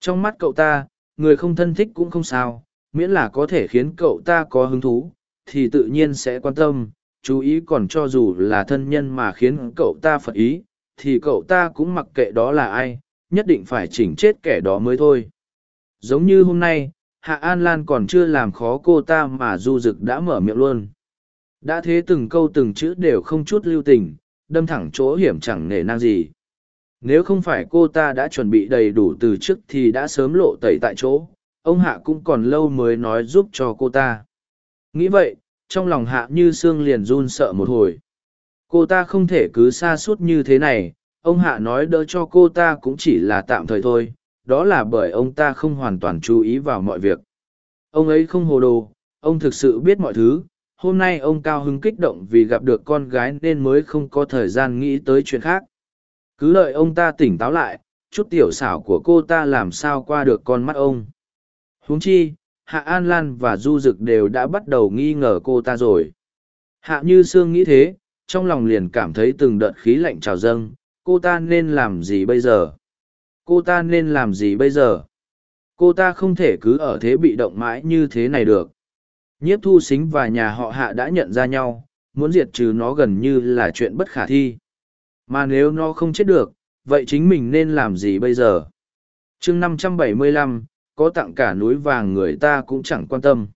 Trong mắt cậu ta, người không thân thích cũng không sao, miễn là có thể khiến cậu ta có hứng thú, thì tự nhiên sẽ quan tâm, chú ý còn cho dù là thân nhân mà khiến cậu ta phật ý, thì cậu ta cũng mặc kệ đó là ai, nhất định phải chỉnh chết kẻ đó mới thôi. Giống như hôm nay, Hạ An Lan còn chưa làm khó cô ta mà Du Dực đã mở miệng luôn. Đã thế từng câu từng chữ đều không chút lưu tình, đâm thẳng chỗ hiểm chẳng nể nang gì. Nếu không phải cô ta đã chuẩn bị đầy đủ từ trước thì đã sớm lộ tẩy tại chỗ, ông Hạ cũng còn lâu mới nói giúp cho cô ta. Nghĩ vậy, trong lòng Hạ như xương liền run sợ một hồi. Cô ta không thể cứ xa suốt như thế này, ông Hạ nói đỡ cho cô ta cũng chỉ là tạm thời thôi, đó là bởi ông ta không hoàn toàn chú ý vào mọi việc. Ông ấy không hồ đồ, ông thực sự biết mọi thứ, hôm nay ông cao hứng kích động vì gặp được con gái nên mới không có thời gian nghĩ tới chuyện khác. Cứ đợi ông ta tỉnh táo lại, chút tiểu xảo của cô ta làm sao qua được con mắt ông. huống chi, Hạ An Lan và Du Dực đều đã bắt đầu nghi ngờ cô ta rồi. Hạ Như Sương nghĩ thế, trong lòng liền cảm thấy từng đợt khí lạnh trào dâng, cô ta nên làm gì bây giờ? Cô ta nên làm gì bây giờ? Cô ta không thể cứ ở thế bị động mãi như thế này được. Nhiếp thu xính và nhà họ hạ đã nhận ra nhau, muốn diệt trừ nó gần như là chuyện bất khả thi. Mà nếu nó không chết được, vậy chính mình nên làm gì bây giờ? chương 575, có tặng cả núi vàng người ta cũng chẳng quan tâm.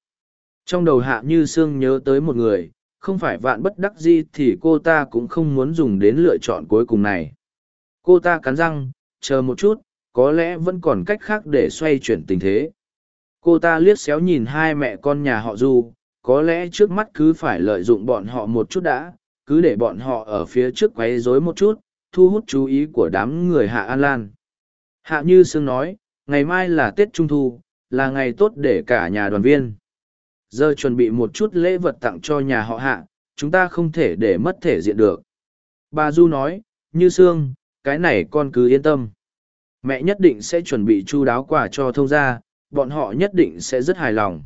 Trong đầu hạ như sương nhớ tới một người, không phải vạn bất đắc di thì cô ta cũng không muốn dùng đến lựa chọn cuối cùng này. Cô ta cắn răng, chờ một chút, có lẽ vẫn còn cách khác để xoay chuyển tình thế. Cô ta liếc xéo nhìn hai mẹ con nhà họ Du, có lẽ trước mắt cứ phải lợi dụng bọn họ một chút đã, cứ để bọn họ ở phía trước quấy rối một chút, thu hút chú ý của đám người Hạ An Lan. Hạ Như Sương nói, ngày mai là Tết Trung Thu, là ngày tốt để cả nhà đoàn viên. Giờ chuẩn bị một chút lễ vật tặng cho nhà họ Hạ, chúng ta không thể để mất thể diện được. Bà Du nói, Như Sương, cái này con cứ yên tâm. Mẹ nhất định sẽ chuẩn bị chu đáo quà cho thông gia, bọn họ nhất định sẽ rất hài lòng.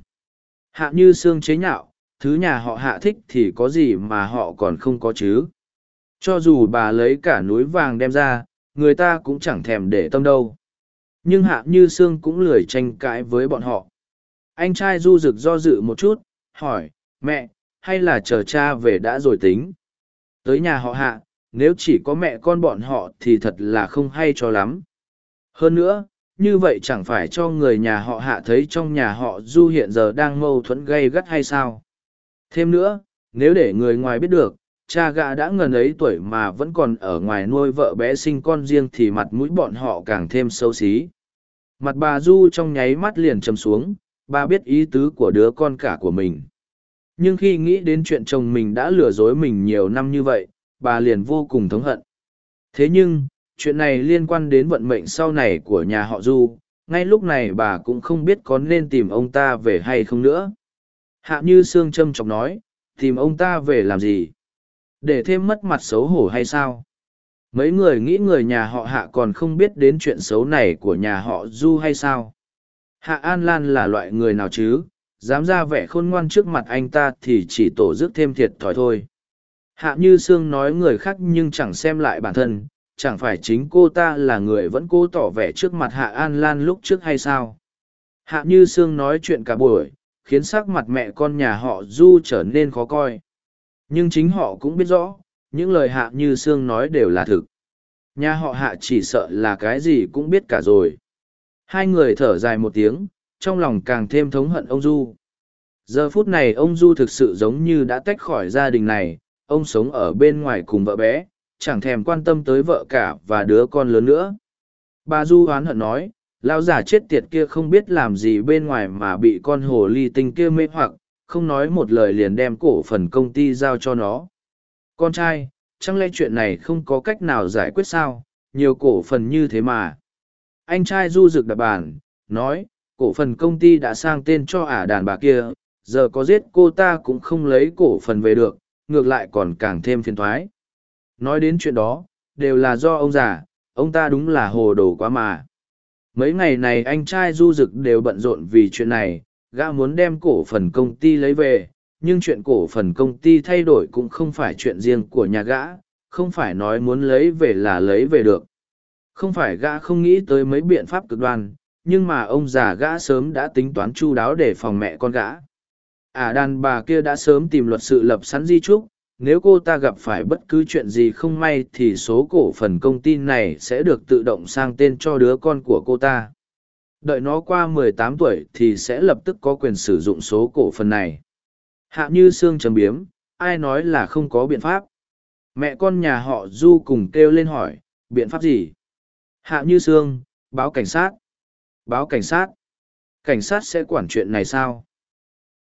Hạ như xương chế nhạo, thứ nhà họ hạ thích thì có gì mà họ còn không có chứ. Cho dù bà lấy cả núi vàng đem ra, người ta cũng chẳng thèm để tâm đâu. Nhưng hạ như xương cũng lười tranh cãi với bọn họ. Anh trai du rực do dự một chút, hỏi, mẹ, hay là chờ cha về đã rồi tính? Tới nhà họ hạ, nếu chỉ có mẹ con bọn họ thì thật là không hay cho lắm. Hơn nữa, như vậy chẳng phải cho người nhà họ hạ thấy trong nhà họ du hiện giờ đang mâu thuẫn gây gắt hay sao? Thêm nữa, nếu để người ngoài biết được, cha gã đã ngần ấy tuổi mà vẫn còn ở ngoài nuôi vợ bé sinh con riêng thì mặt mũi bọn họ càng thêm xấu xí. Mặt bà Du trong nháy mắt liền chầm xuống, bà biết ý tứ của đứa con cả của mình. Nhưng khi nghĩ đến chuyện chồng mình đã lừa dối mình nhiều năm như vậy, bà liền vô cùng thống hận. Thế nhưng, chuyện này liên quan đến vận mệnh sau này của nhà họ Du, ngay lúc này bà cũng không biết có nên tìm ông ta về hay không nữa. Hạ như Sương Trâm chọc nói, tìm ông ta về làm gì? Để thêm mất mặt xấu hổ hay sao? Mấy người nghĩ người nhà họ Hạ còn không biết đến chuyện xấu này của nhà họ Du hay sao? Hạ An Lan là loại người nào chứ? Dám ra vẻ khôn ngoan trước mặt anh ta thì chỉ tổ dứt thêm thiệt thòi thôi. Hạ Như Sương nói người khác nhưng chẳng xem lại bản thân, chẳng phải chính cô ta là người vẫn cố tỏ vẻ trước mặt Hạ An Lan lúc trước hay sao? Hạ Như Sương nói chuyện cả buổi, khiến sắc mặt mẹ con nhà họ Du trở nên khó coi. Nhưng chính họ cũng biết rõ, những lời Hạ Như Sương nói đều là thực. Nhà họ Hạ chỉ sợ là cái gì cũng biết cả rồi. Hai người thở dài một tiếng, trong lòng càng thêm thống hận ông Du. Giờ phút này ông Du thực sự giống như đã tách khỏi gia đình này, ông sống ở bên ngoài cùng vợ bé, chẳng thèm quan tâm tới vợ cả và đứa con lớn nữa. Bà Du oán hận nói, lão già chết tiệt kia không biết làm gì bên ngoài mà bị con hồ ly tinh kia mê hoặc, không nói một lời liền đem cổ phần công ty giao cho nó. Con trai, chẳng lẽ chuyện này không có cách nào giải quyết sao, nhiều cổ phần như thế mà. Anh trai du rực đập bàn, nói, cổ phần công ty đã sang tên cho ả đàn bà kia, giờ có giết cô ta cũng không lấy cổ phần về được, ngược lại còn càng thêm phiền thoái. Nói đến chuyện đó, đều là do ông già, ông ta đúng là hồ đồ quá mà. Mấy ngày này anh trai du dực đều bận rộn vì chuyện này, gã muốn đem cổ phần công ty lấy về, nhưng chuyện cổ phần công ty thay đổi cũng không phải chuyện riêng của nhà gã, không phải nói muốn lấy về là lấy về được. Không phải gã không nghĩ tới mấy biện pháp cực đoan, nhưng mà ông già gã sớm đã tính toán chu đáo để phòng mẹ con gã. À đàn bà kia đã sớm tìm luật sự lập sẵn di trúc, nếu cô ta gặp phải bất cứ chuyện gì không may thì số cổ phần công ty này sẽ được tự động sang tên cho đứa con của cô ta. Đợi nó qua 18 tuổi thì sẽ lập tức có quyền sử dụng số cổ phần này. Hạ như xương chấm biếm, ai nói là không có biện pháp? Mẹ con nhà họ du cùng kêu lên hỏi, biện pháp gì? Hạ như xương báo cảnh sát. Báo cảnh sát. Cảnh sát sẽ quản chuyện này sao?